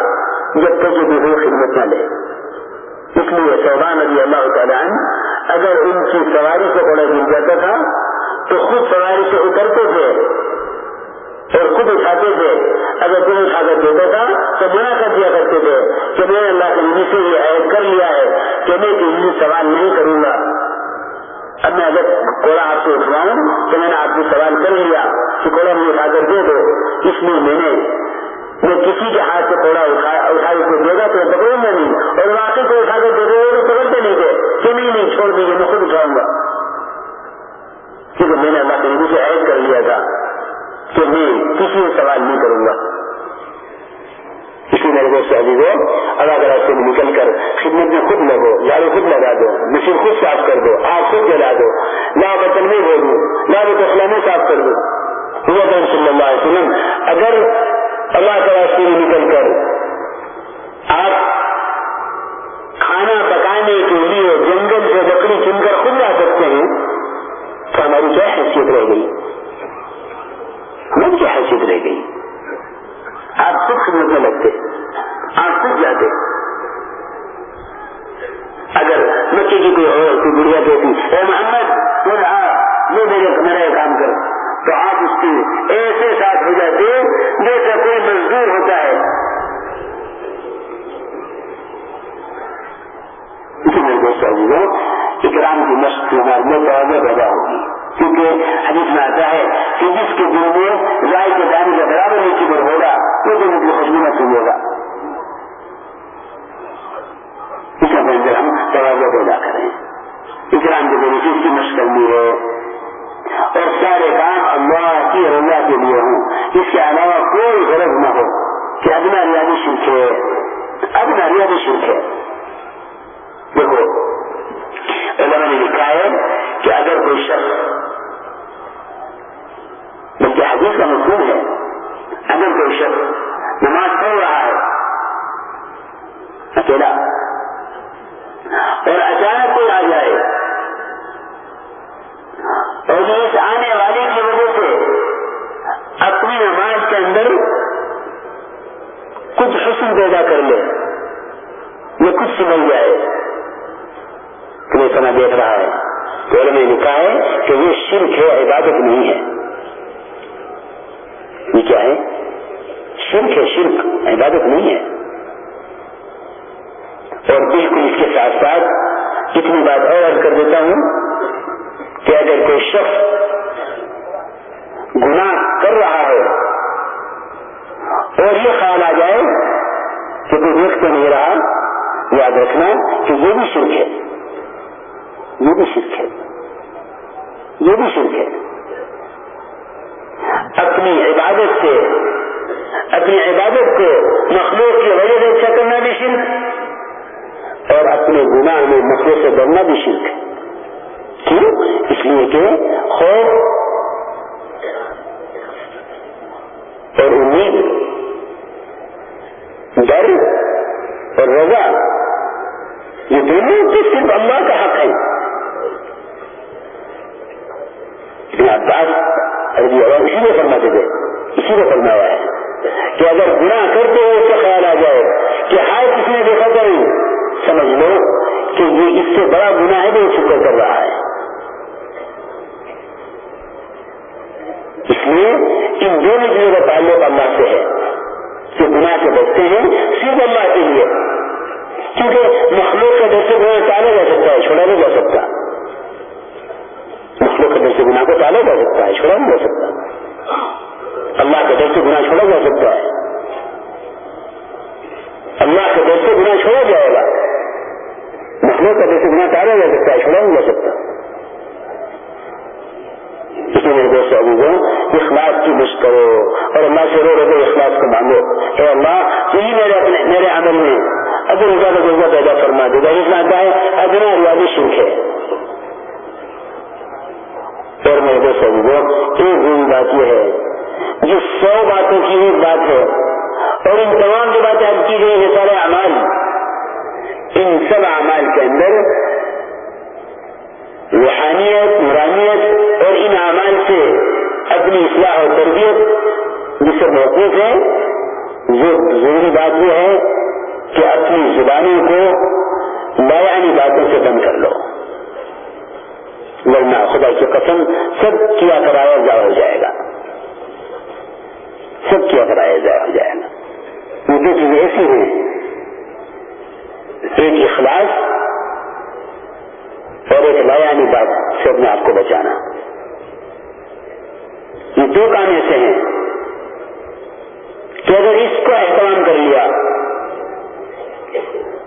جب تک یہ دوسرے خدمت نہ لے۔ اس لیے سودان نبی اللہ تعالیٰ اگر ان کی سواری سے بڑا مل جاتا تھا، تو خود سواری سے اترتے تھے اور خود اٹھاتے تھے۔ اگر کوئی اٹھا کر دیتا تھا، تو منع کر دیا کرتے تھے کہ میں اللہ کے نبی سے یہ عائد کر لیا ہے کہ میں کسی سوال نہیں کروں گا۔ اب میں اگر کوڑا آپ سے اٹھواؤں تو میں نے آپ کو سوال کر لیا کہ کوڑا مجھے اٹھا کر دے دو۔ اس لیے میں نے میں کسی کے ہاتھ سے کوڑا اٹھا کو دے گا تو پکڑوں گا نہیں۔ اور واقعی کو اٹھا کر دے دے تو پکڑتے نہیں تھے کہ نہیں نہیں، چھوڑ دیجیے میں خود اٹھاؤں گا۔ کیونکہ میں نے اللہ کے نبی سے عائد کر لیا تھا کہ میں کسی سے سوال نہیں کروں گا۔ اسی میرے دوست عزیز ہو اللہ تعالیٰ سے نکل کر خدمت میں خود لگو جھاڑو خود لگا دو، مشین خود صاف کر دو آگ خود جلا دو لا بتن میں دے دو لا بتخلا میں صاف کر دو۔ ہوا تو صلی اللہ علیہ وسلم، اگر اللہ تعالیٰ سے نکل کر آپ کھانا پکانے کے لیے جنگل سے لکڑی چن کر خود لا سکتے ہیں، تو ہماری کیا حیثیت رہ گئی؟ ہماری کیا حیثیت رہ گئی؟ آپ خود خدمت میں لگتے آپ خود جاتے۔ اگر بچے کی کوئی اور کوئی گڑیا کہتی، اے محمد یہ میرے میرا کام کر تو آپ اس کی ایسے ساتھ ہو جاتے جیسا کوئی مزدور ہوتا ہے۔ اکرام کی مشق کی ہمارے میں پیدا ہوگی۔ کیونکہ حدیث میں آتا ہے کہ جس کے دل میں رائے کے کا اندر ہم توجہ پیدا کریں اکرام کے ذریعے اس کی مشق کرنی ہے اور سارے کام اللہ کی رضا کے لیے ہوں. اس کے علاوہ کوئی غرض نہ ہو کہ ادنا ریاضی شرک ہے. ادنا ریاضی شرک ہے. دیکھو علماء نے لکھا ہے کہ اگر کوئی شخص بلکہ حدیث کا مفہوم ہے اگر کوئی شخص نماز پڑھ رہا ہے اکیلا اور اچانک کوئی آ جائے۔ اور اس آنے والے کی وجہ سے اپنی نماز کے اندر کچھ حسن پیدا کر لے۔ یا کچھ سمجھ جائے۔ تمہیں سنا دیکھ رہا ہے تو میں لکھا ہے کہ یہ شرک ہے، عبادت نہیں ہے۔ یہ کیا ہے؟ شرک ہے، شرک، عبادت نہیں ہے۔ اور بالکل اس کے ساتھ ساتھ اتنی بات اور کر دیتا ہوں کہ اگر کوئی شخص گناہ کر رہا ہے اور یہ خیال آ جائے کہ کوئی دیکھ تو نہیں رہا، یاد رکھنا کہ یہ بھی شرک ہے۔ یہ بھی شرک ہے۔ یہ بھی شرک ہے۔ اپنی عبادت سے، اپنی عبادت کو مخلوق کی وجہ سے اچھا کرنا بھی شرک۔ اور اپنے گناہ میں مخلوق سے ڈرنا بھی شرک ہے کیوں اس لیے کہ خوف اور امید ڈر اور رضا یہ دونوں تو صرف اللہ کا حق ہے عباس رضی اللہ اسی لیے فرماتے تھے اسی لیے فرمایا ہے کہ اگر گناہ کرتے ہوئے اس کا خیال آ جائے کہ ہائے کسی نے دیکھا کروں سمجھ لو کہ یہ اس سے بڑا گناہ ہے جو شکر کر رہا ہے۔ اس لیے ان دونوں چیزوں کا تعلق اللہ سے ہے۔ جو گناہ سے بچتے ہیں، صرف اللہ کے لیے۔ کیونکہ مخلوق کا در سے گناہ ٹالا جا سکتا ہے، چھوڑا نہیں جا سکتا۔ مخلوق کے در سے گناہ کو ٹالا جا سکتا ہے، چھوڑا نہیں جا سکتا۔ اللہ کے در سے گناہ، چھوڑا جا سکتا۔ ہے اللہ کے در سے گناہ چھوڑا جائے گا مخلوق کا در سے گناہ ٹالا جا سکتا ہے، چھوڑا نہیں جا سکتا۔ اس میں میرے دوست عزیزوں اخلاص کی مشق کرو۔ اور اللہ سے رو رو کے اخلاص کو مانگو۔ اے اللہ یہی میرے اپنے میرے عمل میں۔ اگر رضا کا جذبہ پیدا فرما دے گا اس میں آتا ہے ادنا ریاضی شرک ہے۔ اور میرے دوست عزیزوں ایک ضروری بات یہ ہے جو سو باتوں کی ایک بات ہے۔ اور ان تمام جو باتیں حد کی گئی ہیں سارے اعمال۔ ان سب اعمال کے اندر روحانیت، نورانیت اور ان اعمال سے اپنی اصلاح اور تربیت جس سے موقوف ہے وہ ضروری بات یہ ہے کہ اپنی زبانوں کو بیانی باتوں سے بند کر لو. ورنہ خدا کی قسم سب کیا کرایا جا ہو جائے گا. سب کیا کرایا جا ہو جائے گا. یہ دو چیزیں ایسی ہیں ایک اخلاص اور ایک بیانی بات سے اپنے آپ کو بچانا۔ یہ دو کام ایسے ہیں کہ اگر اس کو احترام کر لیا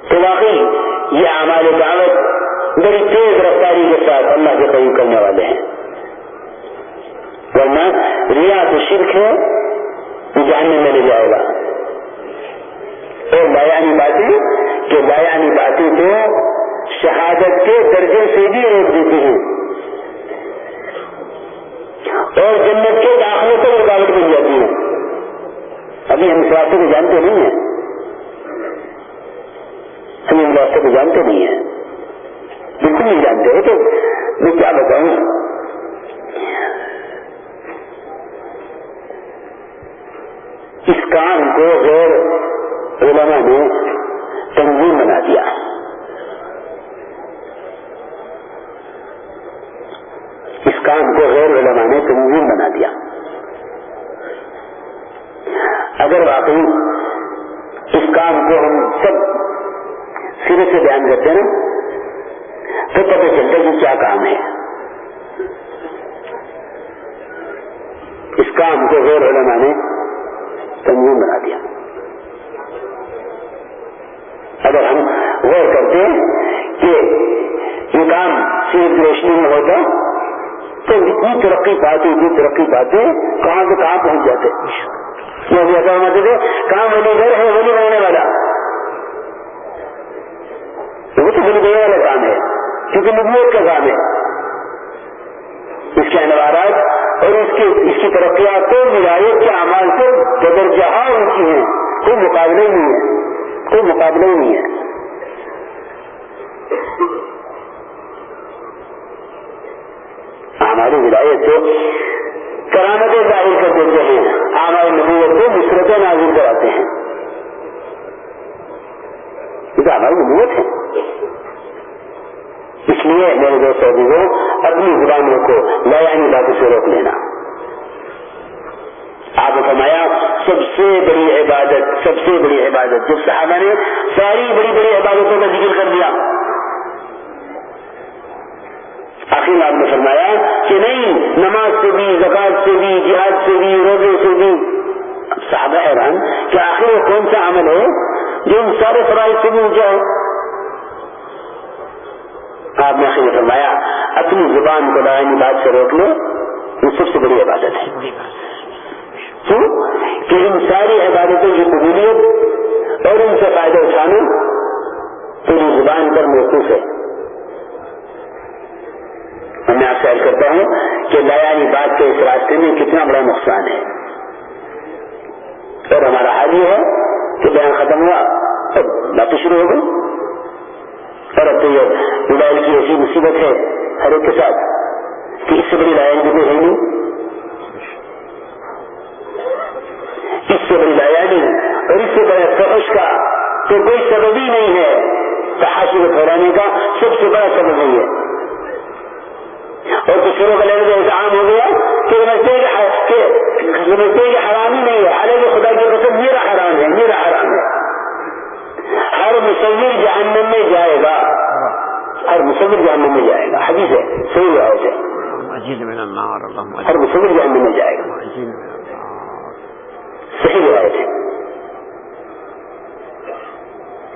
تو واقعی یہ ہمارے دعوت بڑی تیز رفتاری کے ساتھ اللہ کے قریب کرنے والے ہیں۔ ورنہ ریا تو شرک ہے جاننے میں لے جائے گا۔ اور بیانی باتیں کہ بیانی باتیں تو شہادت کے درجے سے بھی روک دیتی ہیں۔ اور جنت کے داخلے سے رکاوٹ بن جاتی ہیں ابھی ہم اس راستے کو جانتے نہیں ہیں۔ ہم ان راستے کو جانتے نہیں ہیں۔ بالکل نہیں جانتے ہو تو میں کیا بتاؤں؟ اس کام کو غیر علماء نے تنظیم بنا دیا۔ اس کام کو غیر علماء نے تنظیم بنا دیا۔ اگر واقعی اس کام کو ہم سب سرے سے بیان کرتے نا، تو پتہ چلتا کہ کیا کام ہے۔ اس کام کو غیر علماء نے تنظیم بنا دیا۔ اگر ہم غور کرتے کہ یہ کام صرف روشنی میں ہوتا تو اتنی ترقی پاتے اتنی ترقی پاتے، کہاں سے کہاں پہنچ جاتے؟ ایسا ہونا تھے کہاں ولی گھر ہے، ولی بننے والا؟ وہ تو ولی دینے والا کام ہے کیونکہ نبوت کا کام ہے۔ اس کے انوارات اور اس کی اس کی ترقیات کو ولایت کے اعمال سے بدرجہ اونچی ہیں، کوئی مقابلے نہیں ہے کوئی مقابلہ ہی نہیں ہے۔ ہماری ولایت کو کرامتیں ظاہر کر دیتے ہیں۔ ہماری نبوت کو مصرتیں نازل کراتے ہیں۔ یہ ہماری نبوت ہے۔ اس لیے میرے دوست عزیزوں اپنی زبانوں کو لیانی باتوں سے روک لینا۔ آپ نے فرمایا، سب سے بڑی عبادت، سب سے بڑی عبادت جب صحابہ نے ساری بڑی بڑی عبادتوں کا ذکر کر دیا۔ آخر آپ نے فرمایا کہ نہیں، نماز سے بھی زکات سے بھی، جہاد سے بھی، روزے سے بھی۔ صحابہ حیران، کہ آخر وہ کون سا عمل ہے جو ان سارے فرائض سے بھی اونچا ہے آپ نے آخر فرمایا، اپنی زبان کو لائنی بات سے روک لو، یہ سب سے بڑی عبادت ہے۔ کیوں کہ ان ساری عبادتوں کی قبولیت اور ان سے فائدہ اٹھانا پوری زبان پر موقف ہے۔ میں آپ سے کرتا ہوں کہ بیانی بات کے اس راستے میں کتنا بڑا نقصان ہے۔ اور ہمارا حال یہ ہے کہ بیان ختم ہوا، اب بات شروع ہو گئی۔ اور اب تو یہ موبائل کی ایسی مصیبت ہے ہر ایک کے ساتھ کہ اس سے بڑی لائن بھی نہیں۔ اس سے بڑی بیانی اور اس سے بڑے فحش کا تو کوئی سبب ہی نہیں ہے۔ تحاشی کو پھیلانے کا سب سے بڑا سبب ہے۔ یہ اور دوسروں کا لینے کا عام ہو گیا کہ سمجھتے سمجھتے کہ حرام ہی نہیں ہے۔ حالانکہ خدا کی قسم میرا حرام ہے میرا حرام ہے۔ ہر مصور جہنم میں جائے گا۔ ہر مصور جہنم میں جائے گا۔ حدیث ہے صحیح ہے ہر مصور جہنم میں جائے گا۔ صحيح آيته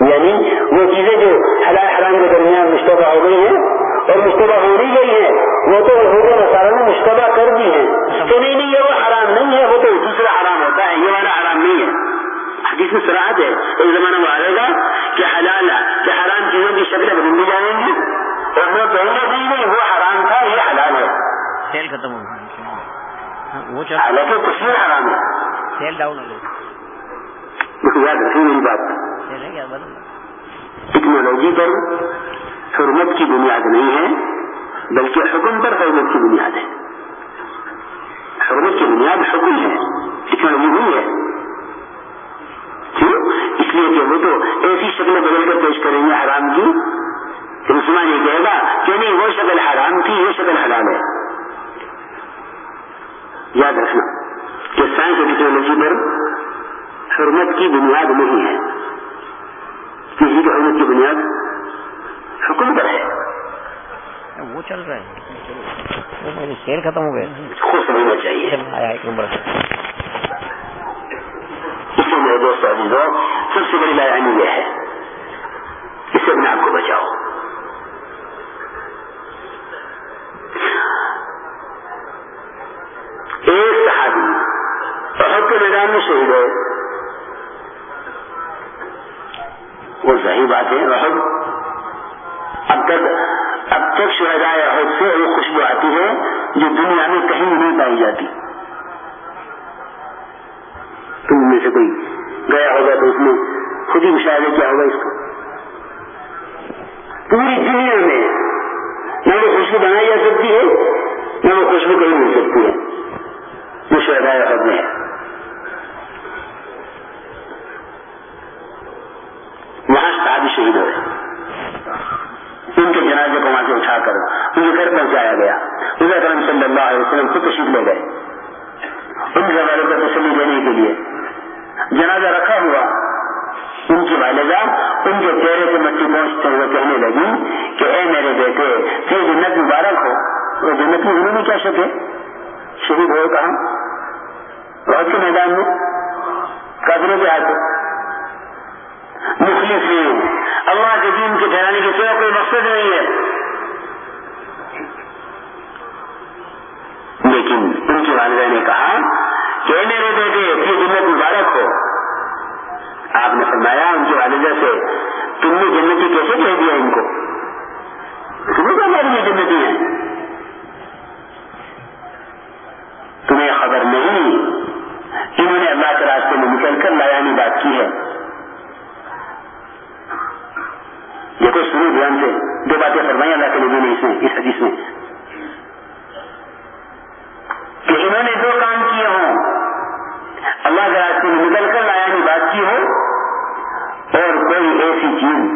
یعنی وہ چیزیں جو حلال حرام کے درمیان مشتبہ ہو گئی ہیں اور مشتبہ ہو نہیں گئی ہیں وہ تو حضور مسالہ نے مشتبہ کر دی ہیں۔ تو نہیں نہیں یہ وہ حرام نہیں ہے وہ تو دوسرا حرام ہوتا ہے یہ والا حرام نہیں ہے۔ حدیث میں سراحت ہے ایک زمانہ وہ آئے گا کہ حلال کہ حرام چیزوں کی شکلیں بدل دی جائیں گی۔ اور وہ کہیں گے نہیں وہ حرام تھا یہ حلال ہے۔ سیل ختم ہو گئی ہاں، وہ چل حالانکہ کچھ حرام ہے۔ سیل ڈاؤن ہو گئی یاد رکھیں میری بات۔ سیل ہے بدل ٹیکنالوجی پر حرمت کی بنیاد نہیں ہے، بلکہ حکم پر حرمت کی بنیاد ہے۔ حرمت کی بنیاد حکم ہے، ٹیکنالوجی نہیں ہے۔ کیوں؟ اس لیے کہ وہ تو ایسی شکل بدل کر پیش کریں گے حرام کی کہ مسلمان یہ کہے گا کہ نہیں، وہ شکل حرام تھی، یہ شکل حلال ہے۔ یاد رکھنا کہ سائنس اور ٹیکنالوجی پر حرمت کی بنیاد نہیں ہے۔ کسی کی حرمت کی بنیاد حکم پر ہے۔ وہ چل رہا ہے۔ میری سیل ختم ہو گئے۔ خود سمجھنا چاہیے۔ آیا ایک نمبر سے۔ اس سے میرے دوست عزیزوں سب سے بڑی لڑائی یہ ہے۔ اس سے اپنے آپ کو بچاؤ۔ ایک صحابی بہت کے میدان میں شہید ہے وہ صحیح بات ہے رحم اب تک اب تک شہدائے عہد سے وہ خوشبو آتی ہے جو دنیا میں کہیں نہیں پائی جاتی۔ تم میں سے کوئی گیا ہوگا تو اس میں خود ہی مشاہدہ کیا ہوگا اس کو؟ پوری دنیا میں نہ وہ خوشبو بنائی جا سکتی ہے، نہ وہ خوشبو کہیں مل سکتی ہے۔ وہ شہدائے عہد میں ہے۔ وہاں صحابی شہید ہوئے ان کے جنازے کو وہاں سے اٹھا کر انہیں گھر پہنچایا گیا۔ رضا کرم صلی اللہ علیہ وسلم خود تشریف لے گئے۔ ان کے زمانے کو تسلی دینے کے لیے جنازہ رکھا ہوا۔ ان کی والدہ ان کے چہرے سے مٹی پہنچتے ہوئے کہنے لگی کہ اے میرے بیٹے پھر جنت مبارک ہو۔ وہ جنت میں انہوں نے کیا شکے شہید ہوئے کہاں؟ بہت کے میدان میں قدروں کے ہاتھ مخلص مخلصین اللہ کے دین کے ٹھہرانے کے سوا کوئی مقصد نہیں ہے۔ لیکن ان کی والدہ نے کہا کہ میرے بیٹے، یہ جنت مبارک ہو۔ آپ نے فرمایا، ان کی والدہ سے، تم نے جنتی کیسے کہہ دیا ان کو؟ تمہیں کیا ہماری یہ جنتی ہے؟ تمہیں خبر نہیں انہوں نے اللہ کے راستے میں نکل کر لایانی بات کی ہے۔ دیکھو سنو دھیان سے دو باتیں فرمائی اللہ کے نبی نے اس میں اس حدیث میں۔ کہ انہوں نے دو کام کیے ہوں، اللہ کے راستے میں نکل کر لایانی بات کی ہو، اور کوئی ایسی چیز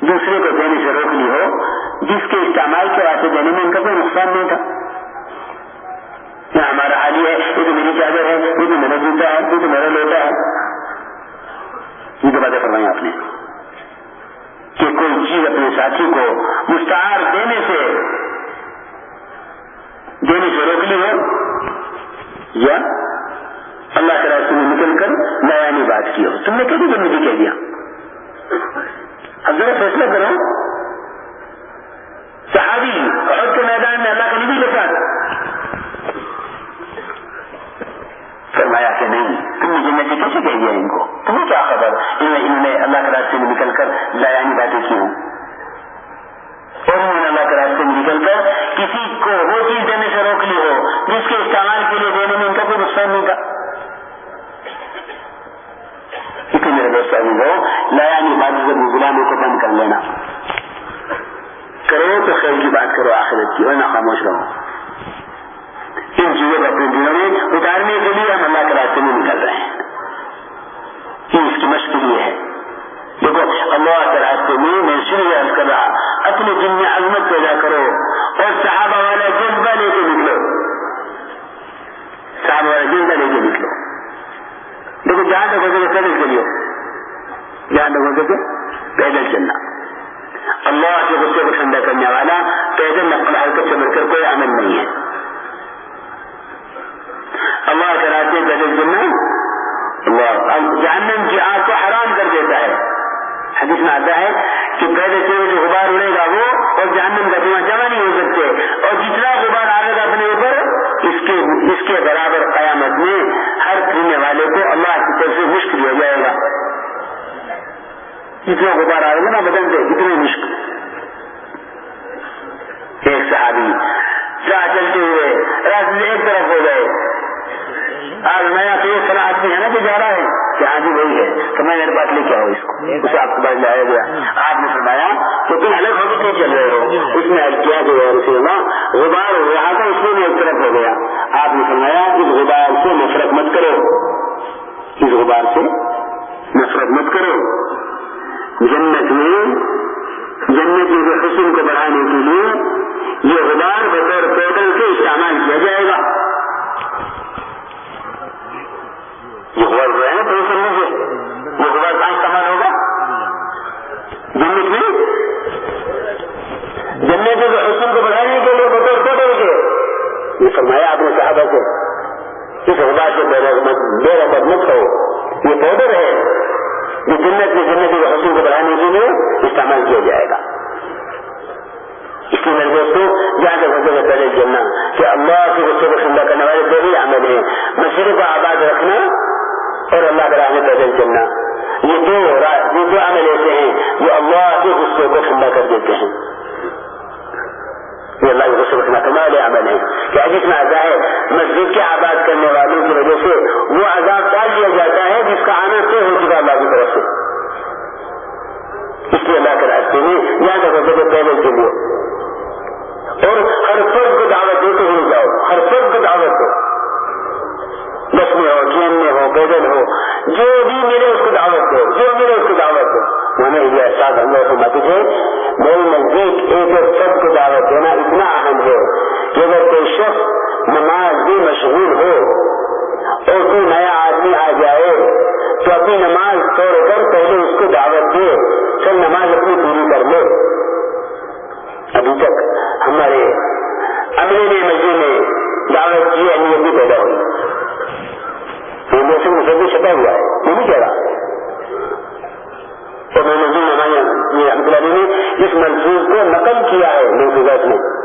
دوسرے کو دینے سے روک لی ہو، جس کے استعمال کے واسطے دینے میں ان کا کوئی نقصان نہیں تھا۔ نہ ہمارا حال ہے یہ تو میری چادر ہے یہ تو میرا جوتا ہے یہ تو میرا لوٹا ہے۔ یہ تو باتیں فرمائی آپ نے۔ کوئی جی چیز اپنے ساتھی کو مستعار دینے سے دینے سے روک لی ہو یا اللہ کے راستے میں نکل کر بیانی بات کی ہو۔ تم نے کبھی زندگی کہہ دیا؟ اب ذرا فیصلہ کرو۔ صحابی عہد کے میدان میں اللہ کا نبی لکھا فرمایا کہ نہیں، تم نے جنتی کیسے کہہ دیا ان کو؟ تمہیں کیا خبر؟ انہوں نے اللہ کے راستے میں نکل کر لایانی باتیں کی ہوں۔ اور انہوں نے اللہ کے راستے میں نکل کر کسی کو وہ چیز دینے سے روک لی ہو جس کے استعمال کے لیے دینے میں ان کا کوئی نقصان نہیں تھا۔ کیونکہ میرے دوست عزیز ہو لایانی بات سے غلاموں کو بند کر لینا۔ کرو تو خیر کی بات کرو، آخرت کی ورنہ خاموش رہو ان چیزوں کو اپنے دلوں میں اتارنے کے لیے ہم اللہ کے راستے میں نکل رہے ہیں۔ یہ اس کی مشکل یہ ہے۔ دیکھو، اللہ کے راستے میں میں شروع عرض کر رہا، اپنے دل میں عظمت پیدا کرو اور صحابہ والا جذبہ لے کے نکلو۔ صحابہ والا جذبہ لے کے نکلو۔ دیکھو، جہاں تک ہو سکے پیدل چلیے جہاں تک ہو سکے پیدل چلنا۔ اللہ کے غصے کو ٹھنڈا کرنے والا پیدل نقل حرکت سے بڑھ کر کوئی عمل نہیں ہے۔ اللہ کے راستے پیدل چلنا اللہ۔ جہنم کی آگ کو حرام کر دیتا ہے۔ حدیث میں آتا ہے کہ پہلے سے جو غبار اڑے گا وہ، اور جہنم کا دھواں جمع نہیں ہو سکتے۔ اور جتنا غبار آئے گا اپنے اوپر، اس کے اس کے برابر قیامت میں ہر پینے والے کو اللہ کی طرف سے مشک دیا جائے گا۔ جتنا غبار آئے گا نا بدن سے اتنے مشک۔ ایک صحابی راہ چلتے ہوئے، راستے ایک طرف ہو گئے۔ آج نیا تو یہ صلاح آدمی ہے نا کہ جا رہا ہے کہ ہاں جی وہی ہے۔ تو میں میرے پاس لے کے آؤ اس کو؟ اسے آپ کے پاس لایا گیا۔ آپ نے فرمایا کہ تم الگ ہو کے کیوں چل رہے ہو۔ اس نے حل کیا کہ رسول اللہ غبار ہو رہا تھا اس میں ایک طرف ہو گیا۔ آپ نے فرمایا اس غبار سے نفرت مت کرو۔ اس غبار سے نفرت مت کرو۔ جنت میں جنت کے حسن کو بڑھانے کے لیے یہ غبار بطور پیدل سے استعمال کیا جائے گا۔ یہ غبار جو ہے نا تو سمجھ لیجیے یہ غبار کہاں استعمال ہوگا۔ جنت میں جنت کے حسن کو بڑھانے کے لیے بطور پیدل کے یہ فرمایا آپ نے صحابہ سے اس غبار سے بے رغبت مت ہو یہ پودر ہے یہ جنت میں جنت کے حسن کو بڑھانے کے لیے استعمال کیا جائے گا۔ اس لیے میرے دوستوں جہاں تک ہوتے پہلے چلنا کہ اللہ کے غصے کو ٹھنڈا کرنے والے دو ہی عمل ہیں۔ مسجد کو آباد رکھنا اور اللہ کے راہ میں پیدل چلنا یہ دو یہ دو عمل ایسے ہیں جو اللہ کے غصے کو ٹھنڈا کر دیتے ہیں۔ یہ اللہ کے غصے کو ٹھنڈا کرنے والے عمل ہیں۔ کہ حدیث میں آتا ہے، مسجد کے آباد کرنے والوں کی وجہ سے وہ عذاب ڈال دیا جاتا ہے جس کا آنا طے ہو چکا اللہ کی طرف سے۔ اس لیے اللہ کے راستے میں یہاں تک ہوتے کہ پیدل چلیے اور ہر فرد کو دعوت دیتے ہوئے جاؤ، ہر فرد کو دعوت دو۔ بس میں ہو ٹرین میں ہو پیدل ہو جو بھی ملے اس کو دعوت دو، جو ملے اس کو دعوت دو۔ ہمیں یہ احساس ہم لوگ سمجھتے تھے میری نزدیک ایک ایک سب کو دعوت دینا اتنا اہم ہے کہ اگر کوئی شخص نماز بھی مشہور ہو اور کوئی نیا آدمی آ جائے تو اپنی نماز توڑ کر پہلے اس کو دعوت دے، پھر نماز اپنی پوری کر لے۔ ابھی تک ہمارے اگلے نے موسم سے بھی چھپا ہوا ہے یہ نہیں کہہ رہا۔ تو میں نے ہمارے نے اس منصوب کو نقل کیا ہے۔ محفوظات میں